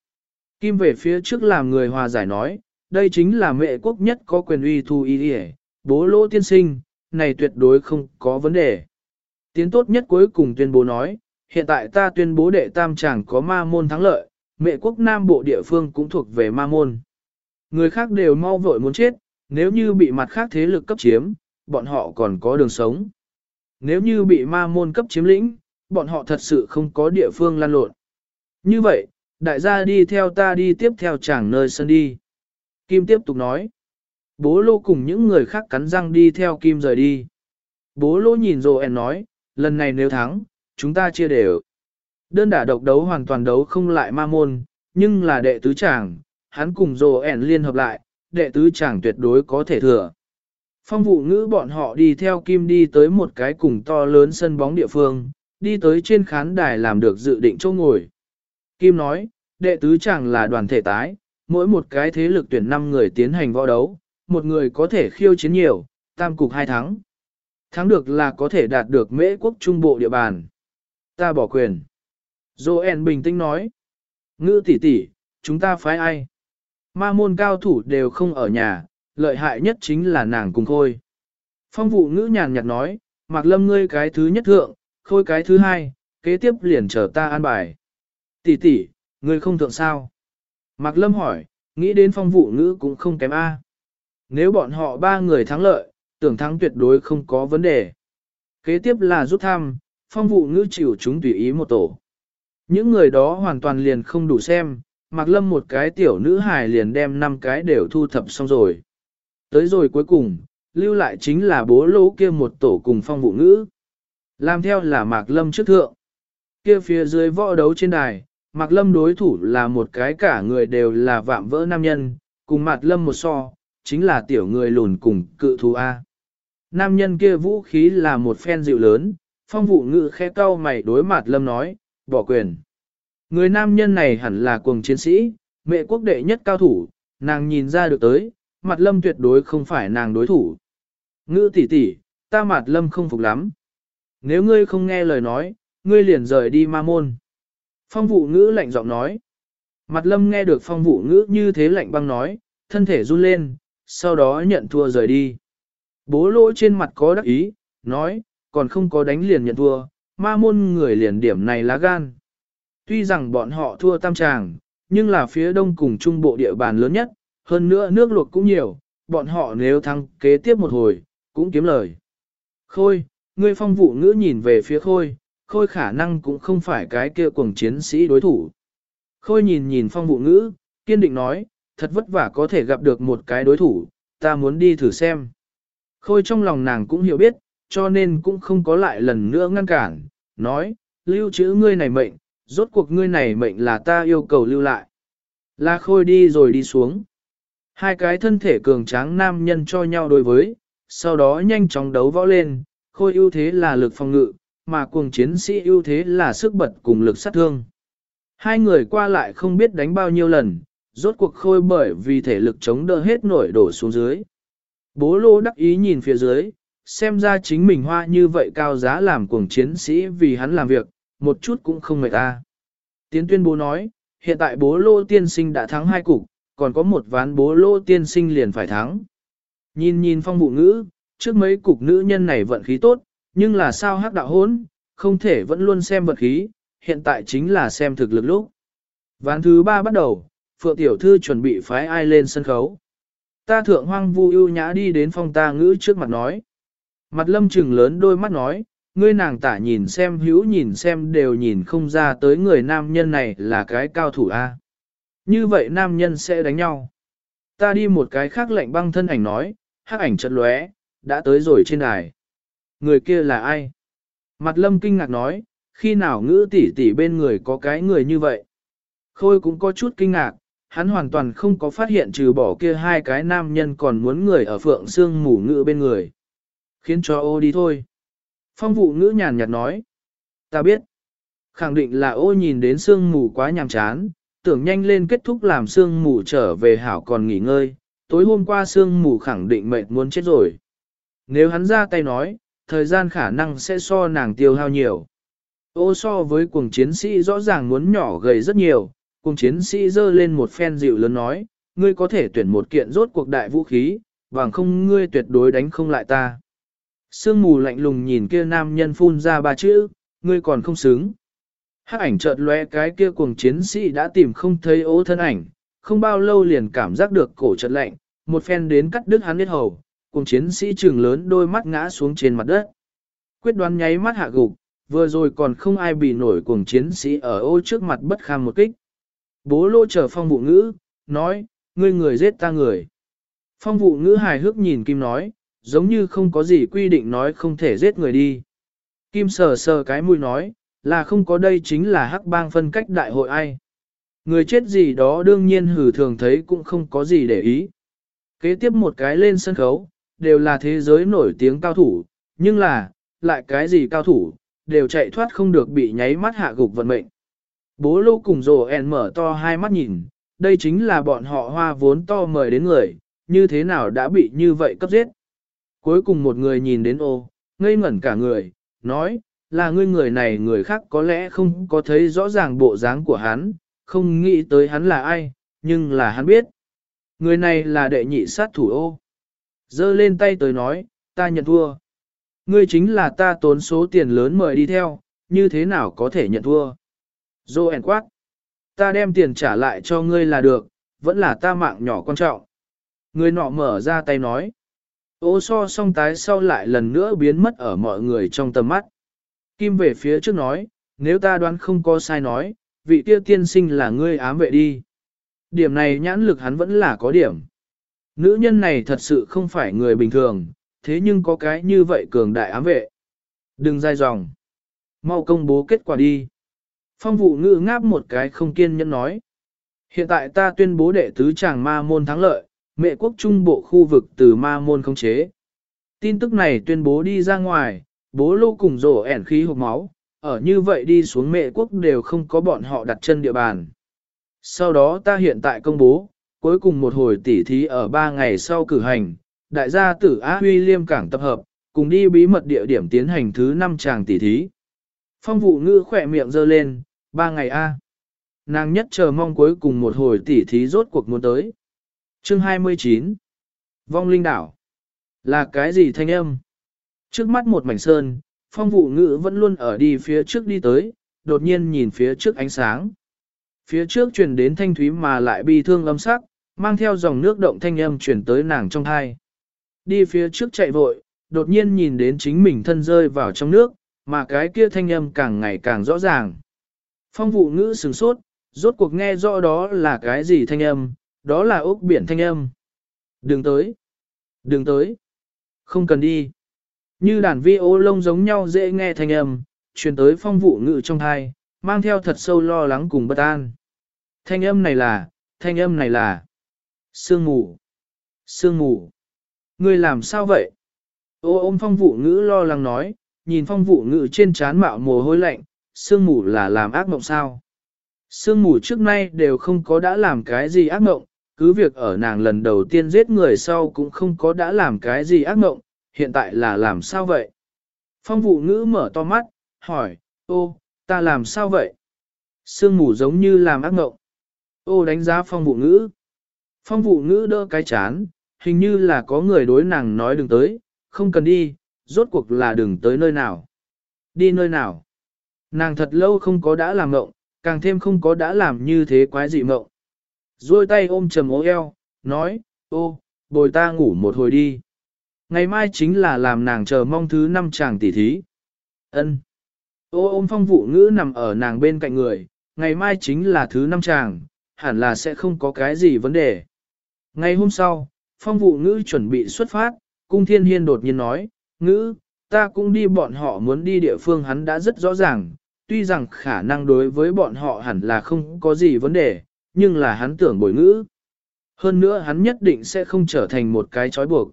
Kim về phía trước làm người hòa giải nói, đây chính là mẹ quốc nhất có quyền uy thu y địa, bố lỗ tiên sinh, này tuyệt đối không có vấn đề. Tiến tốt nhất cuối cùng tuyên bố nói, hiện tại ta tuyên bố đệ tam chẳng có ma môn thắng lợi, mẹ quốc nam bộ địa phương cũng thuộc về ma môn. Người khác đều mau vội muốn chết, nếu như bị mặt khác thế lực cấp chiếm, bọn họ còn có đường sống. Nếu như bị ma môn cấp chiếm lĩnh, bọn họ thật sự không có địa phương lan lộn. Như vậy, đại gia đi theo ta đi tiếp theo chàng nơi sân đi. Kim tiếp tục nói. Bố lô cùng những người khác cắn răng đi theo Kim rời đi. Bố lô nhìn rồi en nói, lần này nếu thắng, chúng ta chia đều. Đơn đả độc đấu hoàn toàn đấu không lại ma môn, nhưng là đệ tứ chàng, hắn cùng rồ ẻn liên hợp lại, đệ tứ chàng tuyệt đối có thể thừa. Phong vụ ngữ bọn họ đi theo Kim đi tới một cái cùng to lớn sân bóng địa phương, đi tới trên khán đài làm được dự định chỗ ngồi. Kim nói, đệ tứ chẳng là đoàn thể tái, mỗi một cái thế lực tuyển 5 người tiến hành võ đấu, một người có thể khiêu chiến nhiều, tam cục hai thắng. Thắng được là có thể đạt được mễ quốc trung bộ địa bàn. Ta bỏ quyền. Joen bình tĩnh nói. Ngữ tỷ tỷ, chúng ta phái ai? Ma môn cao thủ đều không ở nhà, lợi hại nhất chính là nàng cùng khôi. Phong vụ ngữ nhàn nhạt nói, Mạc Lâm ngươi cái thứ nhất thượng, khôi cái thứ hai, kế tiếp liền chờ ta an bài. Tỷ tỷ, ngươi không thượng sao? Mạc Lâm hỏi, nghĩ đến phong vụ ngữ cũng không kém A. Nếu bọn họ ba người thắng lợi, tưởng thắng tuyệt đối không có vấn đề. Kế tiếp là rút thăm, phong vụ ngữ chịu chúng tùy ý một tổ. Những người đó hoàn toàn liền không đủ xem, Mạc Lâm một cái tiểu nữ hài liền đem năm cái đều thu thập xong rồi. Tới rồi cuối cùng, lưu lại chính là bố lỗ kia một tổ cùng phong vụ ngữ. Làm theo là Mạc Lâm trước thượng. Kia phía dưới võ đấu trên đài, Mạc Lâm đối thủ là một cái cả người đều là vạm vỡ nam nhân, cùng Mạc Lâm một so, chính là tiểu người lùn cùng cự thú A. Nam nhân kia vũ khí là một phen dịu lớn, phong vụ ngữ khẽ cau mày đối Mạc Lâm nói, bỏ quyền. Người nam nhân này hẳn là cuồng chiến sĩ, mẹ quốc đệ nhất cao thủ, nàng nhìn ra được tới, Mặt Lâm tuyệt đối không phải nàng đối thủ. Ngữ tỷ tỷ, ta mặt Lâm không phục lắm. Nếu ngươi không nghe lời nói, ngươi liền rời đi ma môn. Phong vụ ngữ lạnh giọng nói. Mặt lâm nghe được phong vụ ngữ như thế lạnh băng nói, thân thể run lên, sau đó nhận thua rời đi. Bố lỗ trên mặt có đắc ý, nói, còn không có đánh liền nhận thua, ma môn người liền điểm này lá gan. Tuy rằng bọn họ thua tam tràng, nhưng là phía đông cùng trung bộ địa bàn lớn nhất, hơn nữa nước luộc cũng nhiều, bọn họ nếu thắng kế tiếp một hồi, cũng kiếm lời. Khôi, ngươi phong vụ ngữ nhìn về phía khôi, khôi khả năng cũng không phải cái kia cuồng chiến sĩ đối thủ. Khôi nhìn nhìn phong vụ ngữ, kiên định nói, thật vất vả có thể gặp được một cái đối thủ, ta muốn đi thử xem. Khôi trong lòng nàng cũng hiểu biết, cho nên cũng không có lại lần nữa ngăn cản, nói, lưu trữ ngươi này mệnh, rốt cuộc ngươi này mệnh là ta yêu cầu lưu lại. La khôi đi rồi đi xuống. Hai cái thân thể cường tráng nam nhân cho nhau đối với, sau đó nhanh chóng đấu võ lên, khôi ưu thế là lực phòng ngự, mà cuồng chiến sĩ ưu thế là sức bật cùng lực sát thương. Hai người qua lại không biết đánh bao nhiêu lần, rốt cuộc khôi bởi vì thể lực chống đỡ hết nổi đổ xuống dưới. Bố lô đắc ý nhìn phía dưới, xem ra chính mình hoa như vậy cao giá làm cuồng chiến sĩ vì hắn làm việc, một chút cũng không mệt ta. Tiến tuyên bố nói, hiện tại bố lô tiên sinh đã thắng hai cục, còn có một ván bố lô tiên sinh liền phải thắng. Nhìn nhìn phong vụ ngữ, trước mấy cục nữ nhân này vận khí tốt, nhưng là sao hắc đạo hốn, không thể vẫn luôn xem vận khí, hiện tại chính là xem thực lực lúc. Ván thứ ba bắt đầu, Phượng Tiểu Thư chuẩn bị phái ai lên sân khấu. Ta thượng hoang vu ưu nhã đi đến phong ta ngữ trước mặt nói. Mặt lâm trừng lớn đôi mắt nói, ngươi nàng tả nhìn xem hữu nhìn xem đều nhìn không ra tới người nam nhân này là cái cao thủ A. Như vậy nam nhân sẽ đánh nhau. Ta đi một cái khác lệnh băng thân ảnh nói, hắc ảnh chật lóe, đã tới rồi trên đài. Người kia là ai? Mặt lâm kinh ngạc nói, khi nào ngữ tỷ tỷ bên người có cái người như vậy? Khôi cũng có chút kinh ngạc, hắn hoàn toàn không có phát hiện trừ bỏ kia hai cái nam nhân còn muốn người ở phượng xương mù ngữ bên người. Khiến cho ô đi thôi. Phong vụ ngữ nhàn nhạt nói. Ta biết. Khẳng định là ô nhìn đến sương mù quá nhàm chán, tưởng nhanh lên kết thúc làm sương mù trở về hảo còn nghỉ ngơi, tối hôm qua sương mù khẳng định mệt muốn chết rồi. Nếu hắn ra tay nói, thời gian khả năng sẽ so nàng tiêu hao nhiều. Ô so với cuồng chiến sĩ rõ ràng muốn nhỏ gầy rất nhiều, cuồng chiến sĩ dơ lên một phen dịu lớn nói, ngươi có thể tuyển một kiện rốt cuộc đại vũ khí, bằng không ngươi tuyệt đối đánh không lại ta. Sương mù lạnh lùng nhìn kia nam nhân phun ra ba chữ, ngươi còn không xứng. Hắc ảnh chợt lóe cái kia cuồng chiến sĩ đã tìm không thấy ố thân ảnh, không bao lâu liền cảm giác được cổ chợt lạnh, một phen đến cắt đứt hắn biết hầu, cuồng chiến sĩ trừng lớn đôi mắt ngã xuống trên mặt đất. Quyết đoán nháy mắt hạ gục, vừa rồi còn không ai bị nổi cuồng chiến sĩ ở ô trước mặt bất kham một kích. Bố lô chờ phong vụ ngữ, nói, ngươi người giết ta người. Phong vụ ngữ hài hước nhìn Kim nói, giống như không có gì quy định nói không thể giết người đi. Kim sờ sờ cái mũi nói, là không có đây chính là hắc bang phân cách đại hội ai. Người chết gì đó đương nhiên hử thường thấy cũng không có gì để ý. Kế tiếp một cái lên sân khấu, đều là thế giới nổi tiếng cao thủ, nhưng là, lại cái gì cao thủ, đều chạy thoát không được bị nháy mắt hạ gục vận mệnh. Bố lô cùng rồ ẻn mở to hai mắt nhìn, đây chính là bọn họ hoa vốn to mời đến người, như thế nào đã bị như vậy cấp giết. Cuối cùng một người nhìn đến ô, ngây ngẩn cả người, nói, là ngươi người này người khác có lẽ không có thấy rõ ràng bộ dáng của hắn, không nghĩ tới hắn là ai, nhưng là hắn biết. Người này là đệ nhị sát thủ ô. Dơ lên tay tới nói, ta nhận thua. Ngươi chính là ta tốn số tiền lớn mời đi theo, như thế nào có thể nhận thua. Dô ẻn quát. Ta đem tiền trả lại cho ngươi là được, vẫn là ta mạng nhỏ quan trọng. Người nọ mở ra tay nói. Ô so song tái sau lại lần nữa biến mất ở mọi người trong tầm mắt. Kim về phía trước nói, nếu ta đoán không có sai nói, vị tiêu tiên sinh là ngươi ám vệ đi. Điểm này nhãn lực hắn vẫn là có điểm. Nữ nhân này thật sự không phải người bình thường, thế nhưng có cái như vậy cường đại ám vệ. Đừng dai dòng. Mau công bố kết quả đi. Phong vụ ngữ ngáp một cái không kiên nhẫn nói. Hiện tại ta tuyên bố đệ tứ chàng ma môn thắng lợi, mẹ quốc trung bộ khu vực từ ma môn không chế. Tin tức này tuyên bố đi ra ngoài, bố lô cùng rổ ẻn khí hộp máu, ở như vậy đi xuống mẹ quốc đều không có bọn họ đặt chân địa bàn. Sau đó ta hiện tại công bố, cuối cùng một hồi tỉ thí ở ba ngày sau cử hành, đại gia tử Á Huy Liêm Cảng tập hợp, cùng đi bí mật địa điểm tiến hành thứ năm tràng tỉ thí. Phong vụ ngữ khỏe miệng giơ lên, ba ngày A. Nàng nhất chờ mong cuối cùng một hồi tỉ thí rốt cuộc muốn tới. Chương 29 Vong linh đảo Là cái gì thanh âm? Trước mắt một mảnh sơn, phong vụ ngữ vẫn luôn ở đi phía trước đi tới, đột nhiên nhìn phía trước ánh sáng. Phía trước truyền đến thanh thúy mà lại bi thương âm sắc, mang theo dòng nước động thanh âm chuyển tới nàng trong thai. Đi phía trước chạy vội, đột nhiên nhìn đến chính mình thân rơi vào trong nước, mà cái kia thanh âm càng ngày càng rõ ràng. Phong vụ ngữ sừng sốt, rốt cuộc nghe rõ đó là cái gì thanh âm, đó là ốc biển thanh âm. Đừng tới, đừng tới, không cần đi. Như đàn vi ô lông giống nhau dễ nghe thanh âm, truyền tới phong vụ ngữ trong thai, mang theo thật sâu lo lắng cùng bất an. Thanh âm này là, thanh âm này là, sương mù, sương mù. Ngươi làm sao vậy? Ô ôm phong vụ ngữ lo lắng nói, nhìn phong vụ ngữ trên trán mạo mồ hôi lạnh, sương mù là làm ác mộng sao? Sương mù trước nay đều không có đã làm cái gì ác mộng, cứ việc ở nàng lần đầu tiên giết người sau cũng không có đã làm cái gì ác mộng, hiện tại là làm sao vậy? Phong vụ ngữ mở to mắt, hỏi, ô, ta làm sao vậy? Sương mù giống như làm ác ngộng. Ô đánh giá phong vụ ngữ. Phong vụ ngữ đỡ cái chán, hình như là có người đối nàng nói đừng tới, không cần đi, rốt cuộc là đừng tới nơi nào. Đi nơi nào? Nàng thật lâu không có đã làm ngộng, càng thêm không có đã làm như thế quái dị ngộng. Rồi tay ôm trầm ố eo, nói, ô, bồi ta ngủ một hồi đi. Ngày mai chính là làm nàng chờ mong thứ năm chàng tỷ thí. Ân. Ô ôm phong vụ ngữ nằm ở nàng bên cạnh người, ngày mai chính là thứ năm chàng, hẳn là sẽ không có cái gì vấn đề. Ngày hôm sau, phong vụ ngữ chuẩn bị xuất phát, cung thiên hiên đột nhiên nói, ngữ, ta cũng đi bọn họ muốn đi địa phương hắn đã rất rõ ràng, tuy rằng khả năng đối với bọn họ hẳn là không có gì vấn đề, nhưng là hắn tưởng bồi ngữ. Hơn nữa hắn nhất định sẽ không trở thành một cái trói buộc.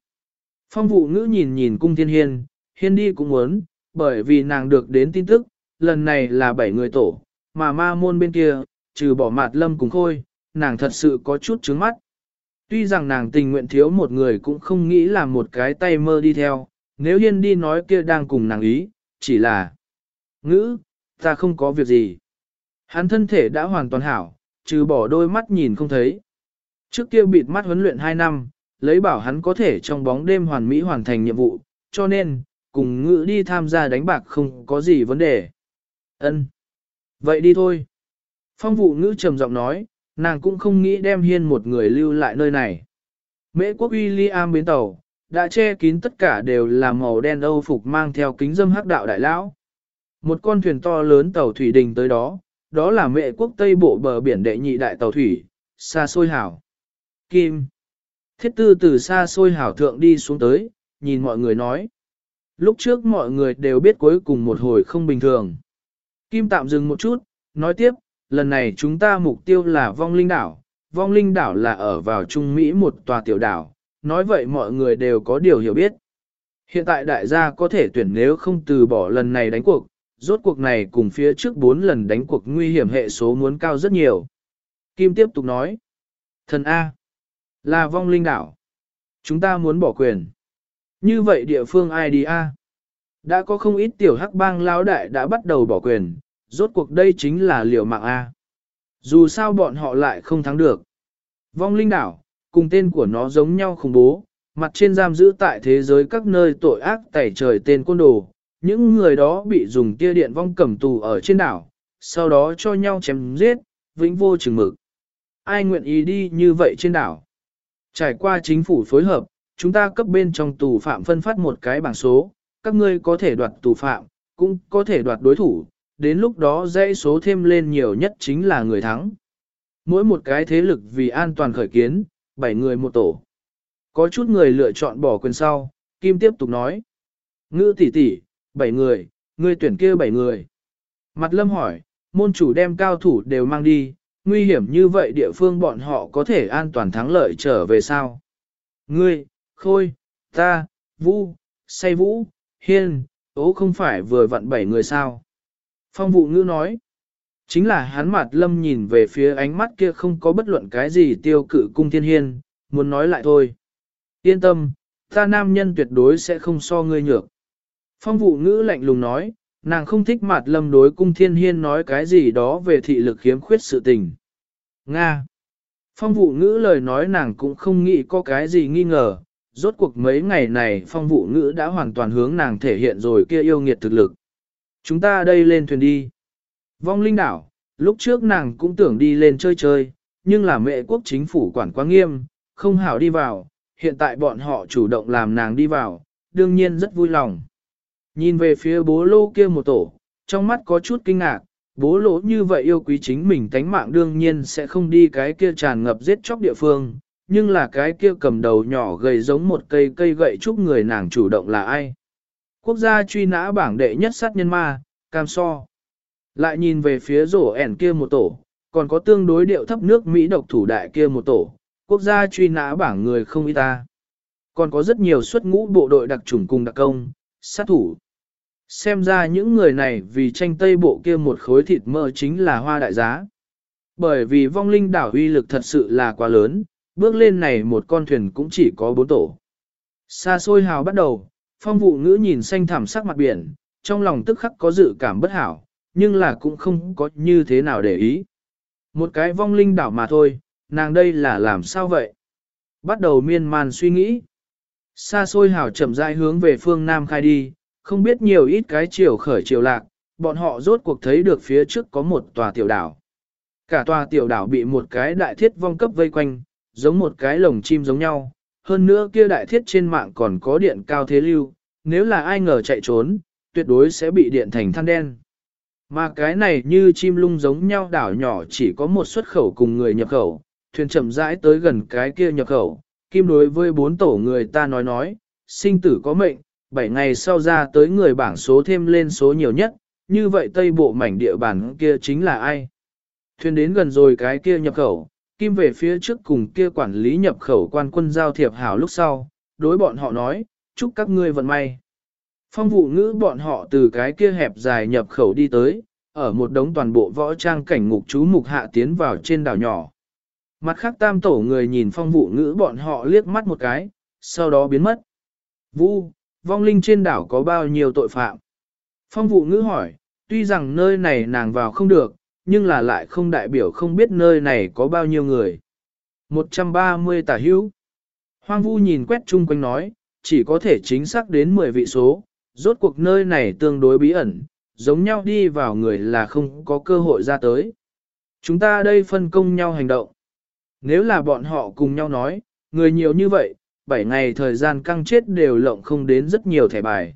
Phong vụ ngữ nhìn nhìn cung thiên hiên, hiên đi cũng muốn, bởi vì nàng được đến tin tức, lần này là bảy người tổ, mà ma môn bên kia, trừ bỏ Mạt lâm cùng khôi, nàng thật sự có chút trướng mắt. Tuy rằng nàng tình nguyện thiếu một người cũng không nghĩ là một cái tay mơ đi theo, nếu hiên đi nói kia đang cùng nàng ý, chỉ là ngữ, ta không có việc gì. Hắn thân thể đã hoàn toàn hảo, trừ bỏ đôi mắt nhìn không thấy. Trước kia bịt mắt huấn luyện 2 năm, lấy bảo hắn có thể trong bóng đêm hoàn mỹ hoàn thành nhiệm vụ, cho nên, cùng ngự đi tham gia đánh bạc không có gì vấn đề. Ân, Vậy đi thôi. Phong vụ ngữ trầm giọng nói, nàng cũng không nghĩ đem hiên một người lưu lại nơi này. Mễ quốc William bến tàu, đã che kín tất cả đều là màu đen âu phục mang theo kính dâm hắc đạo đại lão. Một con thuyền to lớn tàu thủy đình tới đó, đó là mẹ quốc tây bộ bờ biển đệ nhị đại tàu thủy, xa xôi hảo. Kim. Thiết tư từ xa xôi hảo thượng đi xuống tới, nhìn mọi người nói. Lúc trước mọi người đều biết cuối cùng một hồi không bình thường. Kim tạm dừng một chút, nói tiếp, lần này chúng ta mục tiêu là vong linh đảo. Vong linh đảo là ở vào Trung Mỹ một tòa tiểu đảo, nói vậy mọi người đều có điều hiểu biết. Hiện tại đại gia có thể tuyển nếu không từ bỏ lần này đánh cuộc, rốt cuộc này cùng phía trước 4 lần đánh cuộc nguy hiểm hệ số muốn cao rất nhiều. Kim tiếp tục nói, thần A, là vong linh đảo. Chúng ta muốn bỏ quyền. Như vậy địa phương ai đi A? Đã có không ít tiểu hắc bang lão đại đã bắt đầu bỏ quyền, rốt cuộc đây chính là liều mạng A. Dù sao bọn họ lại không thắng được. Vong linh đảo, cùng tên của nó giống nhau khủng bố, mặt trên giam giữ tại thế giới các nơi tội ác tẩy trời tên côn đồ. Những người đó bị dùng tia điện vong cầm tù ở trên đảo, sau đó cho nhau chém giết, vĩnh vô chừng mực. Ai nguyện ý đi như vậy trên đảo? Trải qua chính phủ phối hợp, chúng ta cấp bên trong tù phạm phân phát một cái bảng số, các ngươi có thể đoạt tù phạm, cũng có thể đoạt đối thủ, đến lúc đó dãy số thêm lên nhiều nhất chính là người thắng. Mỗi một cái thế lực vì an toàn khởi kiến, 7 người một tổ. Có chút người lựa chọn bỏ quyền sau, Kim tiếp tục nói. Ngữ tỷ tỷ, 7 người, ngươi tuyển kia 7 người. Mặt lâm hỏi, môn chủ đem cao thủ đều mang đi, nguy hiểm như vậy địa phương bọn họ có thể an toàn thắng lợi trở về sao? Ngươi, Khôi, ta, Vũ, Say Vũ, Hiên, ố không phải vừa vặn bảy người sao? Phong vụ ngữ nói, chính là hắn mặt lâm nhìn về phía ánh mắt kia không có bất luận cái gì tiêu cự cung thiên hiên, muốn nói lại thôi. Yên tâm, ta nam nhân tuyệt đối sẽ không so ngươi nhược. Phong vụ ngữ lạnh lùng nói, nàng không thích mặt lâm đối cung thiên hiên nói cái gì đó về thị lực khiếm khuyết sự tình. Nga. Phong vụ ngữ lời nói nàng cũng không nghĩ có cái gì nghi ngờ, rốt cuộc mấy ngày này phong vụ ngữ đã hoàn toàn hướng nàng thể hiện rồi kia yêu nghiệt thực lực. Chúng ta đây lên thuyền đi. Vong linh đảo, lúc trước nàng cũng tưởng đi lên chơi chơi, nhưng là mẹ quốc chính phủ quản quá nghiêm, không hảo đi vào, hiện tại bọn họ chủ động làm nàng đi vào, đương nhiên rất vui lòng. Nhìn về phía bố lô kia một tổ, trong mắt có chút kinh ngạc, bố lỗ như vậy yêu quý chính mình tánh mạng đương nhiên sẽ không đi cái kia tràn ngập giết chóc địa phương, nhưng là cái kia cầm đầu nhỏ gầy giống một cây cây gậy chúc người nàng chủ động là ai. Quốc gia truy nã bảng đệ nhất sát nhân ma, cam so. Lại nhìn về phía rổ ẻn kia một tổ, còn có tương đối điệu thấp nước Mỹ độc thủ đại kia một tổ, quốc gia truy nã bảng người không y ta. Còn có rất nhiều xuất ngũ bộ đội đặc chủng cùng đặc công, sát thủ. Xem ra những người này vì tranh tây bộ kia một khối thịt mỡ chính là hoa đại giá. Bởi vì vong linh đảo uy lực thật sự là quá lớn, bước lên này một con thuyền cũng chỉ có bốn tổ. Xa xôi hào bắt đầu, phong vụ ngữ nhìn xanh thảm sắc mặt biển, trong lòng tức khắc có dự cảm bất hảo, nhưng là cũng không có như thế nào để ý. Một cái vong linh đảo mà thôi, nàng đây là làm sao vậy? Bắt đầu miên man suy nghĩ. Xa xôi hào chậm rãi hướng về phương Nam khai đi, không biết nhiều ít cái chiều khởi chiều lạc, bọn họ rốt cuộc thấy được phía trước có một tòa tiểu đảo. Cả tòa tiểu đảo bị một cái đại thiết vong cấp vây quanh, giống một cái lồng chim giống nhau, hơn nữa kia đại thiết trên mạng còn có điện cao thế lưu, nếu là ai ngờ chạy trốn, tuyệt đối sẽ bị điện thành than đen. Mà cái này như chim lung giống nhau đảo nhỏ chỉ có một xuất khẩu cùng người nhập khẩu, thuyền chậm rãi tới gần cái kia nhập khẩu, kim đối với bốn tổ người ta nói nói, sinh tử có mệnh, bảy ngày sau ra tới người bảng số thêm lên số nhiều nhất, như vậy tây bộ mảnh địa bàn kia chính là ai? Thuyền đến gần rồi cái kia nhập khẩu, kim về phía trước cùng kia quản lý nhập khẩu quan quân giao thiệp hảo lúc sau, đối bọn họ nói, chúc các ngươi vận may. Phong vụ ngữ bọn họ từ cái kia hẹp dài nhập khẩu đi tới, ở một đống toàn bộ võ trang cảnh ngục chú mục hạ tiến vào trên đảo nhỏ. Mặt khác tam tổ người nhìn phong vụ ngữ bọn họ liếc mắt một cái, sau đó biến mất. Vu, vong linh trên đảo có bao nhiêu tội phạm? Phong vụ ngữ hỏi, tuy rằng nơi này nàng vào không được, nhưng là lại không đại biểu không biết nơi này có bao nhiêu người. 130 tả hữu. Hoang vu nhìn quét chung quanh nói, chỉ có thể chính xác đến 10 vị số, rốt cuộc nơi này tương đối bí ẩn, giống nhau đi vào người là không có cơ hội ra tới. Chúng ta đây phân công nhau hành động. Nếu là bọn họ cùng nhau nói, người nhiều như vậy, 7 ngày thời gian căng chết đều lộng không đến rất nhiều thẻ bài.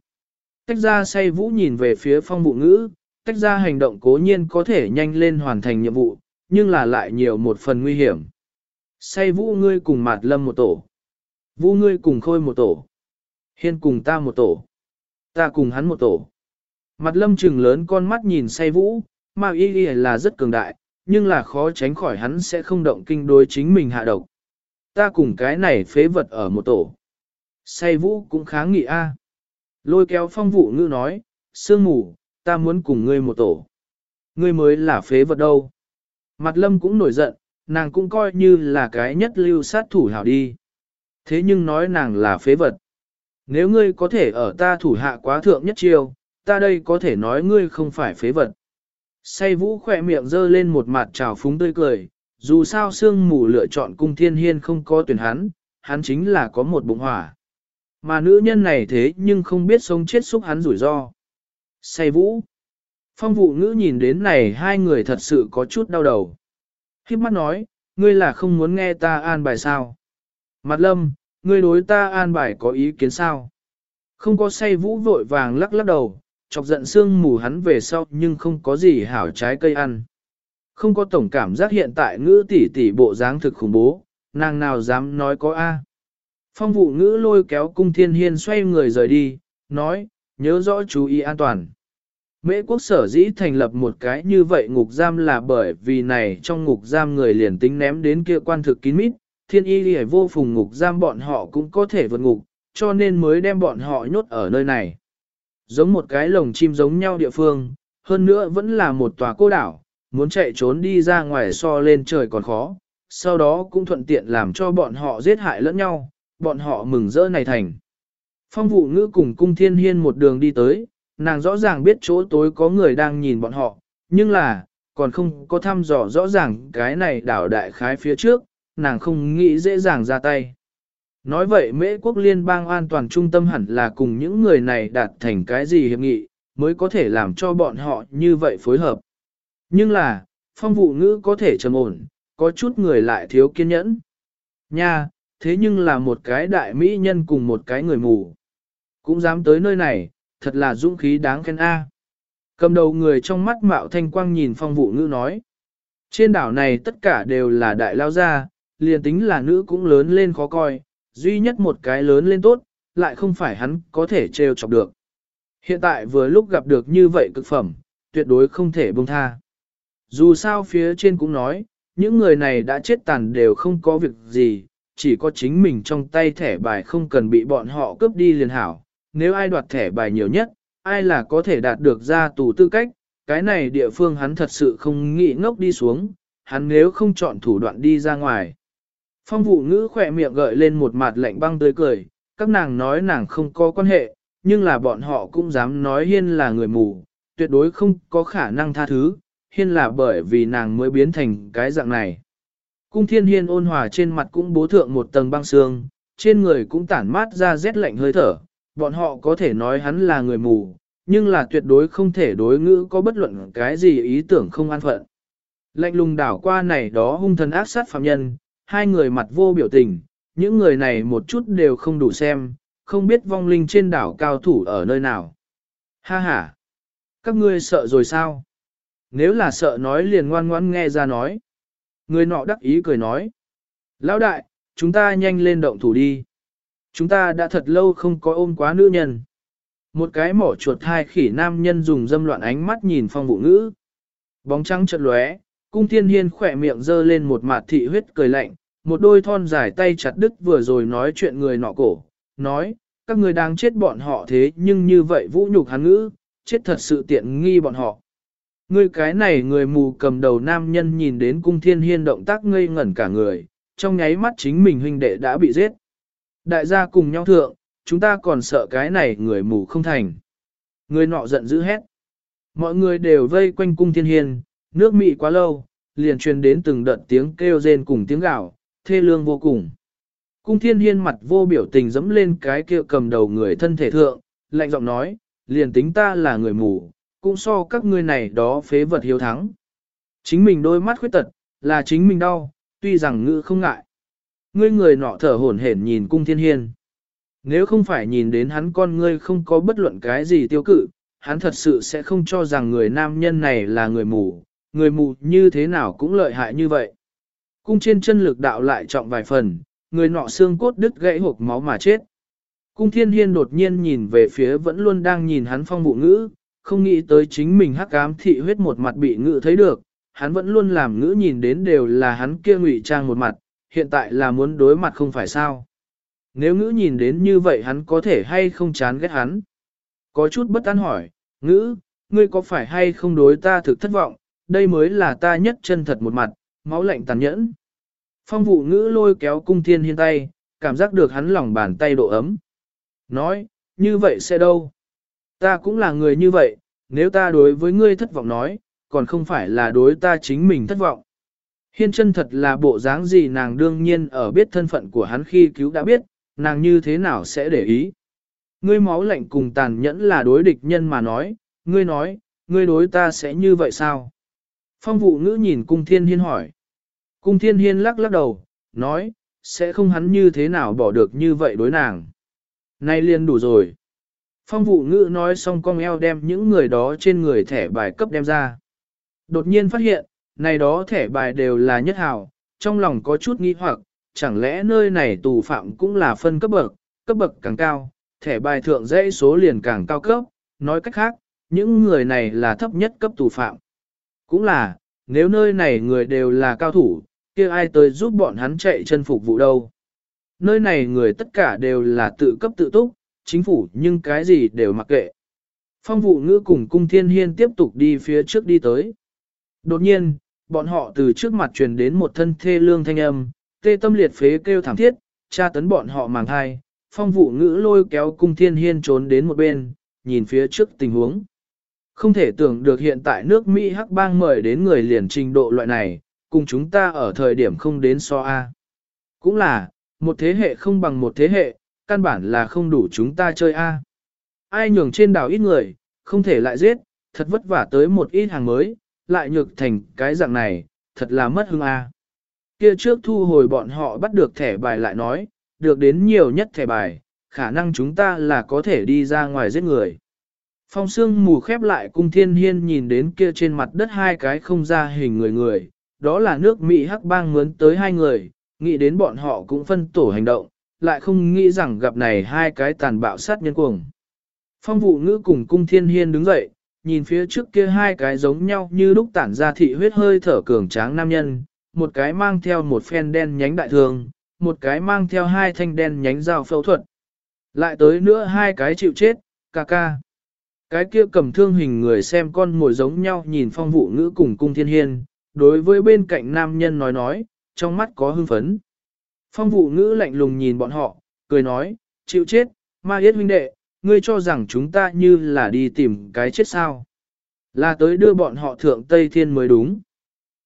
Tách ra say vũ nhìn về phía phong vụ ngữ, tách ra hành động cố nhiên có thể nhanh lên hoàn thành nhiệm vụ, nhưng là lại nhiều một phần nguy hiểm. Say vũ ngươi cùng mạt lâm một tổ. Vũ ngươi cùng khôi một tổ. Hiên cùng ta một tổ. Ta cùng hắn một tổ. Mặt lâm trừng lớn con mắt nhìn say vũ, mà y y là rất cường đại, nhưng là khó tránh khỏi hắn sẽ không động kinh đối chính mình hạ độc. Ta cùng cái này phế vật ở một tổ. Say vũ cũng kháng nghị a. Lôi kéo phong vụ ngữ nói, sương mù, ta muốn cùng ngươi một tổ. Ngươi mới là phế vật đâu. Mặt lâm cũng nổi giận, nàng cũng coi như là cái nhất lưu sát thủ hảo đi. Thế nhưng nói nàng là phế vật. Nếu ngươi có thể ở ta thủ hạ quá thượng nhất chiêu, ta đây có thể nói ngươi không phải phế vật. Say vũ khỏe miệng dơ lên một mặt trào phúng tươi cười, dù sao sương mù lựa chọn cung thiên hiên không có tuyển hắn, hắn chính là có một bụng hỏa. Mà nữ nhân này thế nhưng không biết sống chết xúc hắn rủi ro. Say vũ. Phong vụ ngữ nhìn đến này hai người thật sự có chút đau đầu. Khiếp mắt nói, ngươi là không muốn nghe ta an bài sao. Mặt lâm, ngươi đối ta an bài có ý kiến sao? Không có say vũ vội vàng lắc lắc đầu, chọc giận xương mù hắn về sau nhưng không có gì hảo trái cây ăn. Không có tổng cảm giác hiện tại ngữ tỷ tỷ bộ dáng thực khủng bố, nàng nào dám nói có A. Phong vụ ngữ lôi kéo cung thiên hiên xoay người rời đi, nói, nhớ rõ chú ý an toàn. Mễ quốc sở dĩ thành lập một cái như vậy ngục giam là bởi vì này trong ngục giam người liền tính ném đến kia quan thực kín mít, thiên y lìa vô phùng ngục giam bọn họ cũng có thể vượt ngục, cho nên mới đem bọn họ nhốt ở nơi này. Giống một cái lồng chim giống nhau địa phương, hơn nữa vẫn là một tòa cô đảo, muốn chạy trốn đi ra ngoài so lên trời còn khó, sau đó cũng thuận tiện làm cho bọn họ giết hại lẫn nhau, bọn họ mừng rỡ này thành. Phong vụ ngữ cùng cung thiên hiên một đường đi tới, nàng rõ ràng biết chỗ tối có người đang nhìn bọn họ, nhưng là, còn không có thăm dò rõ ràng cái này đảo đại khái phía trước, nàng không nghĩ dễ dàng ra tay. Nói vậy mễ quốc liên bang an toàn trung tâm hẳn là cùng những người này đạt thành cái gì hiệp nghị, mới có thể làm cho bọn họ như vậy phối hợp. Nhưng là, phong vụ ngữ có thể trầm ổn, có chút người lại thiếu kiên nhẫn. Nha, thế nhưng là một cái đại mỹ nhân cùng một cái người mù. Cũng dám tới nơi này, thật là dũng khí đáng khen A. Cầm đầu người trong mắt mạo thanh quang nhìn phong vụ ngữ nói. Trên đảo này tất cả đều là đại lao gia, liền tính là nữ cũng lớn lên khó coi, duy nhất một cái lớn lên tốt, lại không phải hắn có thể trêu chọc được. Hiện tại vừa lúc gặp được như vậy cực phẩm, tuyệt đối không thể buông tha. Dù sao phía trên cũng nói, những người này đã chết tàn đều không có việc gì, chỉ có chính mình trong tay thẻ bài không cần bị bọn họ cướp đi liền hảo. Nếu ai đoạt thẻ bài nhiều nhất, ai là có thể đạt được ra tù tư cách, cái này địa phương hắn thật sự không nghĩ ngốc đi xuống, hắn nếu không chọn thủ đoạn đi ra ngoài. Phong vụ ngữ khỏe miệng gợi lên một mặt lạnh băng tươi cười, các nàng nói nàng không có quan hệ, nhưng là bọn họ cũng dám nói hiên là người mù, tuyệt đối không có khả năng tha thứ, hiên là bởi vì nàng mới biến thành cái dạng này. Cung thiên hiên ôn hòa trên mặt cũng bố thượng một tầng băng xương, trên người cũng tản mát ra rét lạnh hơi thở, bọn họ có thể nói hắn là người mù, nhưng là tuyệt đối không thể đối ngữ có bất luận cái gì ý tưởng không an phận. Lạnh lùng đảo qua này đó hung thần ác sát phạm nhân, hai người mặt vô biểu tình, những người này một chút đều không đủ xem, không biết vong linh trên đảo cao thủ ở nơi nào. Ha ha! Các ngươi sợ rồi sao? Nếu là sợ nói liền ngoan ngoãn nghe ra nói. Người nọ đắc ý cười nói. Lão đại, chúng ta nhanh lên động thủ đi. Chúng ta đã thật lâu không có ôm quá nữ nhân. Một cái mỏ chuột hai khỉ nam nhân dùng dâm loạn ánh mắt nhìn phong vụ ngữ. Bóng trắng chợt lóe, cung thiên hiên khỏe miệng dơ lên một mặt thị huyết cười lạnh, một đôi thon dài tay chặt đứt vừa rồi nói chuyện người nọ cổ, nói, các người đang chết bọn họ thế nhưng như vậy vũ nhục hắn ngữ, chết thật sự tiện nghi bọn họ. Ngươi cái này người mù cầm đầu nam nhân nhìn đến cung thiên hiên động tác ngây ngẩn cả người, trong nháy mắt chính mình huynh đệ đã bị giết. Đại gia cùng nhau thượng, chúng ta còn sợ cái này người mù không thành. Người nọ giận dữ hét. Mọi người đều vây quanh cung thiên hiên, nước mị quá lâu, liền truyền đến từng đợt tiếng kêu rên cùng tiếng gạo, thê lương vô cùng. Cung thiên hiên mặt vô biểu tình dẫm lên cái kia cầm đầu người thân thể thượng, lạnh giọng nói, liền tính ta là người mù, cũng so các ngươi này đó phế vật hiếu thắng. Chính mình đôi mắt khuyết tật, là chính mình đau, tuy rằng ngữ không ngại. Ngươi người nọ thở hổn hển nhìn cung thiên hiên. Nếu không phải nhìn đến hắn con ngươi không có bất luận cái gì tiêu cự, hắn thật sự sẽ không cho rằng người nam nhân này là người mù, người mù như thế nào cũng lợi hại như vậy. Cung trên chân lực đạo lại trọng vài phần, người nọ xương cốt đứt gãy hộp máu mà chết. Cung thiên hiên đột nhiên nhìn về phía vẫn luôn đang nhìn hắn phong vụ ngữ, không nghĩ tới chính mình hắc ám thị huyết một mặt bị ngự thấy được, hắn vẫn luôn làm ngữ nhìn đến đều là hắn kia ngụy trang một mặt, hiện tại là muốn đối mặt không phải sao. Nếu ngữ nhìn đến như vậy hắn có thể hay không chán ghét hắn. Có chút bất an hỏi, ngữ, ngươi có phải hay không đối ta thực thất vọng, đây mới là ta nhất chân thật một mặt, máu lạnh tàn nhẫn. Phong vụ ngữ lôi kéo cung thiên hiên tay, cảm giác được hắn lòng bàn tay độ ấm. Nói, như vậy sẽ đâu? Ta cũng là người như vậy, nếu ta đối với ngươi thất vọng nói, còn không phải là đối ta chính mình thất vọng. Hiên chân thật là bộ dáng gì nàng đương nhiên ở biết thân phận của hắn khi cứu đã biết, nàng như thế nào sẽ để ý. Ngươi máu lạnh cùng tàn nhẫn là đối địch nhân mà nói, ngươi nói, ngươi đối ta sẽ như vậy sao? Phong vụ ngữ nhìn cung thiên hiên hỏi. Cung thiên hiên lắc lắc đầu, nói, sẽ không hắn như thế nào bỏ được như vậy đối nàng. Nay liền đủ rồi. Phong vụ ngữ nói xong con eo đem những người đó trên người thẻ bài cấp đem ra. Đột nhiên phát hiện, này đó thẻ bài đều là nhất hào, trong lòng có chút nghi hoặc, chẳng lẽ nơi này tù phạm cũng là phân cấp bậc, cấp bậc càng cao, thẻ bài thượng dãy số liền càng cao cấp, nói cách khác, những người này là thấp nhất cấp tù phạm. Cũng là, nếu nơi này người đều là cao thủ, kia ai tới giúp bọn hắn chạy chân phục vụ đâu. Nơi này người tất cả đều là tự cấp tự túc, chính phủ nhưng cái gì đều mặc kệ. Phong vụ ngữ cùng cung thiên hiên tiếp tục đi phía trước đi tới. Đột nhiên, bọn họ từ trước mặt truyền đến một thân thê lương thanh âm, tê tâm liệt phế kêu thảm thiết, tra tấn bọn họ màng thai, phong vụ ngữ lôi kéo cung thiên hiên trốn đến một bên, nhìn phía trước tình huống. Không thể tưởng được hiện tại nước Mỹ hắc bang mời đến người liền trình độ loại này, cùng chúng ta ở thời điểm không đến so A. Cũng là, một thế hệ không bằng một thế hệ, căn bản là không đủ chúng ta chơi A. Ai nhường trên đảo ít người, không thể lại giết, thật vất vả tới một ít hàng mới, lại nhược thành cái dạng này, thật là mất hương A. Kia trước thu hồi bọn họ bắt được thẻ bài lại nói, được đến nhiều nhất thẻ bài, khả năng chúng ta là có thể đi ra ngoài giết người. Phong sương mù khép lại cung thiên hiên nhìn đến kia trên mặt đất hai cái không ra hình người người, đó là nước Mỹ hắc bang mướn tới hai người, nghĩ đến bọn họ cũng phân tổ hành động, lại không nghĩ rằng gặp này hai cái tàn bạo sát nhân cuồng. Phong vụ ngữ cùng cung thiên hiên đứng dậy, nhìn phía trước kia hai cái giống nhau như lúc tản ra thị huyết hơi thở cường tráng nam nhân, một cái mang theo một phen đen nhánh đại thường, một cái mang theo hai thanh đen nhánh dao phẫu thuật. Lại tới nữa hai cái chịu chết, ca ca. Cái kia cầm thương hình người xem con mồi giống nhau nhìn phong vụ ngữ cùng cung thiên hiên, đối với bên cạnh nam nhân nói nói, trong mắt có hưng phấn. Phong vụ ngữ lạnh lùng nhìn bọn họ, cười nói, chịu chết, ma yết huynh đệ, ngươi cho rằng chúng ta như là đi tìm cái chết sao. Là tới đưa bọn họ thượng Tây Thiên mới đúng.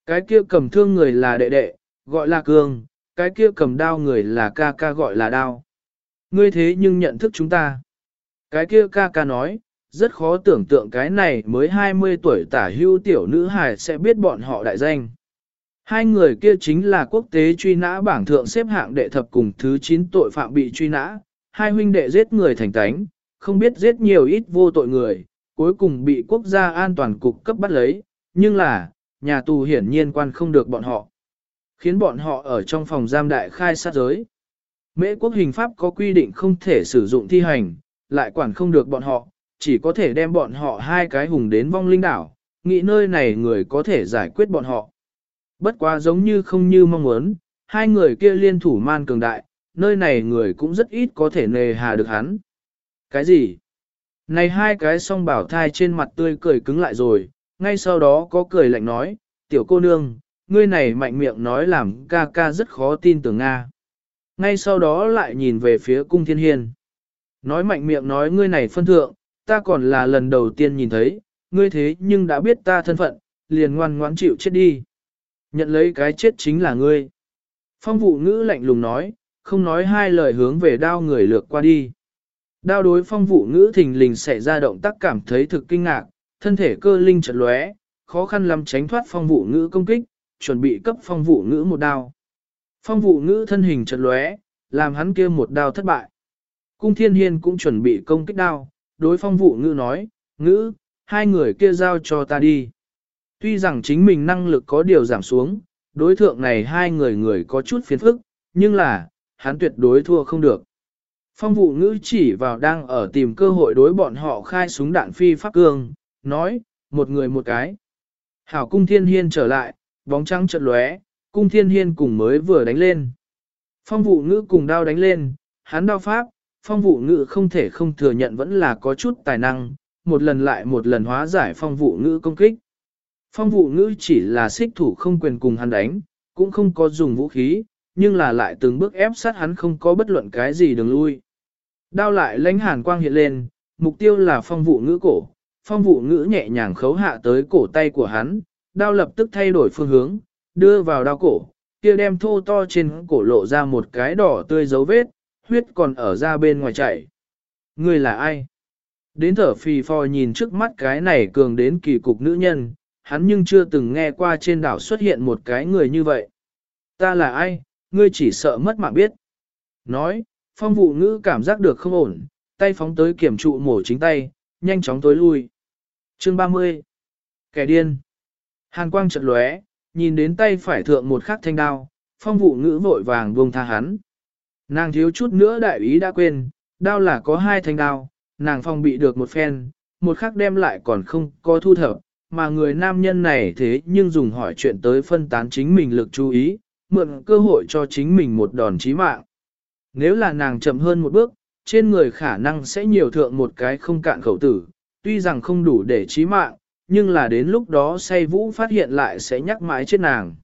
Cái kia cầm thương người là đệ đệ, gọi là cường, cái kia cầm đao người là ca ca gọi là đao. Ngươi thế nhưng nhận thức chúng ta. Cái kia ca ca nói, rất khó tưởng tượng cái này mới 20 tuổi tả hưu tiểu nữ hài sẽ biết bọn họ đại danh. Hai người kia chính là quốc tế truy nã bảng thượng xếp hạng đệ thập cùng thứ 9 tội phạm bị truy nã, hai huynh đệ giết người thành tánh, không biết giết nhiều ít vô tội người, cuối cùng bị quốc gia an toàn cục cấp bắt lấy, nhưng là, nhà tù hiển nhiên quan không được bọn họ. Khiến bọn họ ở trong phòng giam đại khai sát giới. Mễ quốc hình pháp có quy định không thể sử dụng thi hành, lại quản không được bọn họ, chỉ có thể đem bọn họ hai cái hùng đến vong linh đảo, nghĩ nơi này người có thể giải quyết bọn họ. Bất quá giống như không như mong muốn, hai người kia liên thủ man cường đại, nơi này người cũng rất ít có thể nề hà được hắn. Cái gì? Này hai cái song bảo thai trên mặt tươi cười cứng lại rồi, ngay sau đó có cười lạnh nói, tiểu cô nương, ngươi này mạnh miệng nói làm ca ca rất khó tin tưởng Nga. Ngay sau đó lại nhìn về phía cung thiên hiên. Nói mạnh miệng nói ngươi này phân thượng, ta còn là lần đầu tiên nhìn thấy, ngươi thế nhưng đã biết ta thân phận, liền ngoan ngoãn chịu chết đi. Nhận lấy cái chết chính là ngươi. Phong vụ ngữ lạnh lùng nói, không nói hai lời hướng về đao người lược qua đi. Đao đối phong vụ ngữ thình lình xảy ra động tác cảm thấy thực kinh ngạc, thân thể cơ linh chật lóe, khó khăn lắm tránh thoát phong vụ ngữ công kích, chuẩn bị cấp phong vụ ngữ một đao. Phong vụ ngữ thân hình chật lóe, làm hắn kia một đao thất bại. Cung thiên hiên cũng chuẩn bị công kích đao, đối phong vụ ngữ nói, ngữ, hai người kia giao cho ta đi. Tuy rằng chính mình năng lực có điều giảm xuống, đối thượng này hai người người có chút phiền phức, nhưng là, hắn tuyệt đối thua không được. Phong vụ ngữ chỉ vào đang ở tìm cơ hội đối bọn họ khai súng đạn phi pháp cương, nói, một người một cái. Hảo cung thiên hiên trở lại, bóng trắng chợt lóe, cung thiên hiên cùng mới vừa đánh lên. Phong vụ ngữ cùng đao đánh lên, hắn đao pháp, phong vụ ngữ không thể không thừa nhận vẫn là có chút tài năng, một lần lại một lần hóa giải phong vụ ngữ công kích. Phong vụ ngữ chỉ là xích thủ không quyền cùng hắn đánh, cũng không có dùng vũ khí, nhưng là lại từng bước ép sát hắn không có bất luận cái gì đường lui. Đao lại lãnh hàn quang hiện lên, mục tiêu là phong vụ ngữ cổ, phong vụ ngữ nhẹ nhàng khấu hạ tới cổ tay của hắn, đao lập tức thay đổi phương hướng, đưa vào đao cổ, kia đem thô to trên cổ lộ ra một cái đỏ tươi dấu vết, huyết còn ở ra bên ngoài chảy. Người là ai? Đến thở phì phò nhìn trước mắt cái này cường đến kỳ cục nữ nhân, hắn nhưng chưa từng nghe qua trên đảo xuất hiện một cái người như vậy. Ta là ai, ngươi chỉ sợ mất mạng biết. Nói, phong vụ ngữ cảm giác được không ổn, tay phóng tới kiểm trụ mổ chính tay, nhanh chóng tối lui. Chương 30 Kẻ điên Hàn quang chợt lóe, nhìn đến tay phải thượng một khắc thanh đao, phong vụ ngữ vội vàng buông tha hắn. Nàng thiếu chút nữa đại ý đã quên, đao là có hai thanh đao, nàng phong bị được một phen, một khắc đem lại còn không có thu thập, mà người nam nhân này thế nhưng dùng hỏi chuyện tới phân tán chính mình lực chú ý, mượn cơ hội cho chính mình một đòn chí mạng. Nếu là nàng chậm hơn một bước, trên người khả năng sẽ nhiều thượng một cái không cạn khẩu tử, tuy rằng không đủ để chí mạng, nhưng là đến lúc đó say vũ phát hiện lại sẽ nhắc mãi chết nàng.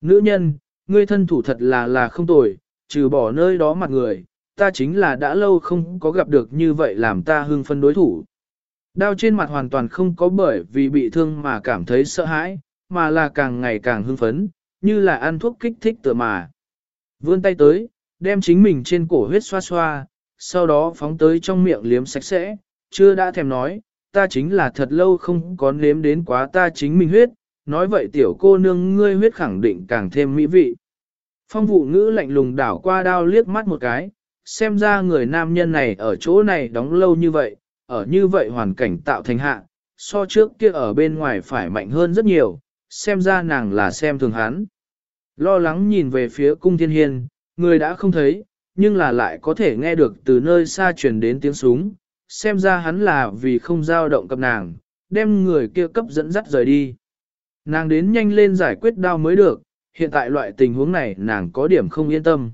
Nữ nhân, ngươi thân thủ thật là là không tồi, trừ bỏ nơi đó mặt người, ta chính là đã lâu không có gặp được như vậy làm ta hưng phân đối thủ. Đao trên mặt hoàn toàn không có bởi vì bị thương mà cảm thấy sợ hãi, mà là càng ngày càng hưng phấn, như là ăn thuốc kích thích tựa mà. Vươn tay tới, đem chính mình trên cổ huyết xoa xoa, sau đó phóng tới trong miệng liếm sạch sẽ, chưa đã thèm nói, ta chính là thật lâu không có nếm đến quá ta chính mình huyết, nói vậy tiểu cô nương ngươi huyết khẳng định càng thêm mỹ vị. Phong vụ ngữ lạnh lùng đảo qua đao liếc mắt một cái, xem ra người nam nhân này ở chỗ này đóng lâu như vậy, ở như vậy hoàn cảnh tạo thành hạ, so trước kia ở bên ngoài phải mạnh hơn rất nhiều, xem ra nàng là xem thường hắn. Lo lắng nhìn về phía cung thiên hiên, người đã không thấy, nhưng là lại có thể nghe được từ nơi xa truyền đến tiếng súng, xem ra hắn là vì không giao động cặp nàng, đem người kia cấp dẫn dắt rời đi. Nàng đến nhanh lên giải quyết đau mới được, hiện tại loại tình huống này nàng có điểm không yên tâm.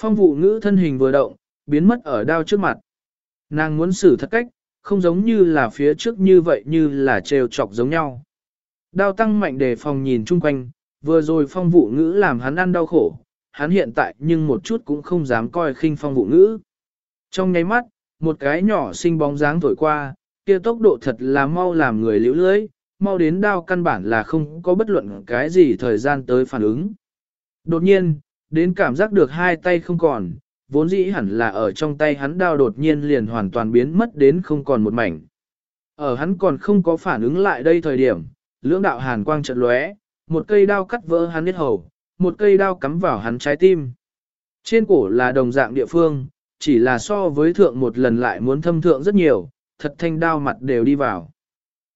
Phong vụ ngữ thân hình vừa động, biến mất ở đao trước mặt. Nàng muốn xử thật cách, không giống như là phía trước như vậy như là trêu chọc giống nhau. Đao tăng mạnh để phòng nhìn chung quanh, vừa rồi phong vụ ngữ làm hắn ăn đau khổ, hắn hiện tại nhưng một chút cũng không dám coi khinh phong vụ ngữ. Trong nháy mắt, một cái nhỏ xinh bóng dáng thổi qua, kia tốc độ thật là mau làm người liễu lưới, mau đến đao căn bản là không có bất luận cái gì thời gian tới phản ứng. Đột nhiên, đến cảm giác được hai tay không còn, vốn dĩ hẳn là ở trong tay hắn đao đột nhiên liền hoàn toàn biến mất đến không còn một mảnh. Ở hắn còn không có phản ứng lại đây thời điểm, lưỡng đạo hàn quang trận lóe, một cây đao cắt vỡ hắn huyết hầu, một cây đao cắm vào hắn trái tim. Trên cổ là đồng dạng địa phương, chỉ là so với thượng một lần lại muốn thâm thượng rất nhiều, thật thanh đao mặt đều đi vào.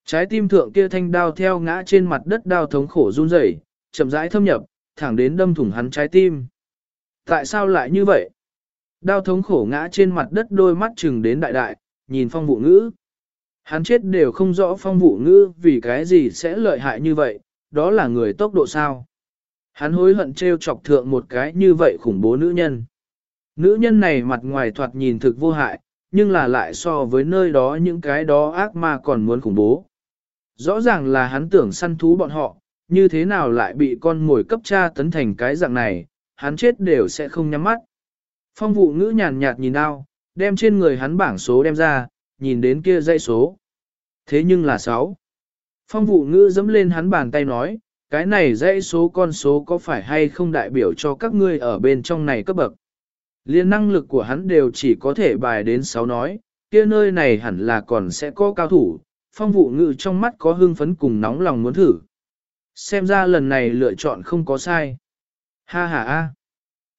Trái tim thượng kia thanh đao theo ngã trên mặt đất đao thống khổ run rẩy, chậm rãi thâm nhập, thẳng đến đâm thủng hắn trái tim. Tại sao lại như vậy? Đao thống khổ ngã trên mặt đất đôi mắt chừng đến đại đại, nhìn phong vụ ngữ. Hắn chết đều không rõ phong vụ ngữ vì cái gì sẽ lợi hại như vậy, đó là người tốc độ sao. Hắn hối hận trêu chọc thượng một cái như vậy khủng bố nữ nhân. Nữ nhân này mặt ngoài thoạt nhìn thực vô hại, nhưng là lại so với nơi đó những cái đó ác ma còn muốn khủng bố. Rõ ràng là hắn tưởng săn thú bọn họ, như thế nào lại bị con ngồi cấp cha tấn thành cái dạng này, hắn chết đều sẽ không nhắm mắt. Phong vụ ngữ nhàn nhạt nhìn đao, đem trên người hắn bảng số đem ra, nhìn đến kia dãy số. Thế nhưng là 6. Phong vụ ngữ dẫm lên hắn bàn tay nói, cái này dãy số con số có phải hay không đại biểu cho các ngươi ở bên trong này cấp bậc. Liên năng lực của hắn đều chỉ có thể bài đến 6 nói, kia nơi này hẳn là còn sẽ có cao thủ, phong vụ ngữ trong mắt có hưng phấn cùng nóng lòng muốn thử. Xem ra lần này lựa chọn không có sai. Ha ha ha.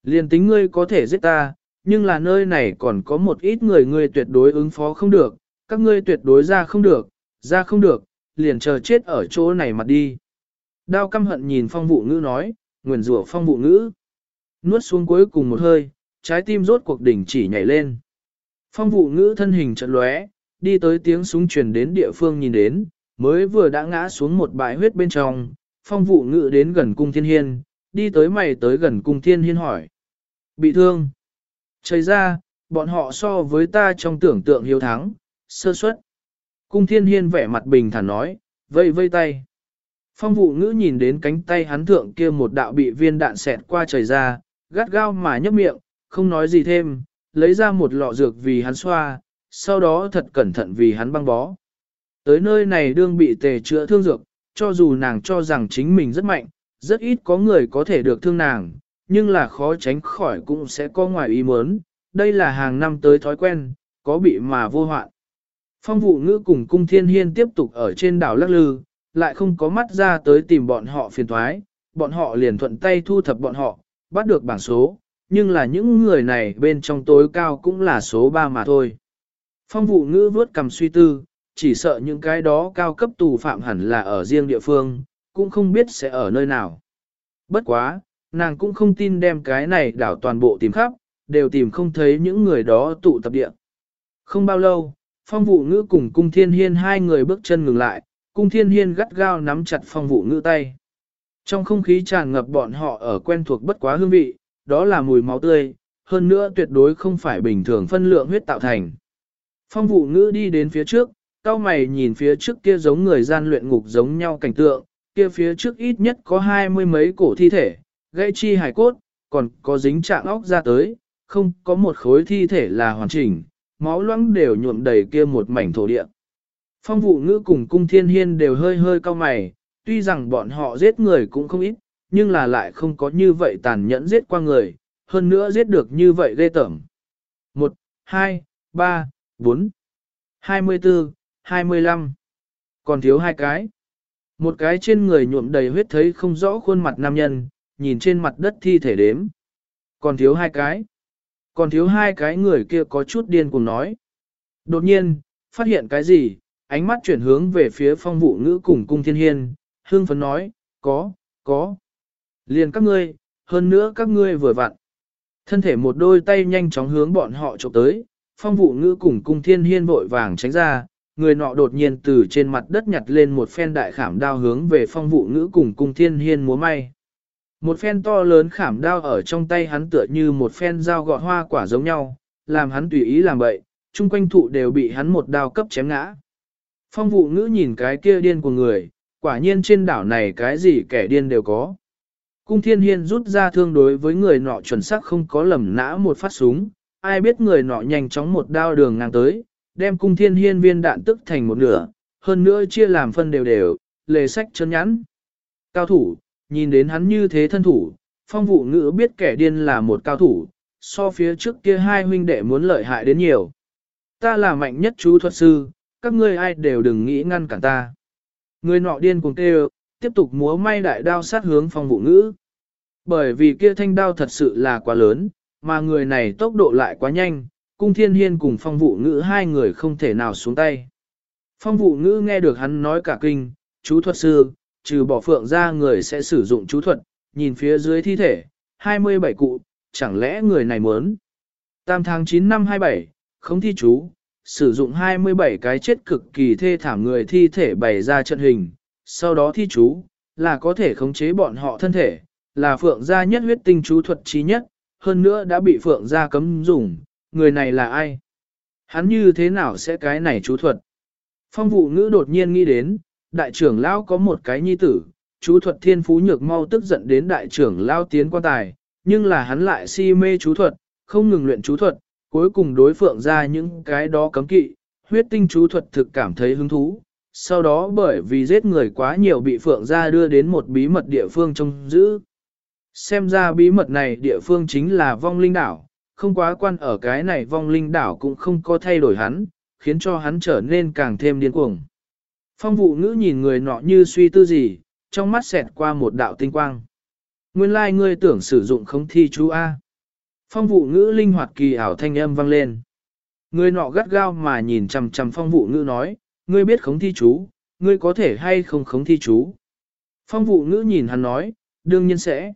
Liên tính ngươi có thể giết ta, nhưng là nơi này còn có một ít người ngươi tuyệt đối ứng phó không được, các ngươi tuyệt đối ra không được, ra không được, liền chờ chết ở chỗ này mặt đi. Đao căm hận nhìn phong vụ ngữ nói, nguyền rủa phong vụ ngữ. Nuốt xuống cuối cùng một hơi, trái tim rốt cuộc đỉnh chỉ nhảy lên. Phong vụ ngữ thân hình chợt lóe, đi tới tiếng súng truyền đến địa phương nhìn đến, mới vừa đã ngã xuống một bãi huyết bên trong, phong vụ ngữ đến gần cung thiên hiên, đi tới mày tới gần cung thiên hiên hỏi. Bị thương. Trời ra, bọn họ so với ta trong tưởng tượng hiếu thắng, sơ suất. Cung thiên hiên vẻ mặt bình thản nói, vây vây tay. Phong vụ ngữ nhìn đến cánh tay hắn thượng kia một đạo bị viên đạn xẹt qua trời ra, gắt gao mà nhấp miệng, không nói gì thêm, lấy ra một lọ dược vì hắn xoa, sau đó thật cẩn thận vì hắn băng bó. Tới nơi này đương bị tề chữa thương dược, cho dù nàng cho rằng chính mình rất mạnh, rất ít có người có thể được thương nàng, nhưng là khó tránh khỏi cũng sẽ có ngoài ý muốn, đây là hàng năm tới thói quen, có bị mà vô hoạn. Phong vụ ngữ cùng cung thiên hiên tiếp tục ở trên đảo Lắc Lư, lại không có mắt ra tới tìm bọn họ phiền thoái, bọn họ liền thuận tay thu thập bọn họ, bắt được bảng số, nhưng là những người này bên trong tối cao cũng là số 3 mà thôi. Phong vụ ngữ vớt cầm suy tư, chỉ sợ những cái đó cao cấp tù phạm hẳn là ở riêng địa phương, cũng không biết sẽ ở nơi nào. Bất quá, nàng cũng không tin đem cái này đảo toàn bộ tìm khắp, đều tìm không thấy những người đó tụ tập địa. Không bao lâu, phong vụ ngữ cùng cung thiên hiên hai người bước chân ngừng lại, cung thiên hiên gắt gao nắm chặt phong vụ ngữ tay. Trong không khí tràn ngập bọn họ ở quen thuộc bất quá hương vị, đó là mùi máu tươi, hơn nữa tuyệt đối không phải bình thường phân lượng huyết tạo thành. Phong vụ ngữ đi đến phía trước, cao mày nhìn phía trước kia giống người gian luyện ngục giống nhau cảnh tượng, kia phía trước ít nhất có hai mươi mấy cổ thi thể, gãy chi hải cốt, còn có dính trạng óc ra tới, không có một khối thi thể là hoàn chỉnh, máu loãng đều nhuộm đầy kia một mảnh thổ địa. Phong vụ ngữ cùng cung thiên hiên đều hơi hơi cao mày, tuy rằng bọn họ giết người cũng không ít, nhưng là lại không có như vậy tàn nhẫn giết qua người, hơn nữa giết được như vậy ghê tởm. 1, 2, 3, 4, 24, 25. Còn thiếu hai cái. Một cái trên người nhuộm đầy huyết thấy không rõ khuôn mặt nam nhân, nhìn trên mặt đất thi thể đếm. Còn thiếu hai cái. Còn thiếu hai cái người kia có chút điên cùng nói. Đột nhiên, phát hiện cái gì, ánh mắt chuyển hướng về phía phong vụ ngữ cùng cung thiên hiên, hương phấn nói, có, có. Liền các ngươi, hơn nữa các ngươi vừa vặn. Thân thể một đôi tay nhanh chóng hướng bọn họ chụp tới, phong vụ ngữ cùng cung thiên hiên vội vàng tránh ra, người nọ đột nhiên từ trên mặt đất nhặt lên một phen đại khảm đao hướng về phong vụ ngữ cùng cung thiên hiên múa may. Một phen to lớn khảm đao ở trong tay hắn tựa như một phen dao gọt hoa quả giống nhau, làm hắn tùy ý làm vậy, chung quanh thụ đều bị hắn một đao cấp chém ngã. Phong vụ ngữ nhìn cái kia điên của người, quả nhiên trên đảo này cái gì kẻ điên đều có. Cung thiên hiên rút ra thương đối với người nọ chuẩn xác không có lầm nã một phát súng, ai biết người nọ nhanh chóng một đao đường ngang tới, đem cung thiên hiên viên đạn tức thành một nửa, hơn nữa chia làm phân đều đều, lề sách chân nhắn. Cao thủ, nhìn đến hắn như thế thân thủ, phong vụ ngữ biết kẻ điên là một cao thủ, so phía trước kia hai huynh đệ muốn lợi hại đến nhiều. Ta là mạnh nhất chú thuật sư, các ngươi ai đều đừng nghĩ ngăn cản ta. Người nọ điên cùng kêu, tiếp tục múa may đại đao sát hướng phong vụ ngữ. Bởi vì kia thanh đao thật sự là quá lớn, mà người này tốc độ lại quá nhanh, cung thiên hiên cùng phong vụ ngữ hai người không thể nào xuống tay. Phong vụ ngữ nghe được hắn nói cả kinh, chú thuật sư, trừ bỏ phượng ra người sẽ sử dụng chú thuật, nhìn phía dưới thi thể, 27 cụ, chẳng lẽ người này muốn. Tam tháng 9 năm 27, không thi chú, sử dụng 27 cái chết cực kỳ thê thảm người thi thể bày ra trận hình, sau đó thi chú, là có thể khống chế bọn họ thân thể, là phượng gia nhất huyết tinh chú thuật trí nhất, hơn nữa đã bị phượng gia cấm dùng, người này là ai? Hắn như thế nào sẽ cái này chú thuật? Phong vụ ngữ đột nhiên nghĩ đến, đại trưởng lão có một cái nhi tử, chú thuật thiên phú nhược mau tức giận đến đại trưởng lão tiến quan tài, nhưng là hắn lại si mê chú thuật, không ngừng luyện chú thuật, cuối cùng đối phượng ra những cái đó cấm kỵ, huyết tinh chú thuật thực cảm thấy hứng thú. Sau đó bởi vì giết người quá nhiều bị phượng ra đưa đến một bí mật địa phương trông giữ. Xem ra bí mật này địa phương chính là vong linh đảo, không quá quan ở cái này vong linh đảo cũng không có thay đổi hắn, khiến cho hắn trở nên càng thêm điên cuồng. Phong vụ ngữ nhìn người nọ như suy tư gì, trong mắt xẹt qua một đạo tinh quang. Nguyên lai like ngươi tưởng sử dụng không thi chú A. Phong vụ ngữ linh hoạt kỳ ảo thanh âm vang lên. Người nọ gắt gao mà nhìn chằm chằm phong vụ ngữ nói, ngươi biết khống thi chú, ngươi có thể hay không khống thi chú. Phong vụ ngữ nhìn hắn nói, đương nhiên sẽ.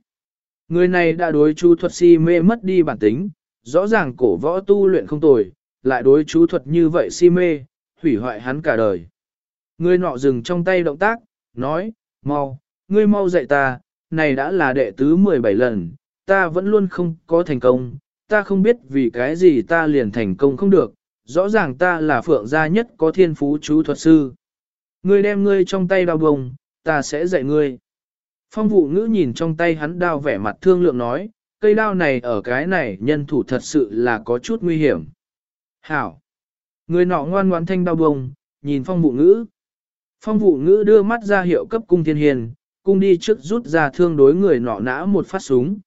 Người này đã đối chú thuật si mê mất đi bản tính, rõ ràng cổ võ tu luyện không tồi, lại đối chú thuật như vậy si mê, hủy hoại hắn cả đời. Người nọ dừng trong tay động tác, nói, mau, ngươi mau dạy ta, này đã là đệ tứ 17 lần, ta vẫn luôn không có thành công, ta không biết vì cái gì ta liền thành công không được, rõ ràng ta là phượng gia nhất có thiên phú chú thuật sư. Ngươi đem ngươi trong tay đao bông, ta sẽ dạy ngươi. Phong vụ ngữ nhìn trong tay hắn đao vẻ mặt thương lượng nói, cây đao này ở cái này nhân thủ thật sự là có chút nguy hiểm. Hảo! Người nọ ngoan ngoãn thanh đao bông, nhìn phong vụ ngữ. Phong vụ ngữ đưa mắt ra hiệu cấp cung thiên hiền, cung đi trước rút ra thương đối người nọ nã một phát súng.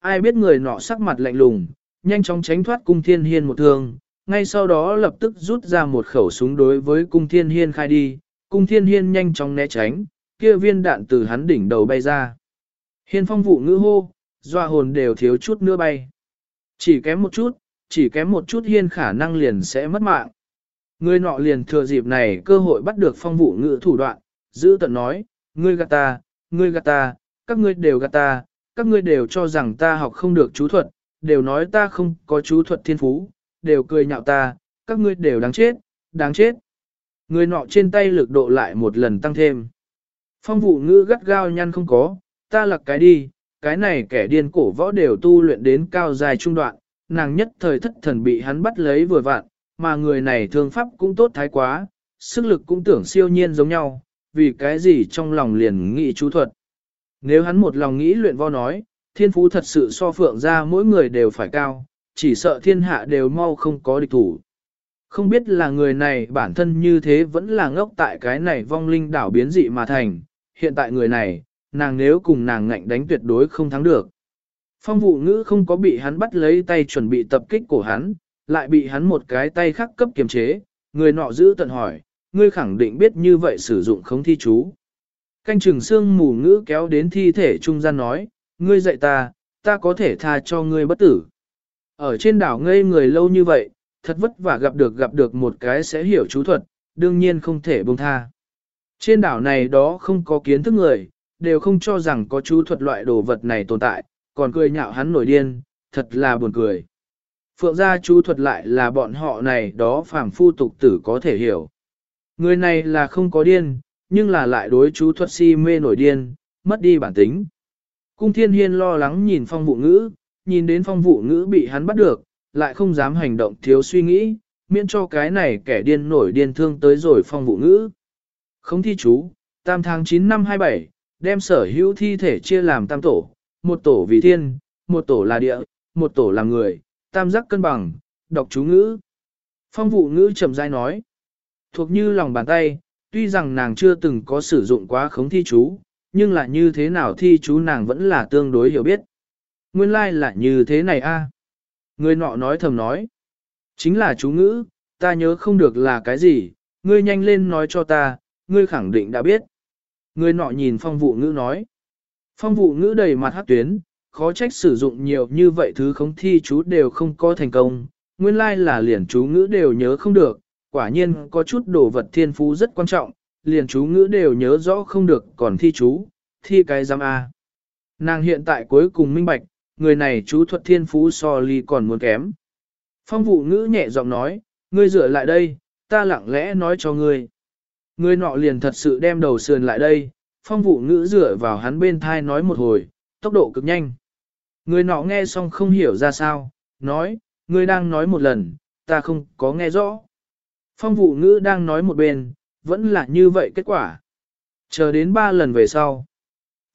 Ai biết người nọ sắc mặt lạnh lùng, nhanh chóng tránh thoát cung thiên hiên một thương, ngay sau đó lập tức rút ra một khẩu súng đối với cung thiên hiên khai đi, cung thiên hiên nhanh chóng né tránh, kia viên đạn từ hắn đỉnh đầu bay ra. Hiên phong vụ ngữ hô, doa hồn đều thiếu chút nữa bay. Chỉ kém một chút, chỉ kém một chút hiên khả năng liền sẽ mất mạng. Người nọ liền thừa dịp này cơ hội bắt được phong vụ ngữ thủ đoạn, giữ tận nói, ngươi gạt ta, ngươi gạt ta, các ngươi đều gạt ta, các ngươi đều cho rằng ta học không được chú thuật, đều nói ta không có chú thuật thiên phú, đều cười nhạo ta, các ngươi đều đáng chết, đáng chết. Người nọ trên tay lực độ lại một lần tăng thêm. Phong vụ ngữ gắt gao nhăn không có, ta lặc cái đi, cái này kẻ điên cổ võ đều tu luyện đến cao dài trung đoạn, nàng nhất thời thất thần bị hắn bắt lấy vừa vặn, mà người này thương pháp cũng tốt thái quá, sức lực cũng tưởng siêu nhiên giống nhau, vì cái gì trong lòng liền nghĩ chú thuật. Nếu hắn một lòng nghĩ luyện vo nói, thiên phú thật sự so phượng ra mỗi người đều phải cao, chỉ sợ thiên hạ đều mau không có địch thủ. Không biết là người này bản thân như thế vẫn là ngốc tại cái này vong linh đảo biến dị mà thành, hiện tại người này, nàng nếu cùng nàng ngạnh đánh tuyệt đối không thắng được. Phong vụ ngữ không có bị hắn bắt lấy tay chuẩn bị tập kích của hắn, lại bị hắn một cái tay khắc cấp kiềm chế, người nọ giữ tận hỏi, ngươi khẳng định biết như vậy sử dụng không thi chú. Canh chừng xương mù ngữ kéo đến thi thể trung gian nói, ngươi dạy ta, ta có thể tha cho ngươi bất tử. Ở trên đảo ngây người lâu như vậy, thật vất vả gặp được gặp được một cái sẽ hiểu chú thuật, đương nhiên không thể buông tha. Trên đảo này đó không có kiến thức người, đều không cho rằng có chú thuật loại đồ vật này tồn tại, còn cười nhạo hắn nổi điên, thật là buồn cười. Phượng gia chú thuật lại là bọn họ này đó phàm phu tục tử có thể hiểu. Người này là không có điên, nhưng là lại đối chú thuật si mê nổi điên, mất đi bản tính. Cung thiên hiên lo lắng nhìn phong vụ ngữ, nhìn đến phong vụ ngữ bị hắn bắt được, lại không dám hành động thiếu suy nghĩ, miễn cho cái này kẻ điên nổi điên thương tới rồi phong vụ ngữ. Không thi chú, tam tháng 9 năm 27, đem sở hữu thi thể chia làm tam tổ, một tổ vì thiên, một tổ là địa, một tổ là người, tam giác cân bằng, đọc chú ngữ. Phong vụ ngữ chậm rãi nói, thuộc như lòng bàn tay, tuy rằng nàng chưa từng có sử dụng quá khống thi chú, nhưng là như thế nào thi chú nàng vẫn là tương đối hiểu biết. Nguyên lai like là như thế này a. Người nọ nói thầm nói, chính là chú ngữ, ta nhớ không được là cái gì, ngươi nhanh lên nói cho ta, ngươi khẳng định đã biết. Người nọ nhìn phong vụ ngữ nói. Phong vụ ngữ đầy mặt hát tuyến, khó trách sử dụng nhiều như vậy thứ không thi chú đều không có thành công. Nguyên lai là liền chú ngữ đều nhớ không được, quả nhiên có chút đồ vật thiên phú rất quan trọng, liền chú ngữ đều nhớ rõ không được còn thi chú, thi cái giam A. Nàng hiện tại cuối cùng minh bạch, người này chú thuật thiên phú so ly còn muốn kém. Phong vụ ngữ nhẹ giọng nói, ngươi dựa lại đây, ta lặng lẽ nói cho ngươi. ngươi nọ liền thật sự đem đầu sườn lại đây, phong vụ ngữ dựa vào hắn bên thai nói một hồi, tốc độ cực nhanh. Người nọ nghe xong không hiểu ra sao, nói, ngươi đang nói một lần, ta không có nghe rõ. Phong vụ ngữ đang nói một bên, vẫn là như vậy kết quả. Chờ đến ba lần về sau.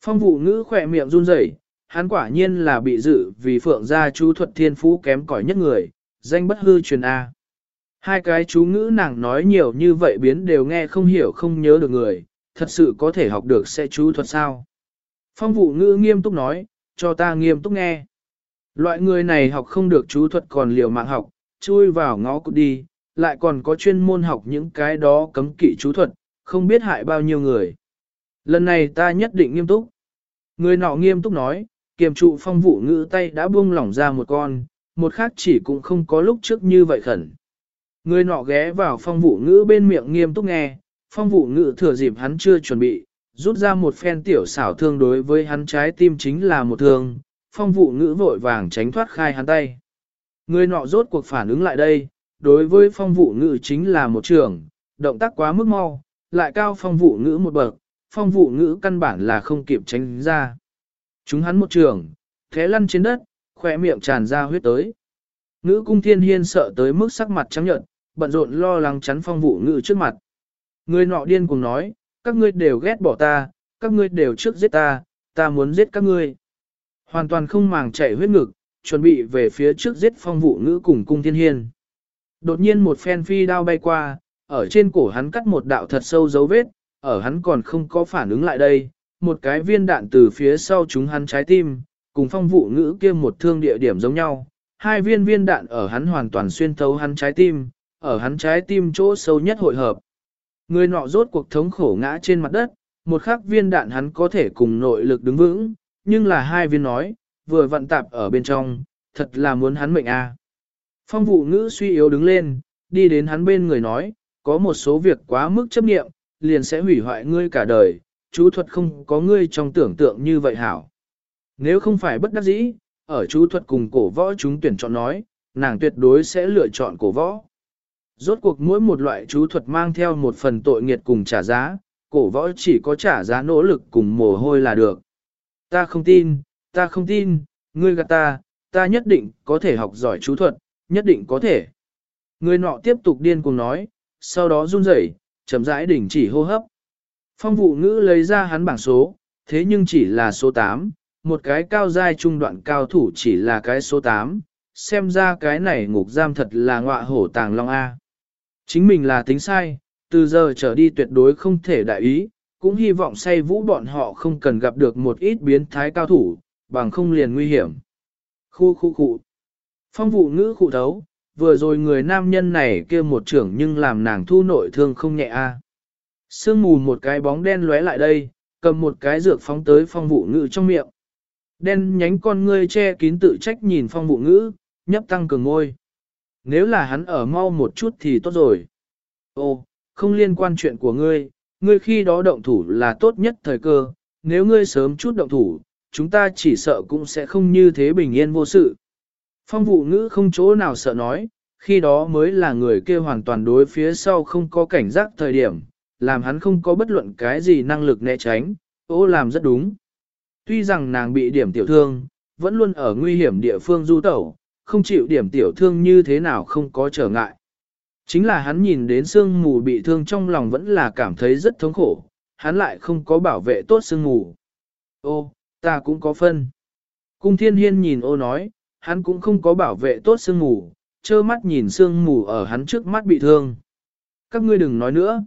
Phong vụ ngữ khỏe miệng run rẩy, hắn quả nhiên là bị dự vì phượng gia chú thuật thiên phú kém cỏi nhất người, danh bất hư truyền A. Hai cái chú ngữ nàng nói nhiều như vậy biến đều nghe không hiểu không nhớ được người, thật sự có thể học được sẽ chú thuật sao. Phong vụ ngữ nghiêm túc nói, cho ta nghiêm túc nghe. Loại người này học không được chú thuật còn liều mạng học, chui vào ngõ cụt đi, lại còn có chuyên môn học những cái đó cấm kỵ chú thuật, không biết hại bao nhiêu người. Lần này ta nhất định nghiêm túc. Người nọ nghiêm túc nói, kiềm trụ phong vụ ngữ tay đã buông lỏng ra một con, một khác chỉ cũng không có lúc trước như vậy khẩn. Người nọ ghé vào phong vụ ngữ bên miệng nghiêm túc nghe, phong vụ ngữ thừa dịp hắn chưa chuẩn bị, rút ra một phen tiểu xảo thương đối với hắn trái tim chính là một thương, phong vụ ngữ vội vàng tránh thoát khai hắn tay. Người nọ rốt cuộc phản ứng lại đây, đối với phong vụ ngữ chính là một trường, động tác quá mức mau, lại cao phong vụ ngữ một bậc, phong vụ ngữ căn bản là không kịp tránh ra. Chúng hắn một trường, thế lăn trên đất, khỏe miệng tràn ra huyết tới. Ngữ cung thiên hiên sợ tới mức sắc mặt trắng nhợt, bận rộn lo lắng chắn phong vụ ngữ trước mặt. Người nọ điên cùng nói, các ngươi đều ghét bỏ ta, các ngươi đều trước giết ta, ta muốn giết các ngươi. Hoàn toàn không màng chạy huyết ngực, chuẩn bị về phía trước giết phong vụ ngữ cùng cung thiên hiên. Đột nhiên một phen phi đao bay qua, ở trên cổ hắn cắt một đạo thật sâu dấu vết, ở hắn còn không có phản ứng lại đây, một cái viên đạn từ phía sau chúng hắn trái tim, cùng phong vụ ngữ kia một thương địa điểm giống nhau. Hai viên viên đạn ở hắn hoàn toàn xuyên thấu hắn trái tim, ở hắn trái tim chỗ sâu nhất hội hợp. Người nọ rốt cuộc thống khổ ngã trên mặt đất, một khắc viên đạn hắn có thể cùng nội lực đứng vững, nhưng là hai viên nói, vừa vận tạp ở bên trong, thật là muốn hắn mệnh a. Phong vụ ngữ suy yếu đứng lên, đi đến hắn bên người nói, có một số việc quá mức chấp nghiệm, liền sẽ hủy hoại ngươi cả đời, chú thuật không có ngươi trong tưởng tượng như vậy hảo. Nếu không phải bất đắc dĩ, ở chú thuật cùng cổ võ chúng tuyển chọn nói, nàng tuyệt đối sẽ lựa chọn cổ võ. Rốt cuộc mỗi một loại chú thuật mang theo một phần tội nghiệt cùng trả giá, cổ võ chỉ có trả giá nỗ lực cùng mồ hôi là được. Ta không tin, ta không tin, ngươi gạt ta, ta nhất định có thể học giỏi chú thuật, nhất định có thể. Người nọ tiếp tục điên cùng nói, sau đó run rẩy, chậm rãi đỉnh chỉ hô hấp. Phong vụ ngữ lấy ra hắn bảng số, thế nhưng chỉ là số 8, một cái cao giai trung đoạn cao thủ chỉ là cái số 8, xem ra cái này ngục giam thật là ngọa hổ tàng long A. Chính mình là tính sai, từ giờ trở đi tuyệt đối không thể đại ý, cũng hy vọng say vũ bọn họ không cần gặp được một ít biến thái cao thủ, bằng không liền nguy hiểm. Khu khu khu. Phong vụ ngữ khu thấu, vừa rồi người nam nhân này kia một trưởng nhưng làm nàng thu nội thương không nhẹ a. À. Sương mù một cái bóng đen lóe lại đây, cầm một cái dược phóng tới phong vụ ngữ trong miệng. Đen nhánh con ngươi che kín tự trách nhìn phong vụ ngữ, nhấp tăng cường ngôi. Nếu là hắn ở mau một chút thì tốt rồi. Ô, không liên quan chuyện của ngươi, ngươi khi đó động thủ là tốt nhất thời cơ, nếu ngươi sớm chút động thủ, chúng ta chỉ sợ cũng sẽ không như thế bình yên vô sự. Phong vụ ngữ không chỗ nào sợ nói, khi đó mới là người kia hoàn toàn đối phía sau không có cảnh giác thời điểm, làm hắn không có bất luận cái gì năng lực né tránh, ô làm rất đúng. Tuy rằng nàng bị điểm tiểu thương, vẫn luôn ở nguy hiểm địa phương du tẩu, không chịu điểm tiểu thương như thế nào không có trở ngại. Chính là hắn nhìn đến sương mù bị thương trong lòng vẫn là cảm thấy rất thống khổ, hắn lại không có bảo vệ tốt sương mù. Ô, ta cũng có phân. Cung thiên hiên nhìn ô nói, hắn cũng không có bảo vệ tốt sương mù, trơ mắt nhìn sương mù ở hắn trước mắt bị thương. Các ngươi đừng nói nữa.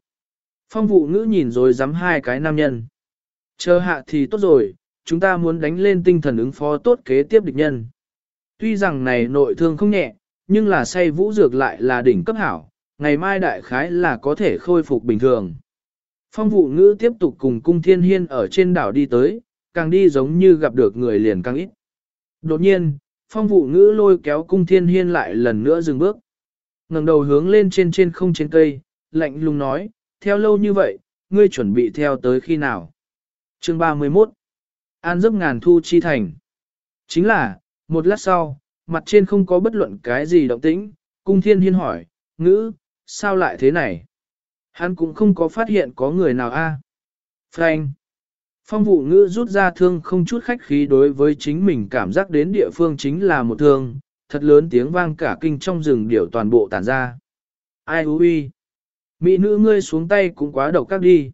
Phong vụ ngữ nhìn rồi dám hai cái nam nhân. Chờ hạ thì tốt rồi, chúng ta muốn đánh lên tinh thần ứng phó tốt kế tiếp địch nhân. Tuy rằng này nội thương không nhẹ, nhưng là say vũ dược lại là đỉnh cấp hảo, ngày mai đại khái là có thể khôi phục bình thường. Phong vụ ngữ tiếp tục cùng cung thiên hiên ở trên đảo đi tới, càng đi giống như gặp được người liền càng ít. Đột nhiên, phong vụ ngữ lôi kéo cung thiên hiên lại lần nữa dừng bước. ngẩng đầu hướng lên trên trên không trên cây, lạnh lùng nói, theo lâu như vậy, ngươi chuẩn bị theo tới khi nào? Chương 31 An giấc ngàn thu chi thành. Chính là, một lát sau, mặt trên không có bất luận cái gì động tĩnh, cung thiên hiên hỏi, ngữ, sao lại thế này? Hắn cũng không có phát hiện có người nào a. À? Frank. Phong vụ ngữ rút ra thương không chút khách khí đối với chính mình cảm giác đến địa phương chính là một thương, thật lớn tiếng vang cả kinh trong rừng điểu toàn bộ tản ra. Ai hú uy. Mỹ nữ ngươi xuống tay cũng quá độc các đi.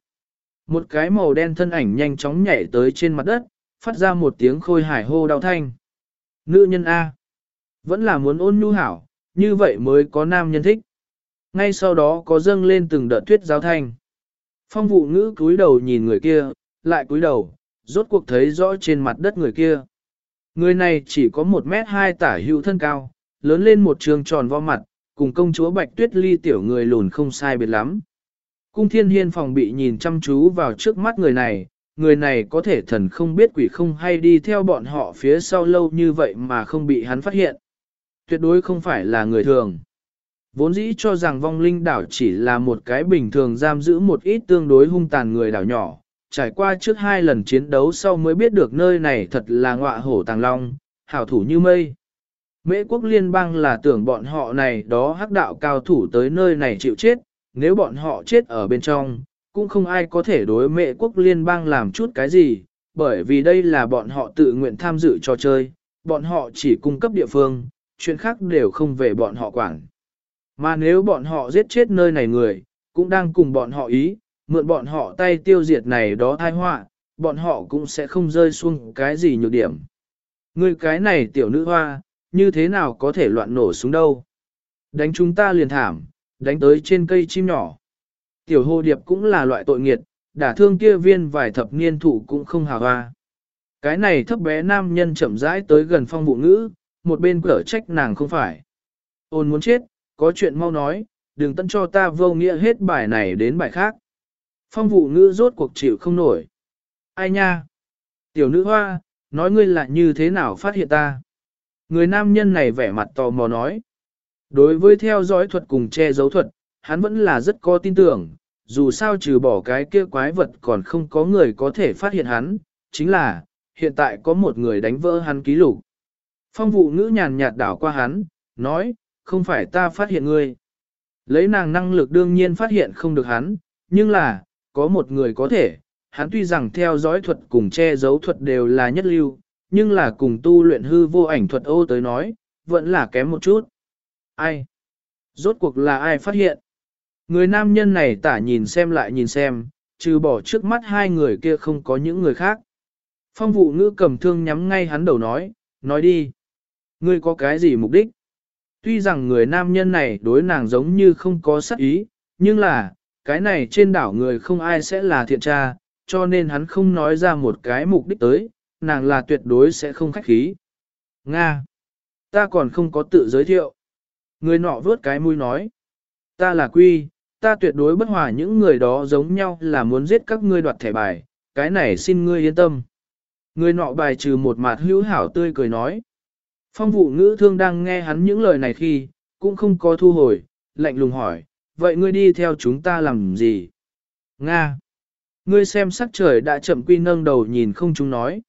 Một cái màu đen thân ảnh nhanh chóng nhảy tới trên mặt đất, phát ra một tiếng khôi hải hô đau thanh. Nữ nhân A. Vẫn là muốn ôn nhu hảo, như vậy mới có nam nhân thích. Ngay sau đó có dâng lên từng đợt tuyết giáo thanh. Phong vụ ngữ cúi đầu nhìn người kia, lại cúi đầu, rốt cuộc thấy rõ trên mặt đất người kia. Người này chỉ có một mét hai tả hữu thân cao, lớn lên một trường tròn vo mặt, cùng công chúa Bạch Tuyết Ly tiểu người lùn không sai biệt lắm. Cung thiên hiên phòng bị nhìn chăm chú vào trước mắt người này, người này có thể thần không biết quỷ không hay đi theo bọn họ phía sau lâu như vậy mà không bị hắn phát hiện. Tuyệt đối không phải là người thường. Vốn dĩ cho rằng vong linh đảo chỉ là một cái bình thường giam giữ một ít tương đối hung tàn người đảo nhỏ, trải qua trước hai lần chiến đấu sau mới biết được nơi này thật là ngọa hổ tàng long, hảo thủ như mây. Mễ quốc liên bang là tưởng bọn họ này đó hắc đạo cao thủ tới nơi này chịu chết, nếu bọn họ chết ở bên trong, cũng không ai có thể đối mệ quốc liên bang làm chút cái gì, bởi vì đây là bọn họ tự nguyện tham dự trò chơi, bọn họ chỉ cung cấp địa phương, chuyện khác đều không về bọn họ quản. Mà nếu bọn họ giết chết nơi này người, cũng đang cùng bọn họ ý, mượn bọn họ tay tiêu diệt này đó thai họa, bọn họ cũng sẽ không rơi xuống cái gì nhược điểm. Người cái này tiểu nữ hoa, như thế nào có thể loạn nổ xuống đâu. Đánh chúng ta liền thảm, đánh tới trên cây chim nhỏ. Tiểu hồ điệp cũng là loại tội nghiệt, đả thương kia viên vài thập niên thủ cũng không hào hoa. Cái này thấp bé nam nhân chậm rãi tới gần phong vụ ngữ, một bên cở trách nàng không phải. Ôn muốn chết, có chuyện mau nói, đừng tận cho ta vô nghĩa hết bài này đến bài khác. Phong vụ ngữ rốt cuộc chịu không nổi. Ai nha? Tiểu nữ hoa, nói ngươi là như thế nào phát hiện ta? Người nam nhân này vẻ mặt tò mò nói. Đối với theo dõi thuật cùng che giấu thuật, hắn vẫn là rất có tin tưởng, dù sao trừ bỏ cái kia quái vật còn không có người có thể phát hiện hắn, chính là, hiện tại có một người đánh vỡ hắn ký lục. Phong vụ ngữ nhàn nhạt đảo qua hắn, nói, không phải ta phát hiện ngươi. Lấy nàng năng lực đương nhiên phát hiện không được hắn, nhưng là, có một người có thể, hắn tuy rằng theo dõi thuật cùng che giấu thuật đều là nhất lưu, nhưng là cùng tu luyện hư vô ảnh thuật ô tới nói, vẫn là kém một chút. Ai? Rốt cuộc là ai phát hiện? Người nam nhân này tả nhìn xem lại nhìn xem, trừ bỏ trước mắt hai người kia không có những người khác. Phong vụ ngữ cầm thương nhắm ngay hắn đầu nói, nói đi. Ngươi có cái gì mục đích? Tuy rằng người nam nhân này đối nàng giống như không có sắc ý, nhưng là, cái này trên đảo người không ai sẽ là thiện tra, cho nên hắn không nói ra một cái mục đích tới, nàng là tuyệt đối sẽ không khách khí. Nga! Ta còn không có tự giới thiệu. Người nọ vớt cái mũi nói. Ta là Quy, ta tuyệt đối bất hòa những người đó giống nhau là muốn giết các ngươi đoạt thẻ bài, cái này xin ngươi yên tâm. Người nọ bài trừ một mặt hữu hảo tươi cười nói. Phong vụ ngữ thương đang nghe hắn những lời này khi, cũng không có thu hồi, lạnh lùng hỏi, vậy ngươi đi theo chúng ta làm gì? Nga! Ngươi xem sắc trời đã chậm quy nâng đầu nhìn không chúng nói.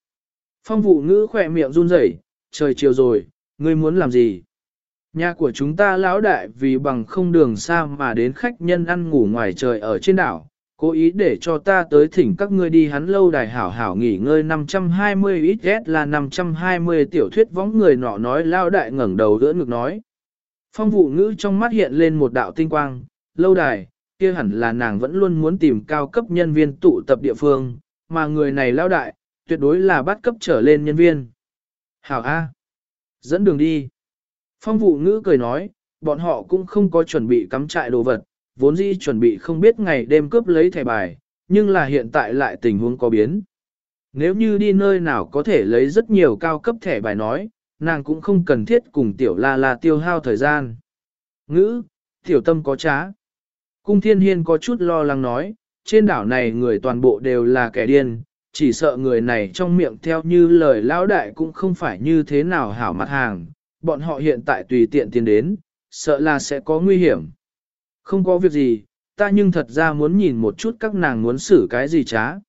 Phong vụ ngữ khỏe miệng run rẩy, trời chiều rồi, ngươi muốn làm gì? Nhà của chúng ta lão đại vì bằng không đường xa mà đến khách nhân ăn ngủ ngoài trời ở trên đảo, cố ý để cho ta tới thỉnh các ngươi đi hắn lâu đài hảo hảo nghỉ ngơi 520 ít là 520 tiểu thuyết võng người nọ nói lão đại ngẩng đầu đỡ ngực nói. Phong vụ ngữ trong mắt hiện lên một đạo tinh quang, lâu đài, kia hẳn là nàng vẫn luôn muốn tìm cao cấp nhân viên tụ tập địa phương, mà người này lão đại, tuyệt đối là bắt cấp trở lên nhân viên. Hảo A. Dẫn đường đi. Phong vụ ngữ cười nói, bọn họ cũng không có chuẩn bị cắm trại đồ vật, vốn dĩ chuẩn bị không biết ngày đêm cướp lấy thẻ bài, nhưng là hiện tại lại tình huống có biến. Nếu như đi nơi nào có thể lấy rất nhiều cao cấp thẻ bài nói, nàng cũng không cần thiết cùng tiểu la la tiêu hao thời gian. Ngữ, tiểu tâm có trá. Cung thiên hiên có chút lo lắng nói, trên đảo này người toàn bộ đều là kẻ điên, chỉ sợ người này trong miệng theo như lời lão đại cũng không phải như thế nào hảo mặt hàng, bọn họ hiện tại tùy tiện tiến đến, sợ là sẽ có nguy hiểm. Không có việc gì, ta nhưng thật ra muốn nhìn một chút các nàng muốn xử cái gì chá.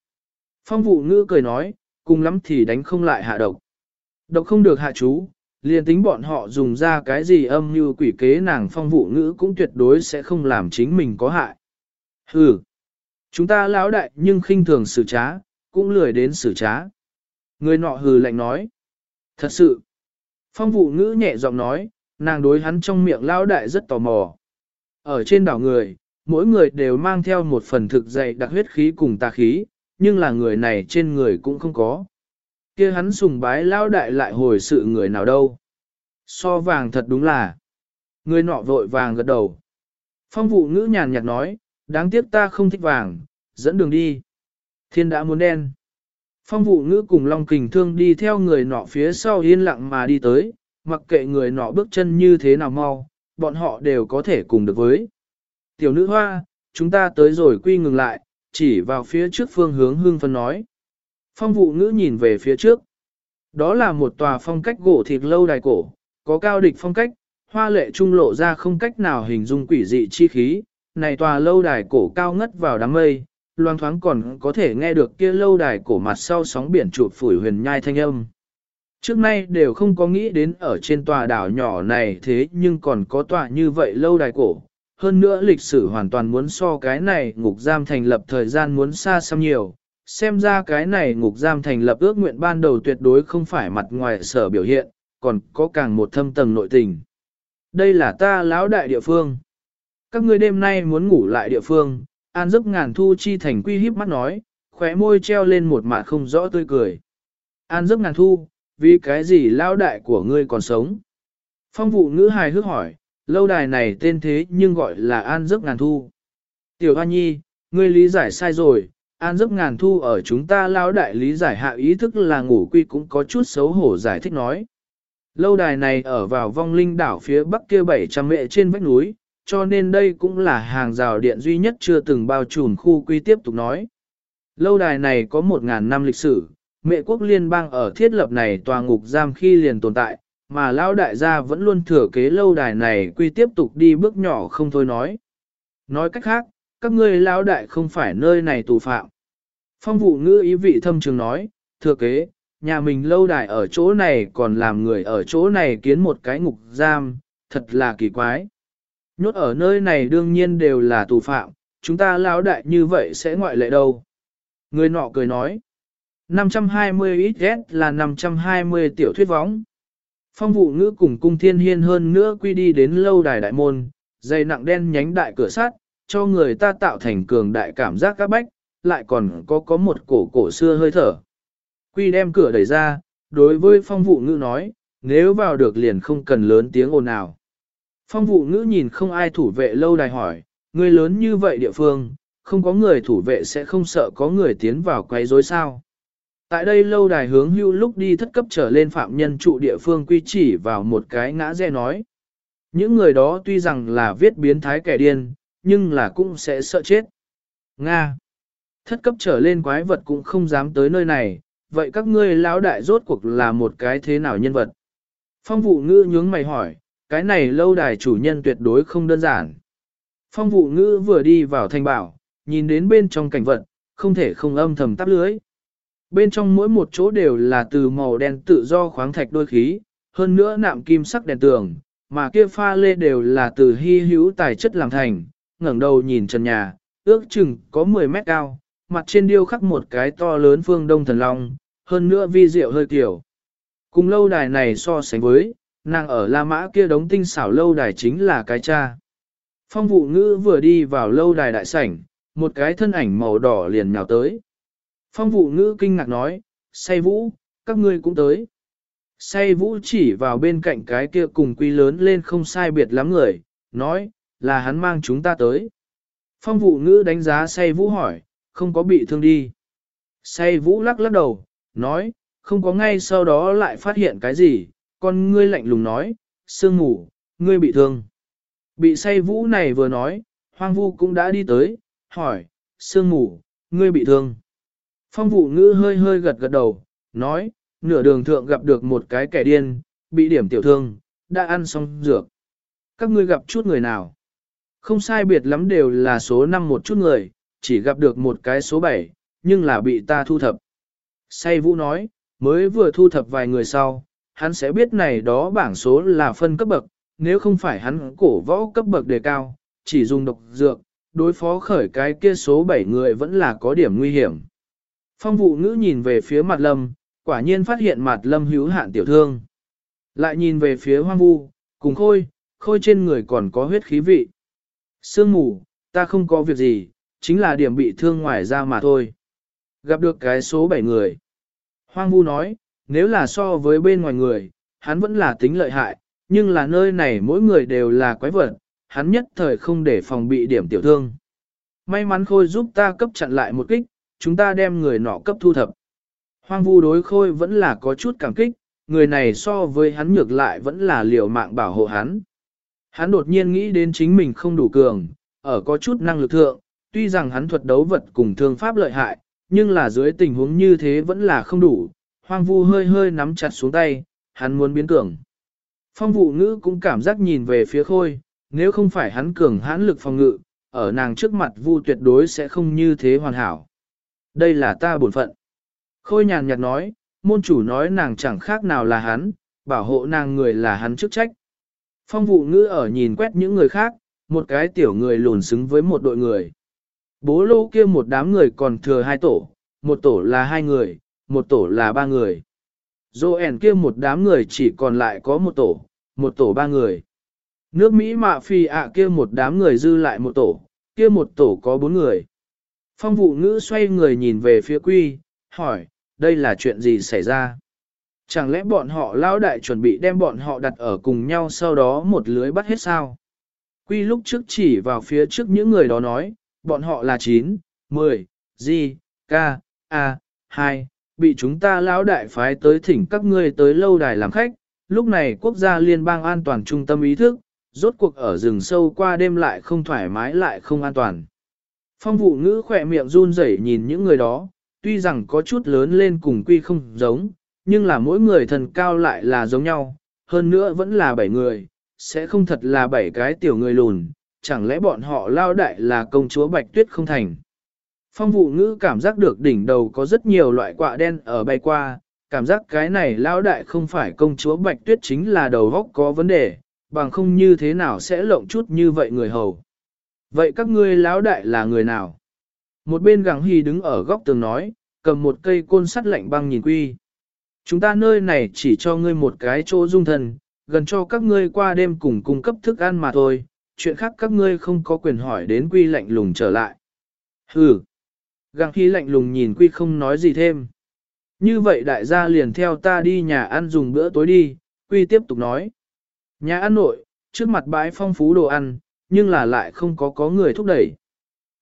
Phong vụ ngữ cười nói, cùng lắm thì đánh không lại hạ độc. Độc không được hạ chú, liền tính bọn họ dùng ra cái gì âm như quỷ kế nàng phong vụ ngữ cũng tuyệt đối sẽ không làm chính mình có hại. Hừ, chúng ta lão đại nhưng khinh thường xử trá, cũng lười đến xử trá. Người nọ hừ lạnh nói. Thật sự, phong vụ ngữ nhẹ giọng nói, nàng đối hắn trong miệng lao đại rất tò mò. Ở trên đảo người, mỗi người đều mang theo một phần thực dày đặc huyết khí cùng tà khí, nhưng là người này trên người cũng không có. kia hắn sùng bái lao đại lại hồi sự người nào đâu. So vàng thật đúng là. Người nọ vội vàng gật đầu. Phong vụ ngữ nhàn nhạt nói, đáng tiếc ta không thích vàng, dẫn đường đi. Thiên đã muốn đen. Phong vụ ngữ cùng Long Kình Thương đi theo người nọ phía sau yên lặng mà đi tới, mặc kệ người nọ bước chân như thế nào mau, bọn họ đều có thể cùng được với. Tiểu nữ hoa, chúng ta tới rồi quy ngừng lại, chỉ vào phía trước phương hướng hương phân nói. Phong vụ ngữ nhìn về phía trước. Đó là một tòa phong cách gỗ thịt lâu đài cổ, có cao địch phong cách, hoa lệ trung lộ ra không cách nào hình dung quỷ dị chi khí. Này tòa lâu đài cổ cao ngất vào đám mây, loang thoáng còn có thể nghe được kia lâu đài cổ mặt sau sóng biển chụp phủi huyền nhai thanh âm. Trước nay đều không có nghĩ đến ở trên tòa đảo nhỏ này thế nhưng còn có tòa như vậy lâu đài cổ, hơn nữa lịch sử hoàn toàn muốn so cái này ngục giam thành lập thời gian muốn xa xăm nhiều. Xem ra cái này ngục giam thành lập ước nguyện ban đầu tuyệt đối không phải mặt ngoài sở biểu hiện, còn có càng một thâm tầng nội tình. Đây là ta lão đại địa phương. Các ngươi đêm nay muốn ngủ lại địa phương, an giấc ngàn thu chi thành quy híp mắt nói, khóe môi treo lên một mặt không rõ tươi cười. An giấc ngàn thu, vì cái gì lão đại của ngươi còn sống? Phong vụ ngữ hài hước hỏi, lâu đài này tên thế nhưng gọi là An Giấc Ngàn Thu. Tiểu Hoa Nhi, ngươi lý giải sai rồi, An Giấc Ngàn Thu ở chúng ta lao đại lý giải hạ ý thức là ngủ quy cũng có chút xấu hổ giải thích nói. Lâu đài này ở vào vong linh đảo phía bắc kia 700 mệ trên vách núi, cho nên đây cũng là hàng rào điện duy nhất chưa từng bao trùm khu quy tiếp tục nói. Lâu đài này có 1.000 năm lịch sử, mệ quốc liên bang ở thiết lập này tòa ngục giam khi liền tồn tại, mà lão đại gia vẫn luôn thừa kế lâu đài này quy tiếp tục đi bước nhỏ không thôi nói. Nói cách khác, các ngươi lão đại không phải nơi này tù phạm. Phong vụ ngữ ý vị thâm trường nói, thừa kế, nhà mình lâu đài ở chỗ này còn làm người ở chỗ này kiến một cái ngục giam, thật là kỳ quái. Nhốt ở nơi này đương nhiên đều là tù phạm, chúng ta lão đại như vậy sẽ ngoại lệ đâu. Người nọ cười nói, 520 ít là 520 tiểu thuyết võng. Phong vụ ngữ cùng cung thiên hiên hơn nữa quy đi đến lâu đài đại môn, dây nặng đen nhánh đại cửa sắt, cho người ta tạo thành cường đại cảm giác các bách, lại còn có có một cổ cổ xưa hơi thở. Quy đem cửa đẩy ra, đối với phong vụ ngữ nói, nếu vào được liền không cần lớn tiếng ồn nào. Phong vụ ngữ nhìn không ai thủ vệ lâu đài hỏi, người lớn như vậy địa phương, không có người thủ vệ sẽ không sợ có người tiến vào quấy rối sao. Tại đây lâu đài hướng hưu lúc đi thất cấp trở lên phạm nhân trụ địa phương quy chỉ vào một cái ngã rẽ nói. Những người đó tuy rằng là viết biến thái kẻ điên, nhưng là cũng sẽ sợ chết. Nga. Thất cấp trở lên quái vật cũng không dám tới nơi này, vậy các ngươi lão đại rốt cuộc là một cái thế nào nhân vật? Phong vụ ngữ nhướng mày hỏi, cái này lâu đài chủ nhân tuyệt đối không đơn giản. Phong vụ ngữ vừa đi vào thanh bảo, nhìn đến bên trong cảnh vật, không thể không âm thầm tắp lưới. Bên trong mỗi một chỗ đều là từ màu đen tự do khoáng thạch đôi khí, hơn nữa nạm kim sắc đèn tường, mà kia pha lê đều là từ hy hữu tài chất làm thành, ngẩng đầu nhìn trần nhà, ước chừng có 10 mét cao, mặt trên điêu khắc một cái to lớn phương đông thần long, hơn nữa vi diệu hơi tiểu. Cùng lâu đài này so sánh với, nàng ở La Mã kia đống tinh xảo lâu đài chính là cái cha. Phong vụ ngữ vừa đi vào lâu đài đại sảnh, một cái thân ảnh màu đỏ liền nhào tới. Phong vụ ngữ kinh ngạc nói, say vũ, các ngươi cũng tới. Say vũ chỉ vào bên cạnh cái kia cùng quy lớn lên không sai biệt lắm người, nói, là hắn mang chúng ta tới. Phong vụ ngữ đánh giá say vũ hỏi, không có bị thương đi. Say vũ lắc lắc đầu, nói, không có ngay sau đó lại phát hiện cái gì, con ngươi lạnh lùng nói, sương ngủ, ngươi bị thương. Bị say vũ này vừa nói, hoang vu cũng đã đi tới, hỏi, sương ngủ, ngươi bị thương. Phong vụ ngữ hơi hơi gật gật đầu, nói, nửa đường thượng gặp được một cái kẻ điên, bị điểm tiểu thương, đã ăn xong dược. Các ngươi gặp chút người nào? Không sai biệt lắm đều là số 5 một chút người, chỉ gặp được một cái số 7, nhưng là bị ta thu thập. Say vũ nói, mới vừa thu thập vài người sau, hắn sẽ biết này đó bảng số là phân cấp bậc, nếu không phải hắn cổ võ cấp bậc đề cao, chỉ dùng độc dược, đối phó khởi cái kia số 7 người vẫn là có điểm nguy hiểm. Phong vụ ngữ nhìn về phía mặt lâm, quả nhiên phát hiện mặt lâm hữu hạn tiểu thương. Lại nhìn về phía hoang vu, cùng khôi, khôi trên người còn có huyết khí vị. Sương mù, ta không có việc gì, chính là điểm bị thương ngoài ra mà thôi. Gặp được cái số 7 người. Hoang vu nói, nếu là so với bên ngoài người, hắn vẫn là tính lợi hại, nhưng là nơi này mỗi người đều là quái vật, hắn nhất thời không để phòng bị điểm tiểu thương. May mắn khôi giúp ta cấp chặn lại một kích, chúng ta đem người nọ cấp thu thập. Hoang vu đối khôi vẫn là có chút cảm kích, người này so với hắn nhược lại vẫn là liều mạng bảo hộ hắn. Hắn đột nhiên nghĩ đến chính mình không đủ cường, ở có chút năng lực thượng, tuy rằng hắn thuật đấu vật cùng thương pháp lợi hại, nhưng là dưới tình huống như thế vẫn là không đủ. Hoang vu hơi hơi nắm chặt xuống tay, hắn muốn biến cường. Phong vụ ngữ cũng cảm giác nhìn về phía khôi, nếu không phải hắn cường hãn lực phòng ngự, ở nàng trước mặt vu tuyệt đối sẽ không như thế hoàn hảo. Đây là ta bổn phận. Khôi nhàn nhạt nói, môn chủ nói nàng chẳng khác nào là hắn, bảo hộ nàng người là hắn chức trách. Phong vụ ngữ ở nhìn quét những người khác, một cái tiểu người lùn xứng với một đội người. Bố lô kia một đám người còn thừa hai tổ, một tổ là hai người, một tổ là ba người. Dô ẻn kia một đám người chỉ còn lại có một tổ, một tổ ba người. Nước Mỹ mạ phi ạ kia một đám người dư lại một tổ, kia một tổ có bốn người. Phong vụ ngữ xoay người nhìn về phía quy, hỏi, đây là chuyện gì xảy ra? Chẳng lẽ bọn họ lao đại chuẩn bị đem bọn họ đặt ở cùng nhau sau đó một lưới bắt hết sao? Quy lúc trước chỉ vào phía trước những người đó nói, bọn họ là 9, 10, G, K, A, 2, bị chúng ta lão đại phái tới thỉnh các ngươi tới lâu đài làm khách, lúc này quốc gia liên bang an toàn trung tâm ý thức, rốt cuộc ở rừng sâu qua đêm lại không thoải mái lại không an toàn. Phong vụ ngữ khỏe miệng run rẩy nhìn những người đó, tuy rằng có chút lớn lên cùng quy không giống, nhưng là mỗi người thần cao lại là giống nhau, hơn nữa vẫn là bảy người, sẽ không thật là bảy cái tiểu người lùn, chẳng lẽ bọn họ lao đại là công chúa Bạch Tuyết không thành. Phong vụ ngữ cảm giác được đỉnh đầu có rất nhiều loại quạ đen ở bay qua, cảm giác cái này lão đại không phải công chúa Bạch Tuyết chính là đầu góc có vấn đề, bằng không như thế nào sẽ lộng chút như vậy người hầu. Vậy các ngươi lão đại là người nào? Một bên gắng hy đứng ở góc tường nói, cầm một cây côn sắt lạnh băng nhìn quy. Chúng ta nơi này chỉ cho ngươi một cái chỗ dung thần, gần cho các ngươi qua đêm cùng cung cấp thức ăn mà thôi, chuyện khác các ngươi không có quyền hỏi đến quy lạnh lùng trở lại. Hừ. Găng khi lạnh lùng nhìn quy không nói gì thêm. Như vậy đại gia liền theo ta đi nhà ăn dùng bữa tối đi, quy tiếp tục nói. Nhà ăn nội, trước mặt bãi phong phú đồ ăn, nhưng là lại không có có người thúc đẩy.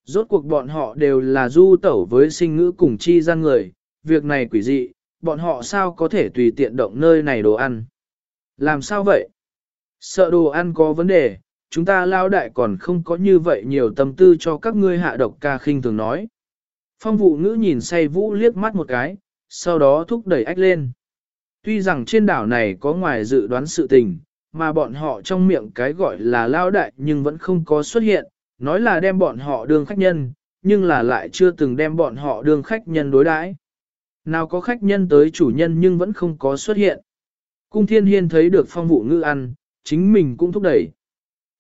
Rốt cuộc bọn họ đều là du tẩu với sinh ngữ cùng chi gian người, việc này quỷ dị, bọn họ sao có thể tùy tiện động nơi này đồ ăn. Làm sao vậy? Sợ đồ ăn có vấn đề, chúng ta lao đại còn không có như vậy nhiều tâm tư cho các ngươi hạ độc ca khinh thường nói. Phong vụ ngữ nhìn say vũ liếc mắt một cái, sau đó thúc đẩy ách lên. Tuy rằng trên đảo này có ngoài dự đoán sự tình, mà bọn họ trong miệng cái gọi là lao đại nhưng vẫn không có xuất hiện, nói là đem bọn họ đương khách nhân, nhưng là lại chưa từng đem bọn họ đương khách nhân đối đãi. Nào có khách nhân tới chủ nhân nhưng vẫn không có xuất hiện. Cung thiên hiên thấy được phong vụ ngữ ăn, chính mình cũng thúc đẩy.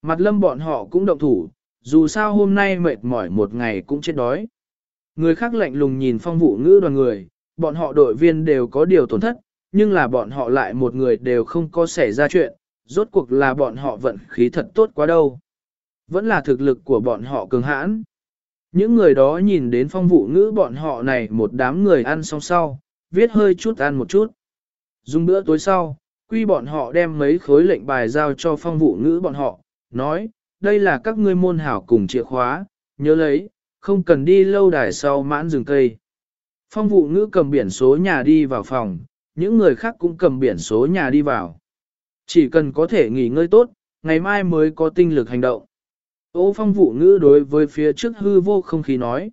Mặt lâm bọn họ cũng động thủ, dù sao hôm nay mệt mỏi một ngày cũng chết đói. Người khác lạnh lùng nhìn phong vụ ngữ đoàn người, bọn họ đội viên đều có điều tổn thất, nhưng là bọn họ lại một người đều không có xảy ra chuyện, rốt cuộc là bọn họ vận khí thật tốt quá đâu. Vẫn là thực lực của bọn họ cường hãn. Những người đó nhìn đến phong vụ ngữ bọn họ này một đám người ăn xong sau, viết hơi chút ăn một chút. Dùng bữa tối sau, quy bọn họ đem mấy khối lệnh bài giao cho phong vụ ngữ bọn họ, nói, đây là các ngươi môn hảo cùng chìa khóa, nhớ lấy, không cần đi lâu đài sau mãn rừng cây. Phong vụ ngữ cầm biển số nhà đi vào phòng, những người khác cũng cầm biển số nhà đi vào. Chỉ cần có thể nghỉ ngơi tốt, ngày mai mới có tinh lực hành động. Ô phong vụ ngữ đối với phía trước hư vô không khí nói,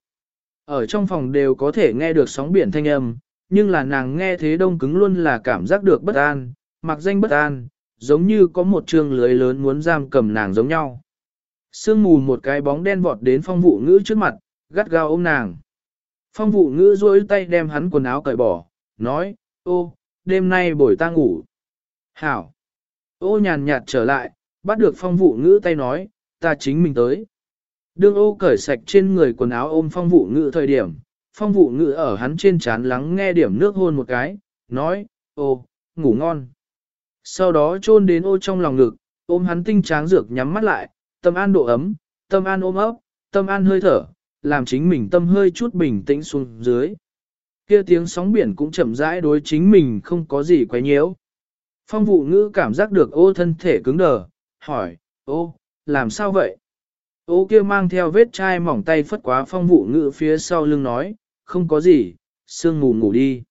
Ở trong phòng đều có thể nghe được sóng biển thanh âm, nhưng là nàng nghe thế đông cứng luôn là cảm giác được bất an, mặc danh bất an, giống như có một trường lưới lớn muốn giam cầm nàng giống nhau. Sương mù một cái bóng đen vọt đến phong vụ ngữ trước mặt, gắt gao ôm nàng. Phong vụ ngữ rôi tay đem hắn quần áo cởi bỏ, nói, ô, đêm nay buổi ta ngủ. Hảo. Ô nhàn nhạt trở lại, bắt được phong vụ ngữ tay nói, ta chính mình tới. Đương ô cởi sạch trên người quần áo ôm phong vụ ngữ thời điểm, phong vụ ngữ ở hắn trên chán lắng nghe điểm nước hôn một cái, nói, ô, ngủ ngon. Sau đó chôn đến ô trong lòng ngực, ôm hắn tinh tráng dược nhắm mắt lại, tâm an độ ấm, tâm an ôm ấp, tâm an hơi thở, làm chính mình tâm hơi chút bình tĩnh xuống dưới. Kia tiếng sóng biển cũng chậm rãi đối chính mình không có gì quấy nhiễu. Phong vụ ngữ cảm giác được ô thân thể cứng đờ, hỏi, ô, làm sao vậy? Ô kia mang theo vết chai mỏng tay phất quá phong vụ ngữ phía sau lưng nói, không có gì, sương mù ngủ đi.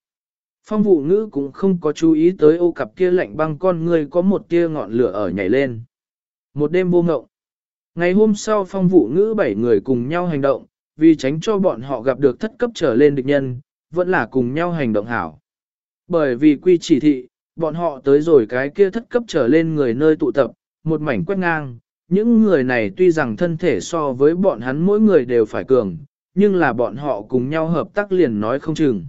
Phong vụ ngữ cũng không có chú ý tới ô cặp kia lạnh băng con người có một tia ngọn lửa ở nhảy lên. Một đêm vô ngộng. Ngày hôm sau phong vụ ngữ bảy người cùng nhau hành động, vì tránh cho bọn họ gặp được thất cấp trở lên địch nhân, vẫn là cùng nhau hành động hảo. Bởi vì quy chỉ thị, bọn họ tới rồi cái kia thất cấp trở lên người nơi tụ tập, một mảnh quét ngang, những người này tuy rằng thân thể so với bọn hắn mỗi người đều phải cường, nhưng là bọn họ cùng nhau hợp tác liền nói không chừng.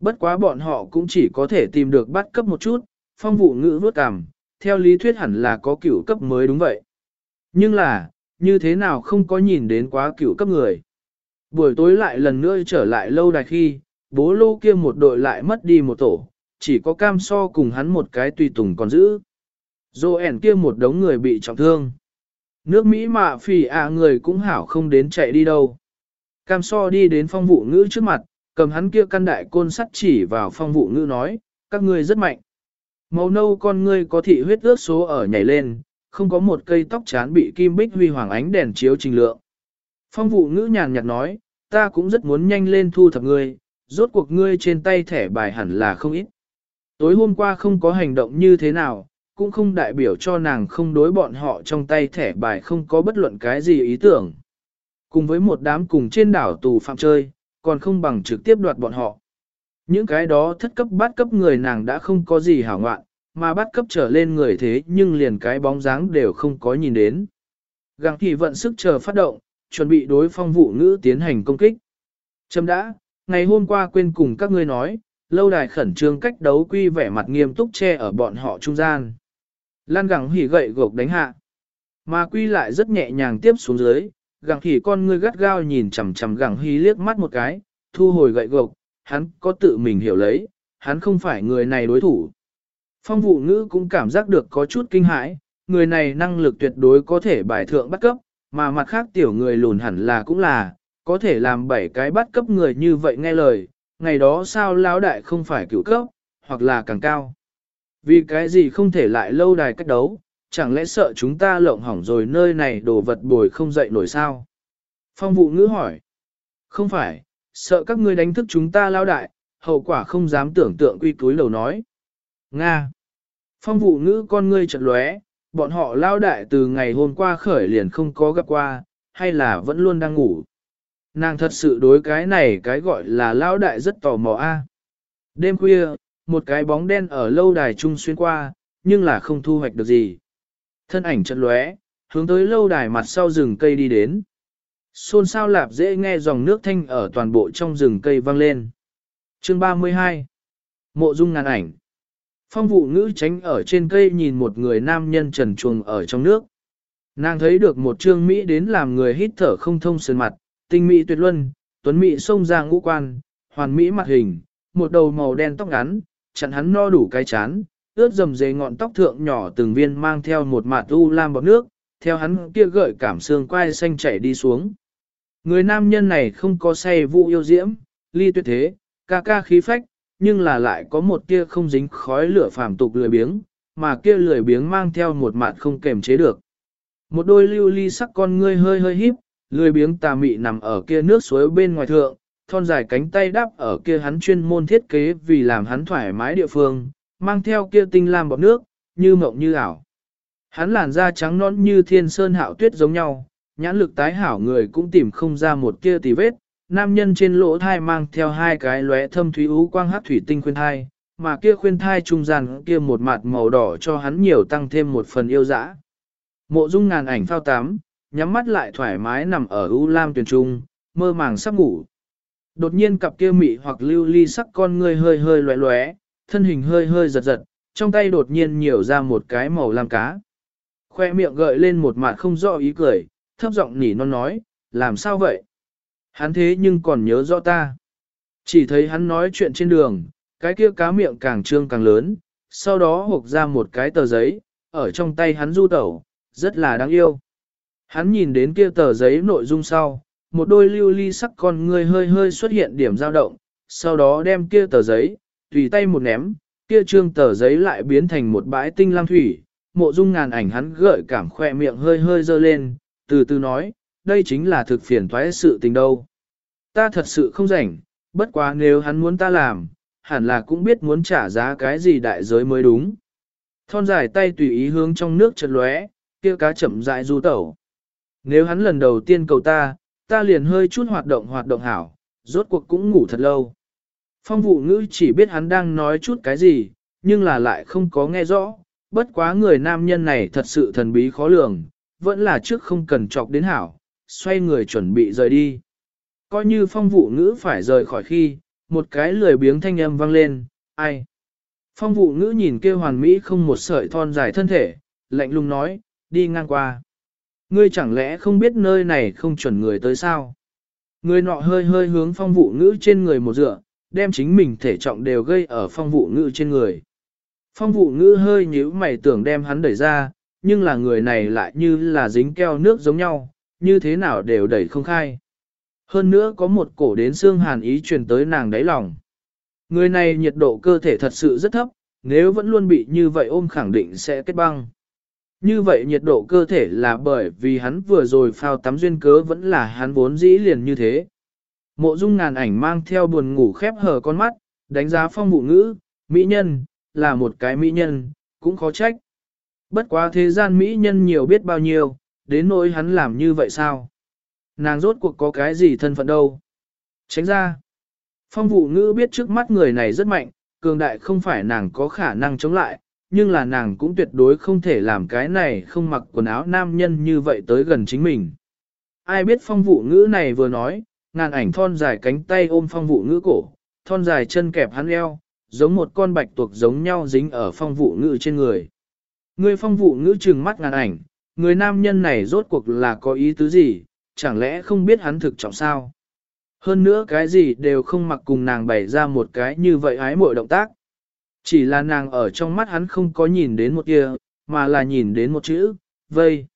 Bất quá bọn họ cũng chỉ có thể tìm được bắt cấp một chút, phong vụ ngữ vốt cằm, theo lý thuyết hẳn là có cửu cấp mới đúng vậy. Nhưng là, như thế nào không có nhìn đến quá cửu cấp người. Buổi tối lại lần nữa trở lại lâu đài khi, bố lô kia một đội lại mất đi một tổ, chỉ có cam so cùng hắn một cái tùy tùng còn giữ. Dô ẻn kia một đống người bị trọng thương. Nước Mỹ mạ phì à người cũng hảo không đến chạy đi đâu. Cam so đi đến phong vụ ngữ trước mặt, cầm hắn kia căn đại côn sắt chỉ vào phong vụ ngữ nói, các ngươi rất mạnh. Màu nâu con ngươi có thị huyết ước số ở nhảy lên, không có một cây tóc chán bị kim bích huy hoàng ánh đèn chiếu trình lượng. Phong vụ ngữ nhàn nhạt nói, ta cũng rất muốn nhanh lên thu thập ngươi, rốt cuộc ngươi trên tay thẻ bài hẳn là không ít. Tối hôm qua không có hành động như thế nào, cũng không đại biểu cho nàng không đối bọn họ trong tay thẻ bài không có bất luận cái gì ý tưởng. Cùng với một đám cùng trên đảo tù phạm chơi, còn không bằng trực tiếp đoạt bọn họ. Những cái đó thất cấp bát cấp người nàng đã không có gì hảo ngoạn, mà bắt cấp trở lên người thế nhưng liền cái bóng dáng đều không có nhìn đến. Găng thì vận sức chờ phát động, chuẩn bị đối phong vụ ngữ tiến hành công kích. Châm đã, ngày hôm qua quên cùng các ngươi nói, lâu đài khẩn trương cách đấu quy vẻ mặt nghiêm túc che ở bọn họ trung gian. Lan gẳng hỉ gậy gộc đánh hạ. Mà quy lại rất nhẹ nhàng tiếp xuống dưới, gẳng hỉ con ngươi gắt gao nhìn chằm chằm gẳng hỉ liếc mắt một cái, thu hồi gậy gộc, hắn có tự mình hiểu lấy, hắn không phải người này đối thủ. Phong vụ ngữ cũng cảm giác được có chút kinh hãi, người này năng lực tuyệt đối có thể bài thượng bắt cấp, mà mặt khác tiểu người lùn hẳn là cũng là, có thể làm bảy cái bắt cấp người như vậy nghe lời, ngày đó sao lão đại không phải cửu cấp, hoặc là càng cao. Vì cái gì không thể lại lâu đài cách đấu, chẳng lẽ sợ chúng ta lộng hỏng rồi nơi này đồ vật bồi không dậy nổi sao? Phong vụ ngữ hỏi. Không phải, sợ các ngươi đánh thức chúng ta lao đại, hậu quả không dám tưởng tượng quy túi lầu nói. Nga. Phong vụ ngữ con ngươi chật lóe, bọn họ lao đại từ ngày hôm qua khởi liền không có gặp qua, hay là vẫn luôn đang ngủ. Nàng thật sự đối cái này cái gọi là lao đại rất tò mò a. Đêm khuya, một cái bóng đen ở lâu đài trung xuyên qua, nhưng là không thu hoạch được gì. Thân ảnh chật lóe, hướng tới lâu đài mặt sau rừng cây đi đến. Xôn xao lạp dễ nghe dòng nước thanh ở toàn bộ trong rừng cây vang lên. Chương 32 Mộ dung ngàn ảnh Phong vụ ngữ tránh ở trên cây nhìn một người nam nhân trần chuồng ở trong nước. Nàng thấy được một trương Mỹ đến làm người hít thở không thông sơn mặt, tinh Mỹ tuyệt luân, tuấn Mỹ sông ra ngũ quan, hoàn Mỹ mặt hình, một đầu màu đen tóc ngắn, chặn hắn no đủ cái chán, ướt dầm dề ngọn tóc thượng nhỏ từng viên mang theo một mạt u lam bọt nước, theo hắn kia gợi cảm xương quai xanh chảy đi xuống. Người nam nhân này không có say vụ yêu diễm, ly tuyệt thế, ca ca khí phách, nhưng là lại có một kia không dính khói lửa phàm tục lười biếng, mà kia lười biếng mang theo một mặt không kềm chế được. Một đôi lưu ly sắc con ngươi hơi hơi híp, lười biếng tà mị nằm ở kia nước suối bên ngoài thượng, thon dài cánh tay đắp ở kia hắn chuyên môn thiết kế vì làm hắn thoải mái địa phương, mang theo kia tinh lam bọt nước, như mộng như ảo. Hắn làn da trắng nõn như thiên sơn hạo tuyết giống nhau, nhãn lực tái hảo người cũng tìm không ra một kia tì vết, nam nhân trên lỗ thai mang theo hai cái lóe thâm thúy ú quang hát thủy tinh khuyên thai, mà kia khuyên thai trung gian kia một mặt màu đỏ cho hắn nhiều tăng thêm một phần yêu dã. Mộ dung ngàn ảnh phao tám, nhắm mắt lại thoải mái nằm ở ưu lam tuyển trung, mơ màng sắp ngủ. Đột nhiên cặp kia mị hoặc lưu ly sắc con ngươi hơi hơi loé loé, thân hình hơi hơi giật giật, trong tay đột nhiên nhiều ra một cái màu lam cá. Khoe miệng gợi lên một mặt không rõ ý cười, thấp giọng nỉ non nói, làm sao vậy? Hắn thế nhưng còn nhớ rõ ta. Chỉ thấy hắn nói chuyện trên đường, cái kia cá miệng càng trương càng lớn, sau đó hộp ra một cái tờ giấy, ở trong tay hắn du tẩu, rất là đáng yêu. Hắn nhìn đến kia tờ giấy nội dung sau, một đôi lưu ly sắc con ngươi hơi hơi xuất hiện điểm dao động, sau đó đem kia tờ giấy, tùy tay một ném, kia trương tờ giấy lại biến thành một bãi tinh lam thủy, mộ dung ngàn ảnh hắn gợi cảm khoe miệng hơi hơi dơ lên, từ từ nói, đây chính là thực phiền thoái sự tình đâu. Ta thật sự không rảnh, bất quá nếu hắn muốn ta làm, hẳn là cũng biết muốn trả giá cái gì đại giới mới đúng. Thon dài tay tùy ý hướng trong nước chật lóe, kia cá chậm rãi du tẩu. Nếu hắn lần đầu tiên cầu ta, ta liền hơi chút hoạt động hoạt động hảo, rốt cuộc cũng ngủ thật lâu. Phong vụ ngữ chỉ biết hắn đang nói chút cái gì, nhưng là lại không có nghe rõ, bất quá người nam nhân này thật sự thần bí khó lường, vẫn là trước không cần chọc đến hảo, xoay người chuẩn bị rời đi. Coi như phong vụ ngữ phải rời khỏi khi, một cái lười biếng thanh âm vang lên, ai? Phong vụ ngữ nhìn kêu hoàn mỹ không một sợi thon dài thân thể, lạnh lùng nói, đi ngang qua. Ngươi chẳng lẽ không biết nơi này không chuẩn người tới sao? Người nọ hơi hơi hướng phong vụ ngữ trên người một dựa, đem chính mình thể trọng đều gây ở phong vụ ngữ trên người. Phong vụ ngữ hơi nhíu mày tưởng đem hắn đẩy ra, nhưng là người này lại như là dính keo nước giống nhau, như thế nào đều đẩy không khai. Hơn nữa có một cổ đến xương hàn ý truyền tới nàng đáy lòng. Người này nhiệt độ cơ thể thật sự rất thấp, nếu vẫn luôn bị như vậy ôm khẳng định sẽ kết băng. Như vậy nhiệt độ cơ thể là bởi vì hắn vừa rồi phao tắm duyên cớ vẫn là hắn vốn dĩ liền như thế. Mộ dung ngàn ảnh mang theo buồn ngủ khép hờ con mắt, đánh giá phong vụ ngữ, mỹ nhân, là một cái mỹ nhân, cũng khó trách. Bất quá thế gian mỹ nhân nhiều biết bao nhiêu, đến nỗi hắn làm như vậy sao? Nàng rốt cuộc có cái gì thân phận đâu? Tránh ra. Phong vụ ngữ biết trước mắt người này rất mạnh, cường đại không phải nàng có khả năng chống lại, nhưng là nàng cũng tuyệt đối không thể làm cái này không mặc quần áo nam nhân như vậy tới gần chính mình. Ai biết phong vụ ngữ này vừa nói, ngàn ảnh thon dài cánh tay ôm phong vụ ngữ cổ, thon dài chân kẹp hắn eo, giống một con bạch tuộc giống nhau dính ở phong vụ ngữ trên người. Người phong vụ ngữ trừng mắt ngàn ảnh, người nam nhân này rốt cuộc là có ý tứ gì, chẳng lẽ không biết hắn thực trọng sao? Hơn nữa cái gì đều không mặc cùng nàng bày ra một cái như vậy ái mội động tác. Chỉ là nàng ở trong mắt hắn không có nhìn đến một kia, mà là nhìn đến một chữ, vây.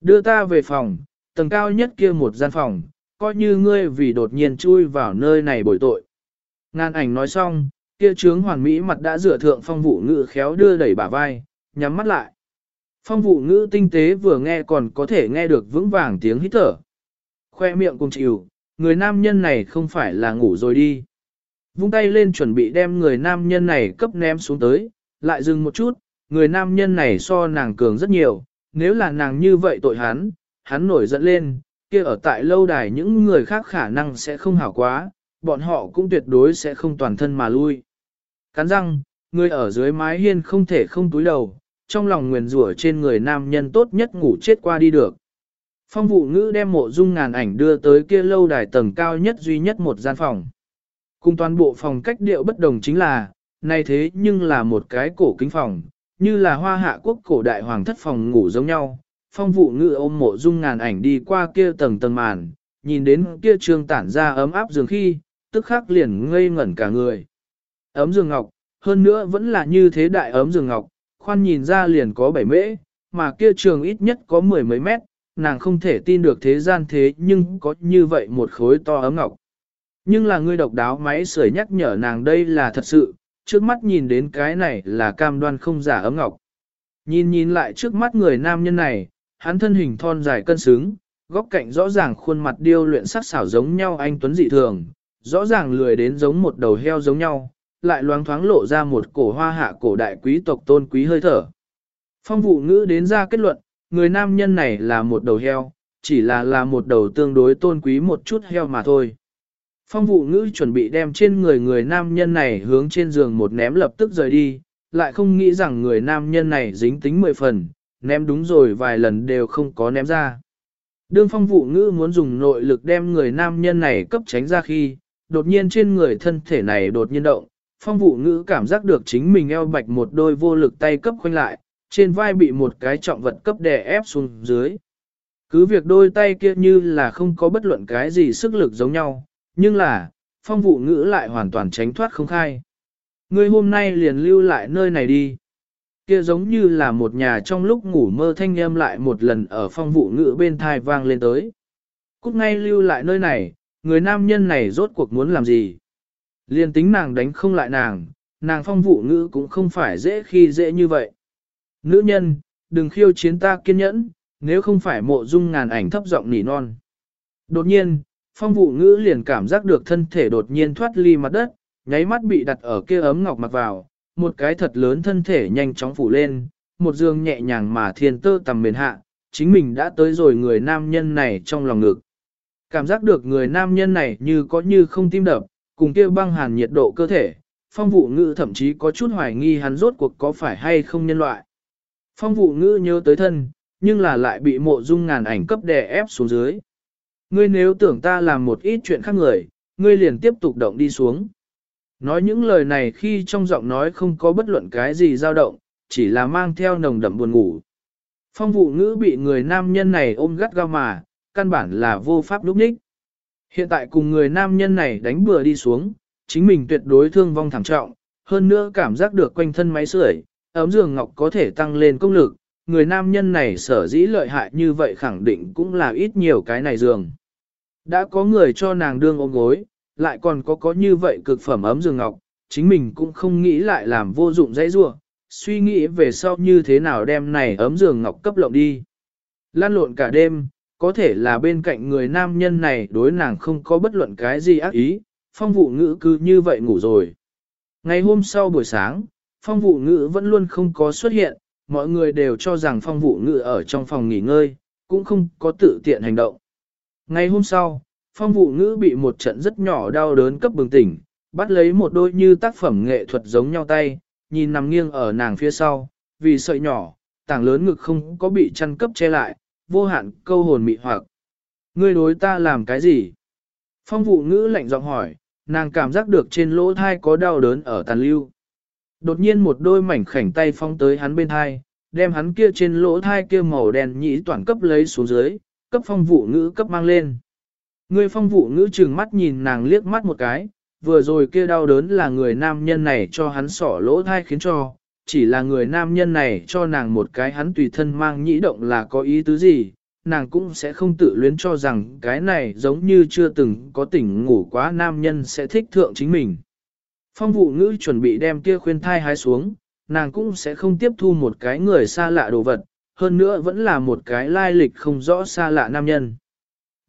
Đưa ta về phòng, tầng cao nhất kia một gian phòng, coi như ngươi vì đột nhiên chui vào nơi này bồi tội. Ngàn ảnh nói xong, kia trướng hoàn mỹ mặt đã rửa thượng phong vụ ngự khéo đưa đẩy bả vai, nhắm mắt lại. Phong vụ ngữ tinh tế vừa nghe còn có thể nghe được vững vàng tiếng hít thở. Khoe miệng cùng chịu, người nam nhân này không phải là ngủ rồi đi. Vung tay lên chuẩn bị đem người nam nhân này cấp ném xuống tới, lại dừng một chút, người nam nhân này so nàng cường rất nhiều, nếu là nàng như vậy tội hắn, hắn nổi giận lên, kia ở tại lâu đài những người khác khả năng sẽ không hảo quá, bọn họ cũng tuyệt đối sẽ không toàn thân mà lui. Cắn răng, người ở dưới mái hiên không thể không túi đầu, trong lòng nguyền rủa trên người nam nhân tốt nhất ngủ chết qua đi được. Phong vụ ngữ đem mộ dung ngàn ảnh đưa tới kia lâu đài tầng cao nhất duy nhất một gian phòng. Cùng toàn bộ phòng cách điệu bất đồng chính là, này thế nhưng là một cái cổ kính phòng, như là hoa hạ quốc cổ đại hoàng thất phòng ngủ giống nhau. Phong vụ ngữ ôm mộ dung ngàn ảnh đi qua kia tầng tầng màn, nhìn đến kia trường tản ra ấm áp giường khi, tức khắc liền ngây ngẩn cả người. Ấm giường ngọc, hơn nữa vẫn là như thế đại ấm giường ngọc, khoan nhìn ra liền có bảy mễ, mà kia trường ít nhất có mười mấy mét, nàng không thể tin được thế gian thế nhưng có như vậy một khối to ấm ngọc. Nhưng là ngươi độc đáo máy sưởi nhắc nhở nàng đây là thật sự, trước mắt nhìn đến cái này là cam đoan không giả ấm ngọc. Nhìn nhìn lại trước mắt người nam nhân này, hắn thân hình thon dài cân xứng, góc cạnh rõ ràng khuôn mặt điêu luyện sắc xảo giống nhau anh Tuấn dị thường, rõ ràng lười đến giống một đầu heo giống nhau, lại loáng thoáng lộ ra một cổ hoa hạ cổ đại quý tộc tôn quý hơi thở. Phong vụ ngữ đến ra kết luận, người nam nhân này là một đầu heo, chỉ là là một đầu tương đối tôn quý một chút heo mà thôi. Phong vụ ngữ chuẩn bị đem trên người người nam nhân này hướng trên giường một ném lập tức rời đi, lại không nghĩ rằng người nam nhân này dính tính mười phần, ném đúng rồi vài lần đều không có ném ra. Đương phong vụ ngữ muốn dùng nội lực đem người nam nhân này cấp tránh ra khi, đột nhiên trên người thân thể này đột nhiên động, phong vụ ngữ cảm giác được chính mình eo bạch một đôi vô lực tay cấp khoanh lại, trên vai bị một cái trọng vật cấp đè ép xuống dưới. Cứ việc đôi tay kia như là không có bất luận cái gì sức lực giống nhau, nhưng là, phong vụ ngữ lại hoàn toàn tránh thoát không khai. Ngươi hôm nay liền lưu lại nơi này đi. Kia giống như là một nhà trong lúc ngủ mơ thanh em lại một lần ở phong vụ ngữ bên thai vang lên tới. cút ngay lưu lại nơi này, người nam nhân này rốt cuộc muốn làm gì? Liên tính nàng đánh không lại nàng, nàng phong vụ ngữ cũng không phải dễ khi dễ như vậy. Nữ nhân, đừng khiêu chiến ta kiên nhẫn, nếu không phải mộ dung ngàn ảnh thấp giọng nỉ non. Đột nhiên, phong vụ ngữ liền cảm giác được thân thể đột nhiên thoát ly mặt đất, nháy mắt bị đặt ở kia ấm ngọc mặc vào, một cái thật lớn thân thể nhanh chóng phủ lên, một dương nhẹ nhàng mà thiên tơ tầm mền hạ, chính mình đã tới rồi người nam nhân này trong lòng ngực. Cảm giác được người nam nhân này như có như không tim đập, cùng kia băng hàn nhiệt độ cơ thể, phong vụ ngữ thậm chí có chút hoài nghi hắn rốt cuộc có phải hay không nhân loại. Phong vụ ngữ nhớ tới thân, nhưng là lại bị mộ dung ngàn ảnh cấp đè ép xuống dưới. Ngươi nếu tưởng ta làm một ít chuyện khác người, ngươi liền tiếp tục động đi xuống. Nói những lời này khi trong giọng nói không có bất luận cái gì dao động, chỉ là mang theo nồng đậm buồn ngủ. Phong vụ ngữ bị người nam nhân này ôm gắt gao mà, căn bản là vô pháp lúc ních. Hiện tại cùng người nam nhân này đánh bừa đi xuống, chính mình tuyệt đối thương vong thảm trọng, hơn nữa cảm giác được quanh thân máy sưởi, ấm giường ngọc có thể tăng lên công lực, người nam nhân này sở dĩ lợi hại như vậy khẳng định cũng là ít nhiều cái này giường. Đã có người cho nàng đương ôm gối, lại còn có có như vậy cực phẩm ấm giường ngọc, chính mình cũng không nghĩ lại làm vô dụng dãy rua, suy nghĩ về sau như thế nào đem này ấm giường ngọc cấp lộng đi. Lan lộn cả đêm, có thể là bên cạnh người nam nhân này đối nàng không có bất luận cái gì ác ý, phong vụ ngữ cứ như vậy ngủ rồi. Ngày hôm sau buổi sáng, phong vụ ngữ vẫn luôn không có xuất hiện, mọi người đều cho rằng phong vụ ngữ ở trong phòng nghỉ ngơi, cũng không có tự tiện hành động. Ngày hôm sau, phong vụ ngữ bị một trận rất nhỏ đau đớn cấp bừng tỉnh, bắt lấy một đôi như tác phẩm nghệ thuật giống nhau tay, nhìn nằm nghiêng ở nàng phía sau, vì sợi nhỏ, tảng lớn ngực không có bị chăn cấp che lại, vô hạn câu hồn mị hoặc. Ngươi đối ta làm cái gì? Phong vụ ngữ lạnh giọng hỏi, nàng cảm giác được trên lỗ thai có đau đớn ở tàn lưu. Đột nhiên một đôi mảnh khảnh tay phong tới hắn bên thai, đem hắn kia trên lỗ thai kia màu đen nhĩ toàn cấp lấy xuống dưới, cấp phong vụ ngữ cấp mang lên. Người phong vụ ngữ chừng mắt nhìn nàng liếc mắt một cái, vừa rồi kia đau đớn là người nam nhân này cho hắn sỏ lỗ thai khiến cho, chỉ là người nam nhân này cho nàng một cái hắn tùy thân mang nhĩ động là có ý tứ gì, nàng cũng sẽ không tự luyến cho rằng cái này giống như chưa từng có tỉnh ngủ quá nam nhân sẽ thích thượng chính mình. Phong vụ ngữ chuẩn bị đem kia khuyên thai hái xuống, nàng cũng sẽ không tiếp thu một cái người xa lạ đồ vật, hơn nữa vẫn là một cái lai lịch không rõ xa lạ nam nhân.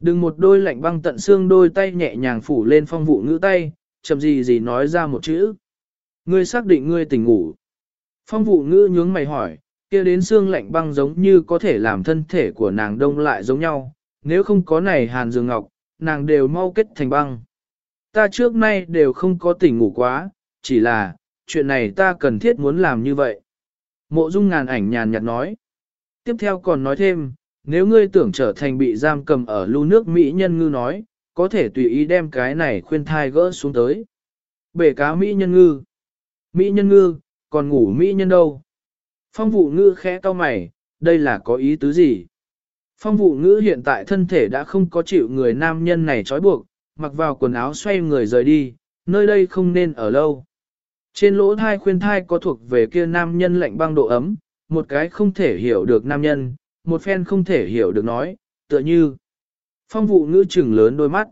Đừng một đôi lạnh băng tận xương đôi tay nhẹ nhàng phủ lên phong vụ ngữ tay, chậm gì gì nói ra một chữ. Ngươi xác định ngươi tỉnh ngủ. Phong vụ ngữ nhướng mày hỏi, kia đến xương lạnh băng giống như có thể làm thân thể của nàng đông lại giống nhau, nếu không có này hàn Dương ngọc, nàng đều mau kết thành băng. Ta trước nay đều không có tỉnh ngủ quá, chỉ là, chuyện này ta cần thiết muốn làm như vậy. Mộ dung ngàn ảnh nhàn nhạt nói. Tiếp theo còn nói thêm, nếu ngươi tưởng trở thành bị giam cầm ở lưu nước Mỹ nhân ngư nói, có thể tùy ý đem cái này khuyên thai gỡ xuống tới. Bể cá Mỹ nhân ngư. Mỹ nhân ngư, còn ngủ Mỹ nhân đâu? Phong vụ ngữ khẽ cau mày, đây là có ý tứ gì? Phong vụ ngữ hiện tại thân thể đã không có chịu người nam nhân này trói buộc, mặc vào quần áo xoay người rời đi, nơi đây không nên ở lâu. Trên lỗ thai khuyên thai có thuộc về kia nam nhân lạnh băng độ ấm, một cái không thể hiểu được nam nhân, một phen không thể hiểu được nói, tựa như. Phong vụ ngữ chừng lớn đôi mắt.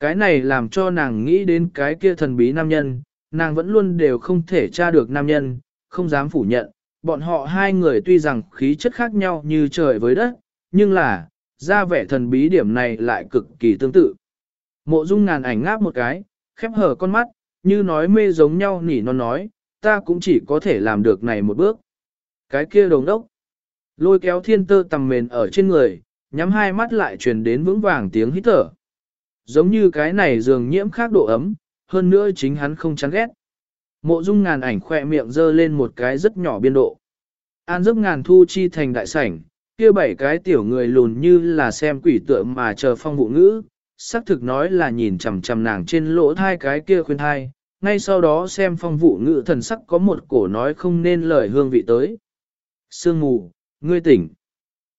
Cái này làm cho nàng nghĩ đến cái kia thần bí nam nhân, nàng vẫn luôn đều không thể tra được nam nhân, không dám phủ nhận. Bọn họ hai người tuy rằng khí chất khác nhau như trời với đất, nhưng là, ra vẻ thần bí điểm này lại cực kỳ tương tự. Mộ dung ngàn ảnh ngáp một cái, khép hở con mắt, như nói mê giống nhau nỉ non nói, ta cũng chỉ có thể làm được này một bước. Cái kia đồng đốc, lôi kéo thiên tơ tầm mền ở trên người, nhắm hai mắt lại truyền đến vững vàng tiếng hít thở. giống như cái này dường nhiễm khác độ ấm, hơn nữa chính hắn không chán ghét. Mộ dung ngàn ảnh khỏe miệng dơ lên một cái rất nhỏ biên độ. An giấc ngàn thu chi thành đại sảnh, kia bảy cái tiểu người lùn như là xem quỷ tượng mà chờ phong vụ ngữ, xác thực nói là nhìn chằm chằm nàng trên lỗ thai cái kia khuyên thai, ngay sau đó xem phong vụ ngữ thần sắc có một cổ nói không nên lời hương vị tới. Sương mù, ngươi tỉnh.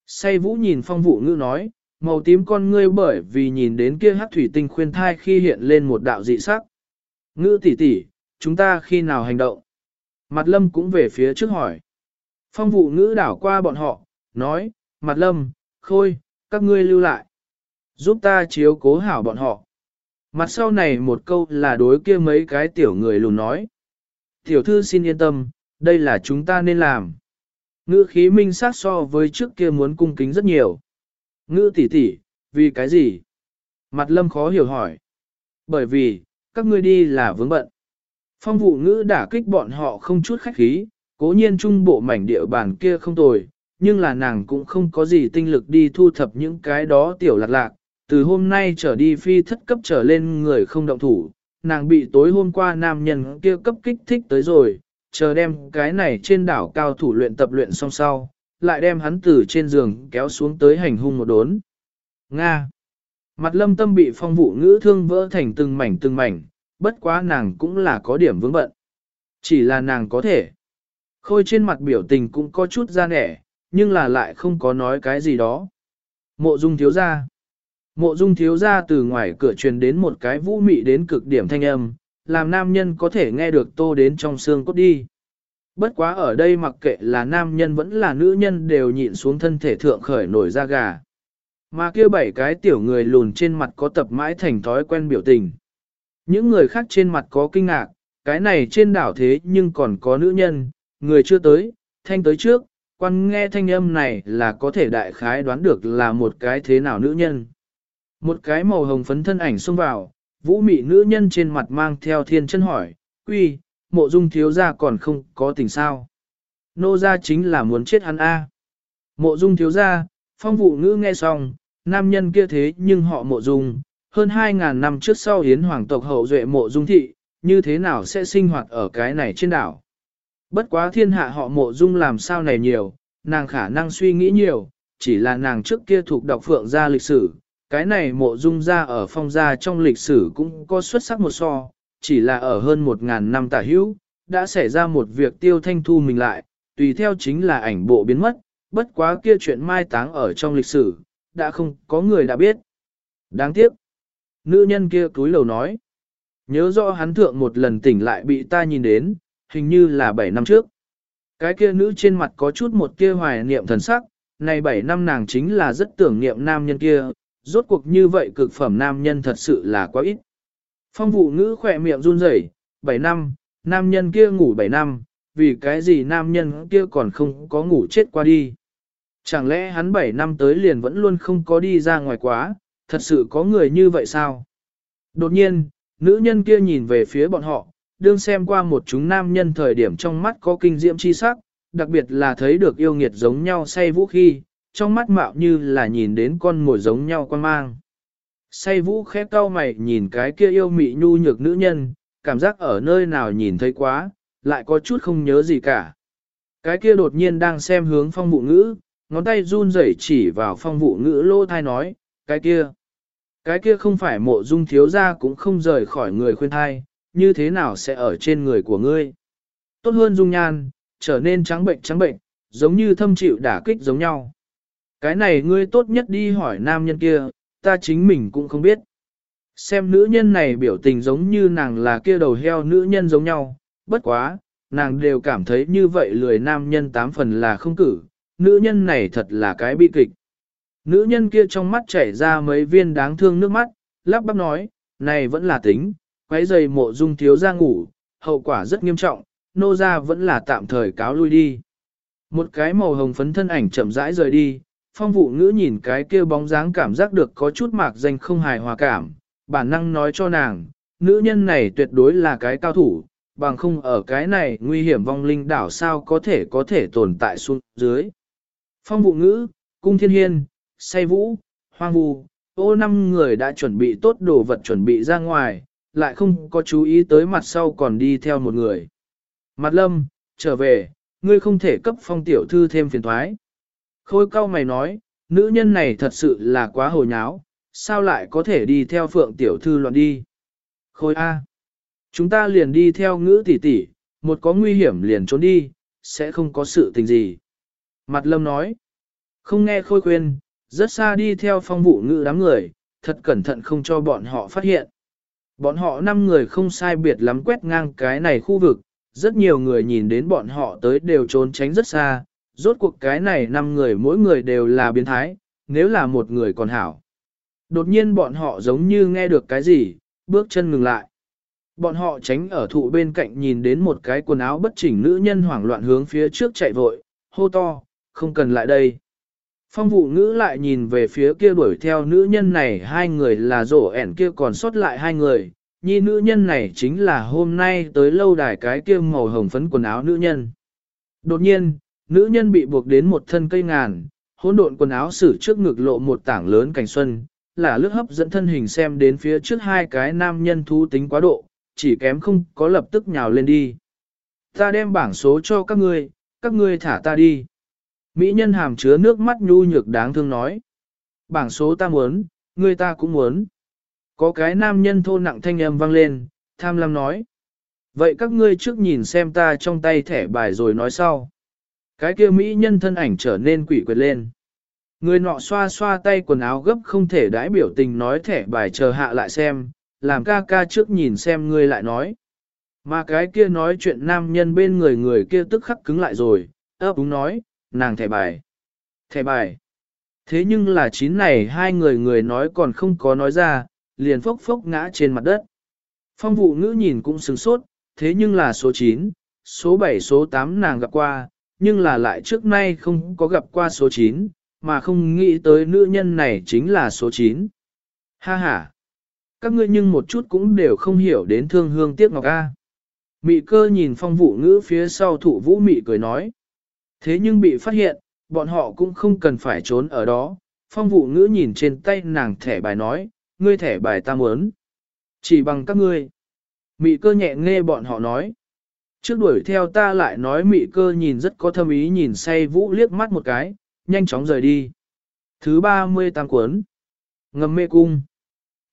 Say vũ nhìn phong vụ ngữ nói, màu tím con ngươi bởi vì nhìn đến kia hát thủy tinh khuyên thai khi hiện lên một đạo dị sắc. Ngữ tỷ tỷ, chúng ta khi nào hành động? Mặt lâm cũng về phía trước hỏi. Phong vụ ngữ đảo qua bọn họ, nói, mặt lâm, khôi, các ngươi lưu lại. Giúp ta chiếu cố hảo bọn họ. Mặt sau này một câu là đối kia mấy cái tiểu người lùn nói. Tiểu thư xin yên tâm, đây là chúng ta nên làm. Ngữ khí minh sát so với trước kia muốn cung kính rất nhiều. Ngữ tỷ tỷ, vì cái gì? Mặt lâm khó hiểu hỏi. Bởi vì, các ngươi đi là vướng bận. Phong vụ ngữ đả kích bọn họ không chút khách khí, cố nhiên trung bộ mảnh địa bàn kia không tồi, nhưng là nàng cũng không có gì tinh lực đi thu thập những cái đó tiểu lạc lạc. Từ hôm nay trở đi phi thất cấp trở lên người không động thủ, nàng bị tối hôm qua nam nhân kia cấp kích thích tới rồi, chờ đem cái này trên đảo cao thủ luyện tập luyện xong sau, lại đem hắn từ trên giường kéo xuống tới hành hung một đốn. Nga Mặt lâm tâm bị phong vụ ngữ thương vỡ thành từng mảnh từng mảnh, bất quá nàng cũng là có điểm vướng bận. Chỉ là nàng có thể. Khôi trên mặt biểu tình cũng có chút ra nẻ, nhưng là lại không có nói cái gì đó. Mộ dung thiếu ra. Mộ dung thiếu ra từ ngoài cửa truyền đến một cái vũ mị đến cực điểm thanh âm, làm nam nhân có thể nghe được tô đến trong xương cốt đi. Bất quá ở đây mặc kệ là nam nhân vẫn là nữ nhân đều nhịn xuống thân thể thượng khởi nổi da gà. Mà kia bảy cái tiểu người lùn trên mặt có tập mãi thành thói quen biểu tình. Những người khác trên mặt có kinh ngạc, cái này trên đảo thế nhưng còn có nữ nhân, người chưa tới, thanh tới trước, quan nghe thanh âm này là có thể đại khái đoán được là một cái thế nào nữ nhân. Một cái màu hồng phấn thân ảnh xông vào, vũ mị nữ nhân trên mặt mang theo thiên chân hỏi, quy, mộ dung thiếu gia còn không có tình sao. Nô gia chính là muốn chết hắn A. Mộ dung thiếu gia, phong vụ ngữ nghe xong, nam nhân kia thế nhưng họ mộ dung, hơn 2.000 năm trước sau hiến hoàng tộc hậu duệ mộ dung thị, như thế nào sẽ sinh hoạt ở cái này trên đảo. Bất quá thiên hạ họ mộ dung làm sao này nhiều, nàng khả năng suy nghĩ nhiều, chỉ là nàng trước kia thuộc đọc phượng gia lịch sử, cái này mộ dung ra ở phong gia trong lịch sử cũng có xuất sắc một so, chỉ là ở hơn 1.000 năm tả hữu, đã xảy ra một việc tiêu thanh thu mình lại, tùy theo chính là ảnh bộ biến mất, bất quá kia chuyện mai táng ở trong lịch sử, đã không có người đã biết. Đáng tiếc, nữ nhân kia túi lầu nói, nhớ rõ hắn thượng một lần tỉnh lại bị ta nhìn đến, hình như là 7 năm trước. Cái kia nữ trên mặt có chút một kia hoài niệm thần sắc, này 7 năm nàng chính là rất tưởng niệm nam nhân kia, rốt cuộc như vậy cực phẩm nam nhân thật sự là quá ít. Phong vụ ngữ khỏe miệng run rẩy, 7 năm, nam nhân kia ngủ 7 năm, vì cái gì nam nhân kia còn không có ngủ chết qua đi. Chẳng lẽ hắn 7 năm tới liền vẫn luôn không có đi ra ngoài quá, thật sự có người như vậy sao? Đột nhiên, nữ nhân kia nhìn về phía bọn họ, đương xem qua một chúng nam nhân thời điểm trong mắt có kinh diễm chi sắc, đặc biệt là thấy được yêu nghiệt giống nhau say vũ khi, trong mắt mạo như là nhìn đến con mồi giống nhau quan mang. Say vũ khép cau mày nhìn cái kia yêu mị nhu nhược nữ nhân, cảm giác ở nơi nào nhìn thấy quá, lại có chút không nhớ gì cả. Cái kia đột nhiên đang xem hướng phong vụ ngữ, ngón tay run rẩy chỉ vào phong vụ ngữ lô thai nói, cái kia. Cái kia không phải mộ dung thiếu ra cũng không rời khỏi người khuyên thai, như thế nào sẽ ở trên người của ngươi. Tốt hơn dung nhan, trở nên trắng bệnh trắng bệnh, giống như thâm chịu đả kích giống nhau. Cái này ngươi tốt nhất đi hỏi nam nhân kia, ta chính mình cũng không biết. Xem nữ nhân này biểu tình giống như nàng là kia đầu heo nữ nhân giống nhau, bất quá, nàng đều cảm thấy như vậy lười nam nhân tám phần là không cử, nữ nhân này thật là cái bi kịch. Nữ nhân kia trong mắt chảy ra mấy viên đáng thương nước mắt, lắp bắp nói, này vẫn là tính, quấy giày mộ dung thiếu ra ngủ, hậu quả rất nghiêm trọng, nô ra vẫn là tạm thời cáo lui đi. Một cái màu hồng phấn thân ảnh chậm rãi rời đi, phong vụ ngữ nhìn cái kia bóng dáng cảm giác được có chút mạc danh không hài hòa cảm, bản năng nói cho nàng, nữ nhân này tuyệt đối là cái cao thủ, bằng không ở cái này nguy hiểm vong linh đảo sao có thể có thể tồn tại xuống dưới. Phong vụ ngữ, cung thiên hiên, say vũ, hoang vu, ô năm người đã chuẩn bị tốt đồ vật chuẩn bị ra ngoài, lại không có chú ý tới mặt sau còn đi theo một người. Mặt lâm, trở về, ngươi không thể cấp phong tiểu thư thêm phiền thoái. Khôi cao mày nói, nữ nhân này thật sự là quá hồ nháo, sao lại có thể đi theo phượng tiểu thư loạn đi. Khôi A. Chúng ta liền đi theo ngữ tỷ tỷ, một có nguy hiểm liền trốn đi, sẽ không có sự tình gì. Mặt lâm nói. Không nghe khôi khuyên, rất xa đi theo phong vụ ngự đám người, thật cẩn thận không cho bọn họ phát hiện. Bọn họ năm người không sai biệt lắm quét ngang cái này khu vực, rất nhiều người nhìn đến bọn họ tới đều trốn tránh rất xa, rốt cuộc cái này năm người mỗi người đều là biến thái, nếu là một người còn hảo. Đột nhiên bọn họ giống như nghe được cái gì, bước chân ngừng lại. Bọn họ tránh ở thụ bên cạnh nhìn đến một cái quần áo bất chỉnh nữ nhân hoảng loạn hướng phía trước chạy vội, hô to, không cần lại đây. Phong vụ ngữ lại nhìn về phía kia đuổi theo nữ nhân này hai người là rổ ẻn kia còn sót lại hai người, nhi nữ nhân này chính là hôm nay tới lâu đài cái kia màu hồng phấn quần áo nữ nhân. Đột nhiên, nữ nhân bị buộc đến một thân cây ngàn, hỗn độn quần áo xử trước ngực lộ một tảng lớn cành xuân, là lướt hấp dẫn thân hình xem đến phía trước hai cái nam nhân thú tính quá độ, chỉ kém không có lập tức nhào lên đi. Ta đem bảng số cho các ngươi, các ngươi thả ta đi. Mỹ nhân hàm chứa nước mắt nhu nhược đáng thương nói. Bảng số ta muốn, người ta cũng muốn. Có cái nam nhân thô nặng thanh âm vang lên, tham lam nói. Vậy các ngươi trước nhìn xem ta trong tay thẻ bài rồi nói sau. Cái kia Mỹ nhân thân ảnh trở nên quỷ quyệt lên. Người nọ xoa xoa tay quần áo gấp không thể đãi biểu tình nói thẻ bài chờ hạ lại xem, làm ca ca trước nhìn xem ngươi lại nói. Mà cái kia nói chuyện nam nhân bên người người kia tức khắc cứng lại rồi, ấp đúng nói, nàng thẻ bài. Thẻ bài. Thế nhưng là chín này hai người người nói còn không có nói ra, liền phốc phốc ngã trên mặt đất. Phong vụ ngữ nhìn cũng sừng sốt, thế nhưng là số 9, số 7 số 8 nàng gặp qua, nhưng là lại trước nay không có gặp qua số 9, mà không nghĩ tới nữ nhân này chính là số 9. Ha ha! Các ngươi nhưng một chút cũng đều không hiểu đến thương hương tiếc ngọc A. Mị cơ nhìn phong vụ ngữ phía sau thụ vũ mị cười nói. Thế nhưng bị phát hiện, bọn họ cũng không cần phải trốn ở đó. Phong vụ ngữ nhìn trên tay nàng thẻ bài nói, ngươi thẻ bài ta muốn. Chỉ bằng các ngươi. Mị cơ nhẹ nghe bọn họ nói. Trước đuổi theo ta lại nói mị cơ nhìn rất có thâm ý nhìn say vũ liếc mắt một cái, nhanh chóng rời đi. Thứ 38 cuốn. Ngầm mê cung.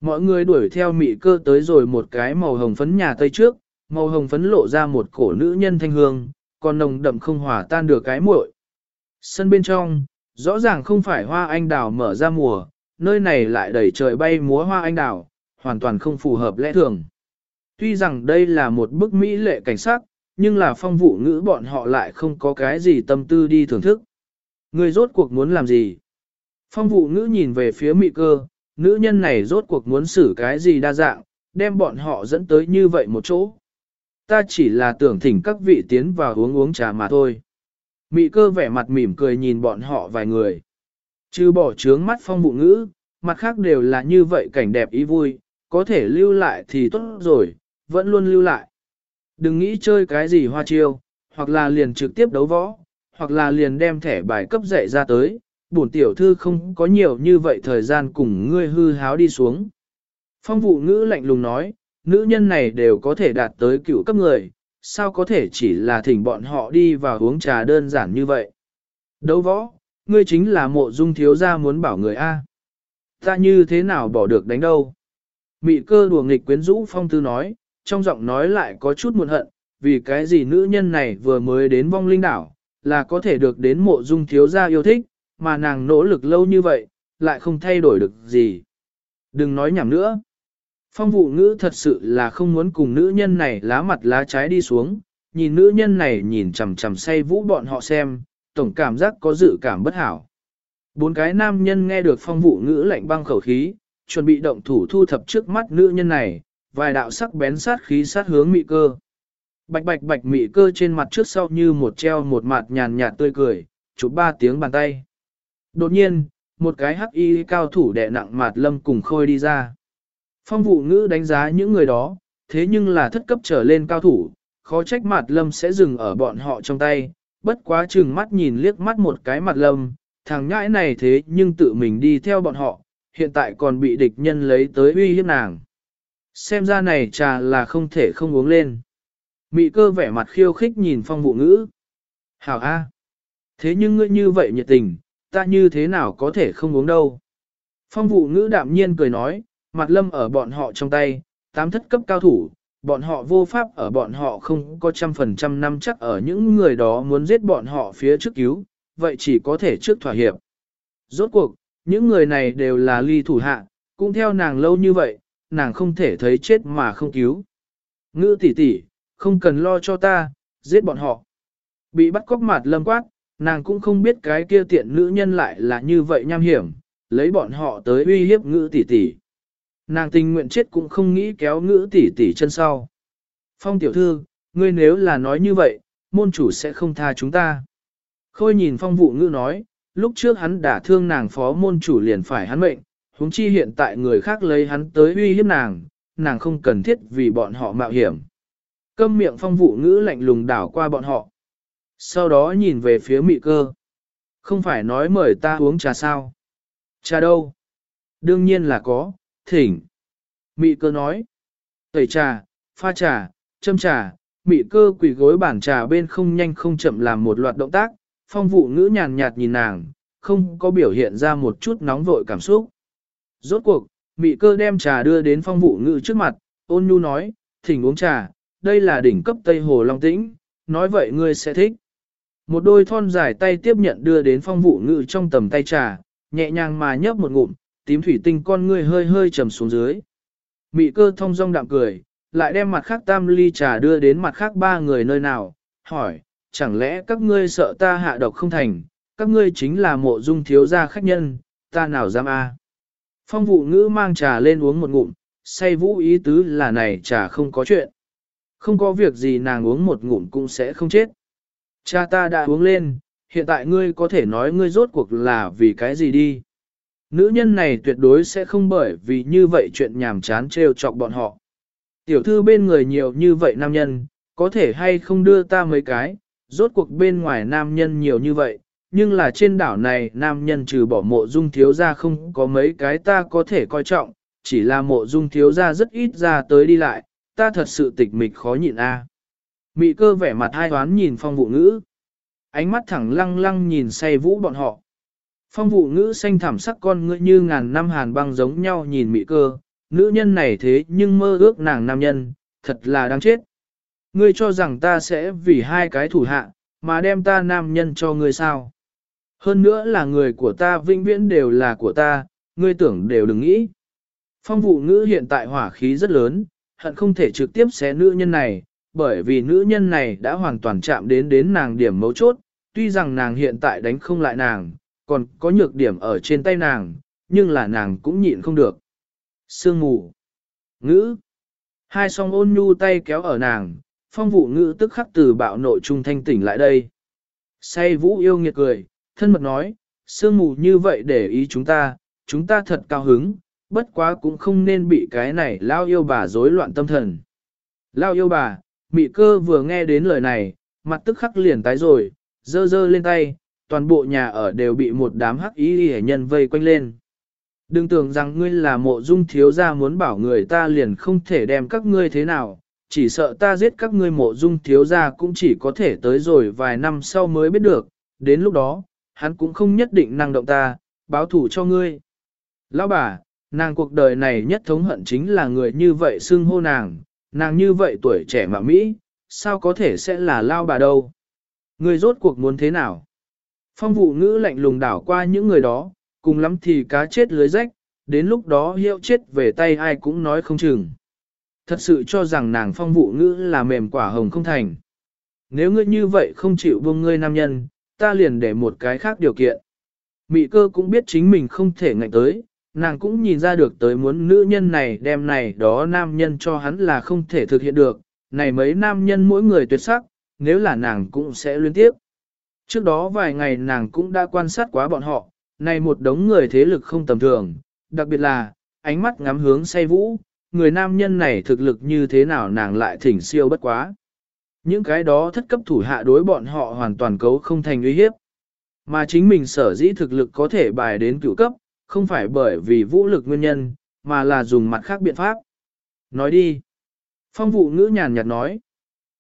Mọi người đuổi theo mị cơ tới rồi một cái màu hồng phấn nhà tây trước, màu hồng phấn lộ ra một cổ nữ nhân thanh hương, còn nồng đậm không hòa tan được cái muội. Sân bên trong, rõ ràng không phải hoa anh đào mở ra mùa, nơi này lại đầy trời bay múa hoa anh đào, hoàn toàn không phù hợp lẽ thường. Tuy rằng đây là một bức mỹ lệ cảnh sắc, nhưng là phong vụ ngữ bọn họ lại không có cái gì tâm tư đi thưởng thức. Người rốt cuộc muốn làm gì? Phong vụ ngữ nhìn về phía mị cơ, nữ nhân này rốt cuộc muốn xử cái gì đa dạng, đem bọn họ dẫn tới như vậy một chỗ. Ta chỉ là tưởng thỉnh các vị tiến vào uống uống trà mà thôi. Mị cơ vẻ mặt mỉm cười nhìn bọn họ vài người. Chứ bỏ trướng mắt phong vụ ngữ, mặt khác đều là như vậy cảnh đẹp ý vui, có thể lưu lại thì tốt rồi, vẫn luôn lưu lại. Đừng nghĩ chơi cái gì hoa chiêu, hoặc là liền trực tiếp đấu võ, hoặc là liền đem thẻ bài cấp dạy ra tới, bổn tiểu thư không có nhiều như vậy thời gian cùng ngươi hư háo đi xuống. Phong vụ ngữ lạnh lùng nói, nữ nhân này đều có thể đạt tới cựu cấp người, sao có thể chỉ là thỉnh bọn họ đi vào uống trà đơn giản như vậy. Đấu võ, ngươi chính là mộ dung thiếu gia muốn bảo người A. Ta như thế nào bỏ được đánh đâu? Mị cơ đùa nghịch quyến rũ phong tư nói, trong giọng nói lại có chút muộn hận, vì cái gì nữ nhân này vừa mới đến vong linh đảo, là có thể được đến mộ dung thiếu gia yêu thích, mà nàng nỗ lực lâu như vậy, lại không thay đổi được gì. Đừng nói nhảm nữa. Phong vụ ngữ thật sự là không muốn cùng nữ nhân này lá mặt lá trái đi xuống, nhìn nữ nhân này nhìn chằm chằm say vũ bọn họ xem, tổng cảm giác có dự cảm bất hảo. Bốn cái nam nhân nghe được phong vụ ngữ lạnh băng khẩu khí, chuẩn bị động thủ thu thập trước mắt nữ nhân này, vài đạo sắc bén sát khí sát hướng mị cơ. Bạch bạch bạch mị cơ trên mặt trước sau như một treo một mặt nhàn nhạt tươi cười, chụp ba tiếng bàn tay. Đột nhiên, một cái hắc y cao thủ đè nặng mạt lâm cùng khôi đi ra. Phong vụ ngữ đánh giá những người đó, thế nhưng là thất cấp trở lên cao thủ, khó trách mặt lâm sẽ dừng ở bọn họ trong tay, bất quá chừng mắt nhìn liếc mắt một cái mặt lâm, thằng nhãi này thế nhưng tự mình đi theo bọn họ, hiện tại còn bị địch nhân lấy tới uy hiếp nàng. Xem ra này trà là không thể không uống lên. Mị cơ vẻ mặt khiêu khích nhìn phong vụ ngữ. Hảo A. Thế nhưng ngươi như vậy nhiệt tình, ta như thế nào có thể không uống đâu. Phong vụ ngữ đạm nhiên cười nói, mặt lâm ở bọn họ trong tay, tám thất cấp cao thủ, bọn họ vô pháp ở bọn họ không có trăm phần trăm năm chắc ở những người đó muốn giết bọn họ phía trước cứu, vậy chỉ có thể trước thỏa hiệp. Rốt cuộc, những người này đều là ly thủ hạ, cũng theo nàng lâu như vậy, nàng không thể thấy chết mà không cứu. Ngữ tỷ tỷ, không cần lo cho ta, giết bọn họ. Bị bắt cóc mặt lâm quát, nàng cũng không biết cái kia tiện nữ nhân lại là như vậy nham hiểm, lấy bọn họ tới uy hiếp ngữ tỷ tỷ. Nàng tình nguyện chết cũng không nghĩ kéo ngữ tỷ tỷ chân sau. Phong tiểu thư, ngươi nếu là nói như vậy, môn chủ sẽ không tha chúng ta. Khôi nhìn phong vụ ngữ nói, lúc trước hắn đã thương nàng phó môn chủ liền phải hắn mệnh, huống chi hiện tại người khác lấy hắn tới uy hiếp nàng, nàng không cần thiết vì bọn họ mạo hiểm. Câm miệng phong vụ ngữ lạnh lùng đảo qua bọn họ. Sau đó nhìn về phía mị cơ. Không phải nói mời ta uống trà sao? Trà đâu? Đương nhiên là có, thỉnh. Mị cơ nói. Tẩy trà, pha trà, châm trà, mị cơ quỳ gối bản trà bên không nhanh không chậm làm một loạt động tác, phong vụ ngữ nhàn nhạt nhìn nàng, không có biểu hiện ra một chút nóng vội cảm xúc. Rốt cuộc, mị cơ đem trà đưa đến phong vụ ngữ trước mặt, ôn nhu nói, thỉnh uống trà, đây là đỉnh cấp Tây Hồ Long Tĩnh, nói vậy ngươi sẽ thích. Một đôi thon dài tay tiếp nhận đưa đến phong vụ ngữ trong tầm tay trà, nhẹ nhàng mà nhấp một ngụm, tím thủy tinh con ngươi hơi hơi trầm xuống dưới. Mị cơ thông dong đạm cười, lại đem mặt khác tam ly trà đưa đến mặt khác ba người nơi nào, hỏi, chẳng lẽ các ngươi sợ ta hạ độc không thành, các ngươi chính là mộ dung thiếu gia khách nhân, ta nào dám a? Phong vụ ngữ mang trà lên uống một ngụm, say vũ ý tứ là này trà không có chuyện. Không có việc gì nàng uống một ngụm cũng sẽ không chết. Cha ta đã uống lên, hiện tại ngươi có thể nói ngươi rốt cuộc là vì cái gì đi. Nữ nhân này tuyệt đối sẽ không bởi vì như vậy chuyện nhàm chán trêu chọc bọn họ. Tiểu thư bên người nhiều như vậy nam nhân, có thể hay không đưa ta mấy cái, rốt cuộc bên ngoài nam nhân nhiều như vậy, nhưng là trên đảo này nam nhân trừ bỏ mộ dung thiếu ra không có mấy cái ta có thể coi trọng, chỉ là mộ dung thiếu ra rất ít ra tới đi lại, ta thật sự tịch mịch khó nhịn a. Mị cơ vẻ mặt hai toán nhìn phong vụ ngữ. Ánh mắt thẳng lăng lăng nhìn say vũ bọn họ. Phong vụ ngữ xanh thảm sắc con ngươi như ngàn năm hàn băng giống nhau nhìn mị cơ, nữ nhân này thế nhưng mơ ước nàng nam nhân, thật là đáng chết. Ngươi cho rằng ta sẽ vì hai cái thủ hạ, mà đem ta nam nhân cho ngươi sao? Hơn nữa là người của ta vĩnh viễn đều là của ta, ngươi tưởng đều đừng nghĩ. Phong vụ ngữ hiện tại hỏa khí rất lớn, hận không thể trực tiếp xé nữ nhân này, bởi vì nữ nhân này đã hoàn toàn chạm đến đến nàng điểm mấu chốt, tuy rằng nàng hiện tại đánh không lại nàng, còn có nhược điểm ở trên tay nàng, nhưng là nàng cũng nhịn không được. Sương mù. Ngữ. Hai song ôn nhu tay kéo ở nàng, phong vụ ngữ tức khắc từ bạo nội trung thanh tỉnh lại đây. Say vũ yêu nghiệt cười, thân mật nói, sương mù như vậy để ý chúng ta, chúng ta thật cao hứng, bất quá cũng không nên bị cái này lao yêu bà rối loạn tâm thần. Lao yêu bà, mị cơ vừa nghe đến lời này, mặt tức khắc liền tái rồi, dơ dơ lên tay, toàn bộ nhà ở đều bị một đám hắc ý hệ nhân vây quanh lên. Đừng tưởng rằng ngươi là mộ dung thiếu gia muốn bảo người ta liền không thể đem các ngươi thế nào, chỉ sợ ta giết các ngươi mộ dung thiếu gia cũng chỉ có thể tới rồi vài năm sau mới biết được, đến lúc đó, hắn cũng không nhất định năng động ta, báo thủ cho ngươi. Lão bà, nàng cuộc đời này nhất thống hận chính là người như vậy xưng hô nàng, nàng như vậy tuổi trẻ mà Mỹ, sao có thể sẽ là lao bà đâu. Ngươi rốt cuộc muốn thế nào? Phong vụ ngữ lạnh lùng đảo qua những người đó, cùng lắm thì cá chết lưới rách, đến lúc đó hiệu chết về tay ai cũng nói không chừng. Thật sự cho rằng nàng phong vụ ngữ là mềm quả hồng không thành. Nếu ngươi như vậy không chịu buông ngươi nam nhân, ta liền để một cái khác điều kiện. Mị cơ cũng biết chính mình không thể ngạnh tới, nàng cũng nhìn ra được tới muốn nữ nhân này đem này đó nam nhân cho hắn là không thể thực hiện được, này mấy nam nhân mỗi người tuyệt sắc, nếu là nàng cũng sẽ liên tiếp. Trước đó vài ngày nàng cũng đã quan sát quá bọn họ, này một đống người thế lực không tầm thường, đặc biệt là, ánh mắt ngắm hướng say vũ, người nam nhân này thực lực như thế nào nàng lại thỉnh siêu bất quá. Những cái đó thất cấp thủ hạ đối bọn họ hoàn toàn cấu không thành uy hiếp. Mà chính mình sở dĩ thực lực có thể bài đến cựu cấp, không phải bởi vì vũ lực nguyên nhân, mà là dùng mặt khác biện pháp. Nói đi. Phong vụ ngữ nhàn nhạt nói.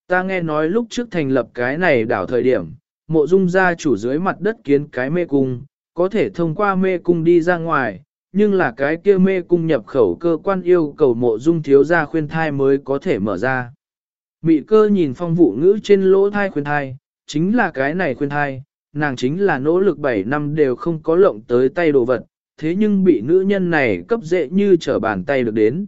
Ta nghe nói lúc trước thành lập cái này đảo thời điểm, mộ dung gia chủ dưới mặt đất kiến cái mê cung, có thể thông qua mê cung đi ra ngoài, nhưng là cái kia mê cung nhập khẩu cơ quan yêu cầu mộ dung thiếu gia khuyên thai mới có thể mở ra. Mị cơ nhìn phong vụ ngữ trên lỗ thai khuyên thai, chính là cái này khuyên thai, nàng chính là nỗ lực 7 năm đều không có lộng tới tay đồ vật, thế nhưng bị nữ nhân này cấp dễ như trở bàn tay được đến.